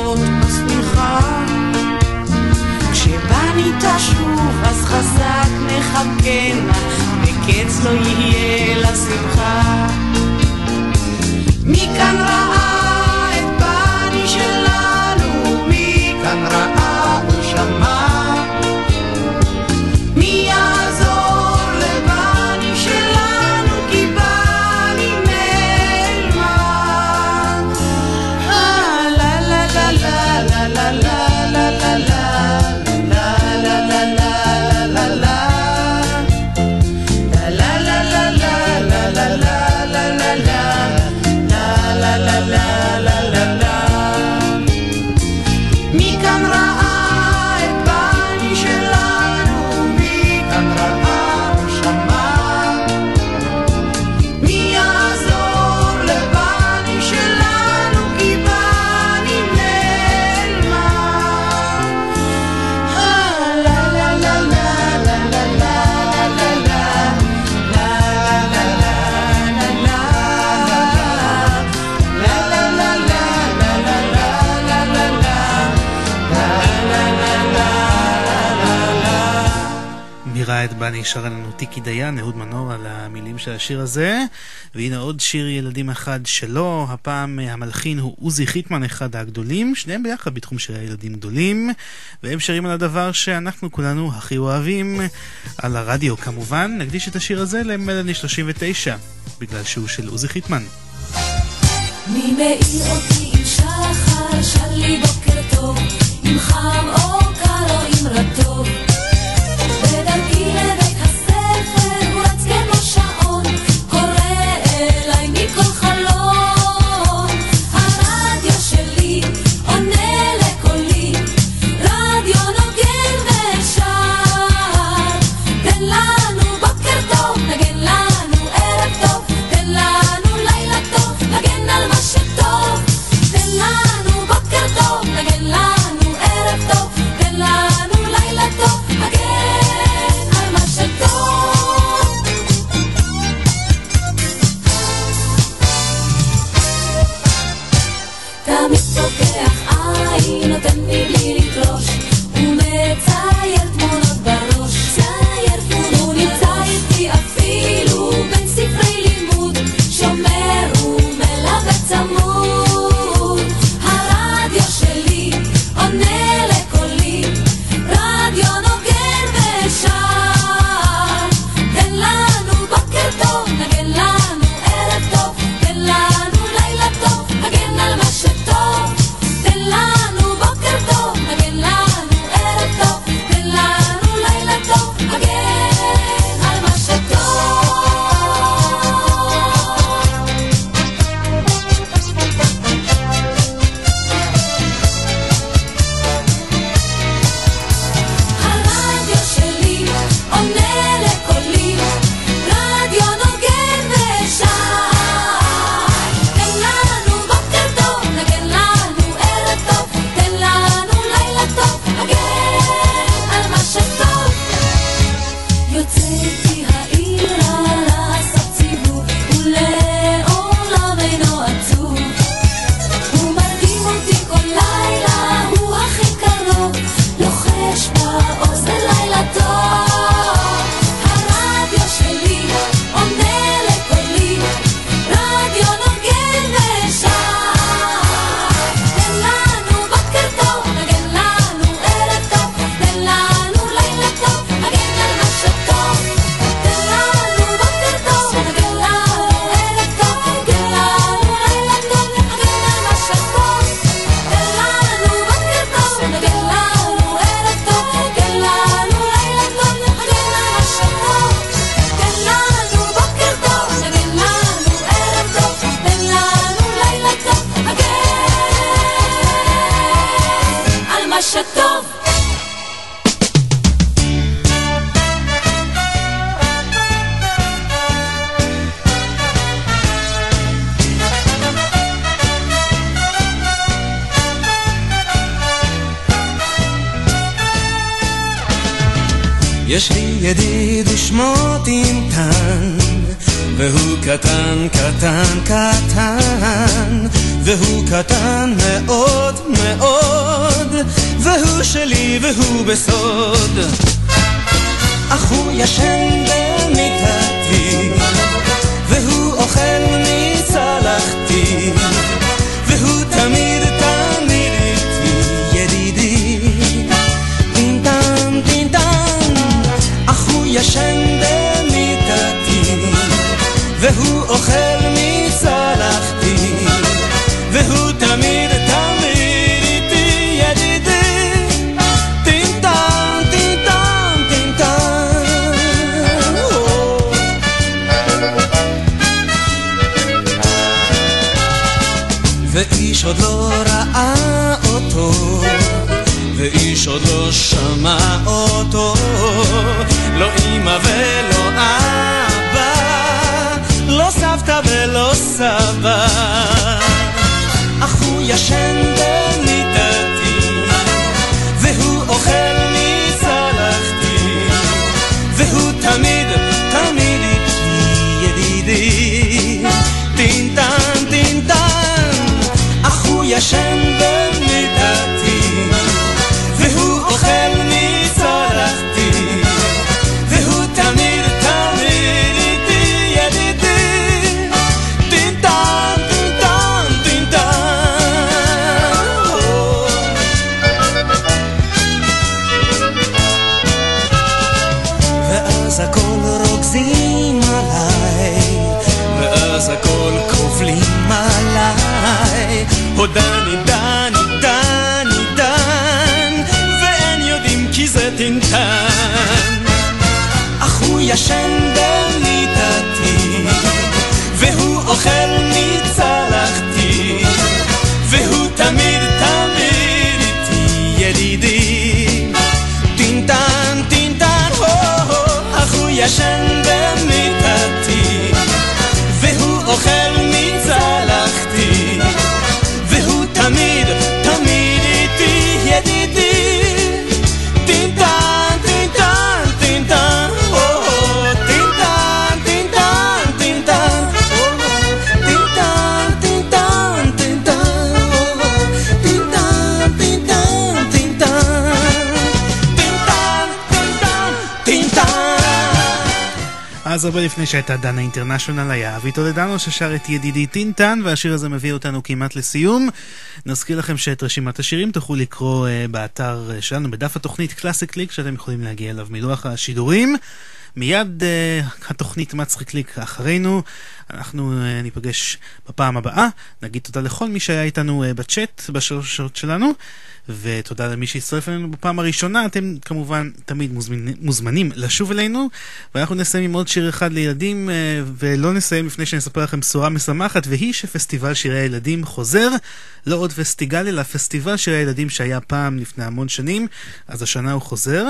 כמובן נשאר לנו טיקי דיין, אהוד מנור על המילים של השיר הזה. והנה עוד שיר ילדים אחד שלו, הפעם אה, המלחין הוא עוזי חיטמן, אחד הגדולים, שניהם ביחד בתחום של הילדים גדולים, והם שרים על הדבר שאנחנו כולנו הכי אוהבים, על הרדיו כמובן. נקדיש את השיר הזה למלאני 39, בגלל שהוא של עוזי חיטמן. מי מאיר אותי עם שחר, שר בוקר טוב, אם חם או קר או אם רטוב. someone London. עוד לא ראה אותו, ואיש עוד לא שמע אותו, הרבה לפני שהייתה דנה אינטרנשיונל היה אבי טולדנו ששר את ידידי טינטן והשיר הזה מביא אותנו כמעט לסיום. נזכיר לכם שאת רשימת השירים תוכלו לקרוא אה, באתר אה, שלנו בדף התוכנית קלאסיק קליק שאתם יכולים להגיע אליו מלוח השידורים. מיד אה, התוכנית מצחיק קליק אחרינו, אנחנו אה, ניפגש בפעם הבאה, נגיד תודה לכל מי שהיה איתנו אה, בצ'אט בשלוש שעות שלנו, ותודה למי שהצטרף אלינו. בפעם הראשונה, אתם כמובן תמיד מוזמנים, מוזמנים לשוב אלינו, ואנחנו נסיים עם עוד שיר אחד לילדים, uh, ולא נסיים לפני שאני אספר לכם בשורה משמחת, והיא שפסטיבל שירי הילדים חוזר, לא עוד פסטיגל אלא פסטיבל שירי הילדים שהיה פעם לפני המון שנים, אז השנה הוא חוזר,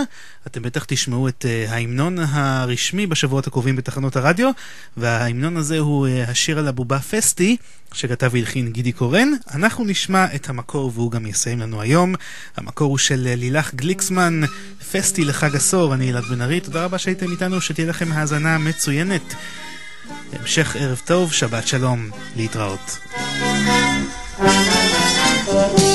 אתם בטח תשמעו את uh, ההמנון הרשמי בשבועות הקרובים בתחנות הרדיו, וההמנון הזה הוא uh, השיר על הבובה פסטי, שכתב והלחין גידי קורן. אנחנו נשמע את המקור והוא גם יסיים לנו היום. המקור הוא של לילך גליקסמן, פסטי לחג עשור, אני אלעד בן ארי, תודה רבה שהייתם איתנו, שתהיה לכם האזנה מצוינת. המשך ערב טוב, שבת שלום, להתראות. כל השנה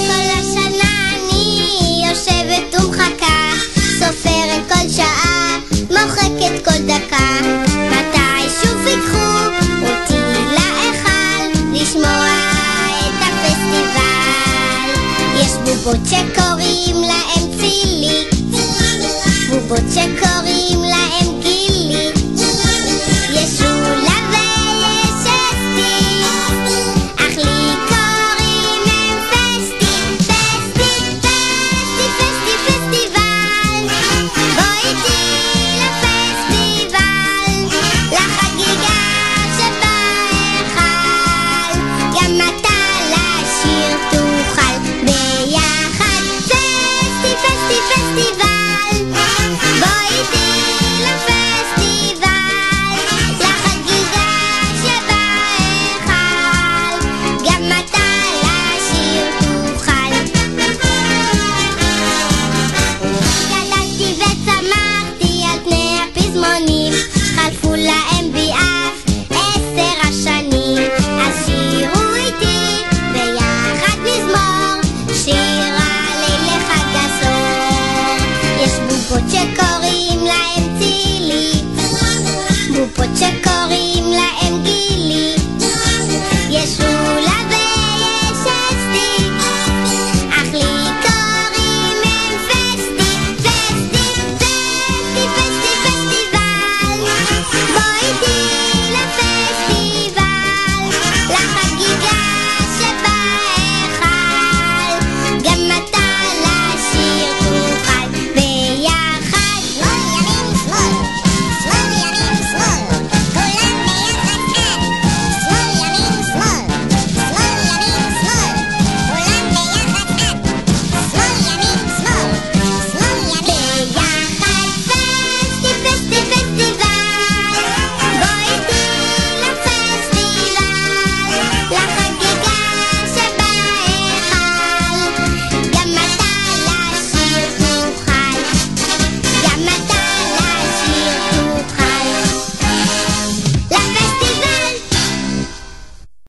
בובות שקוראים להם צילי, בובות שקוראים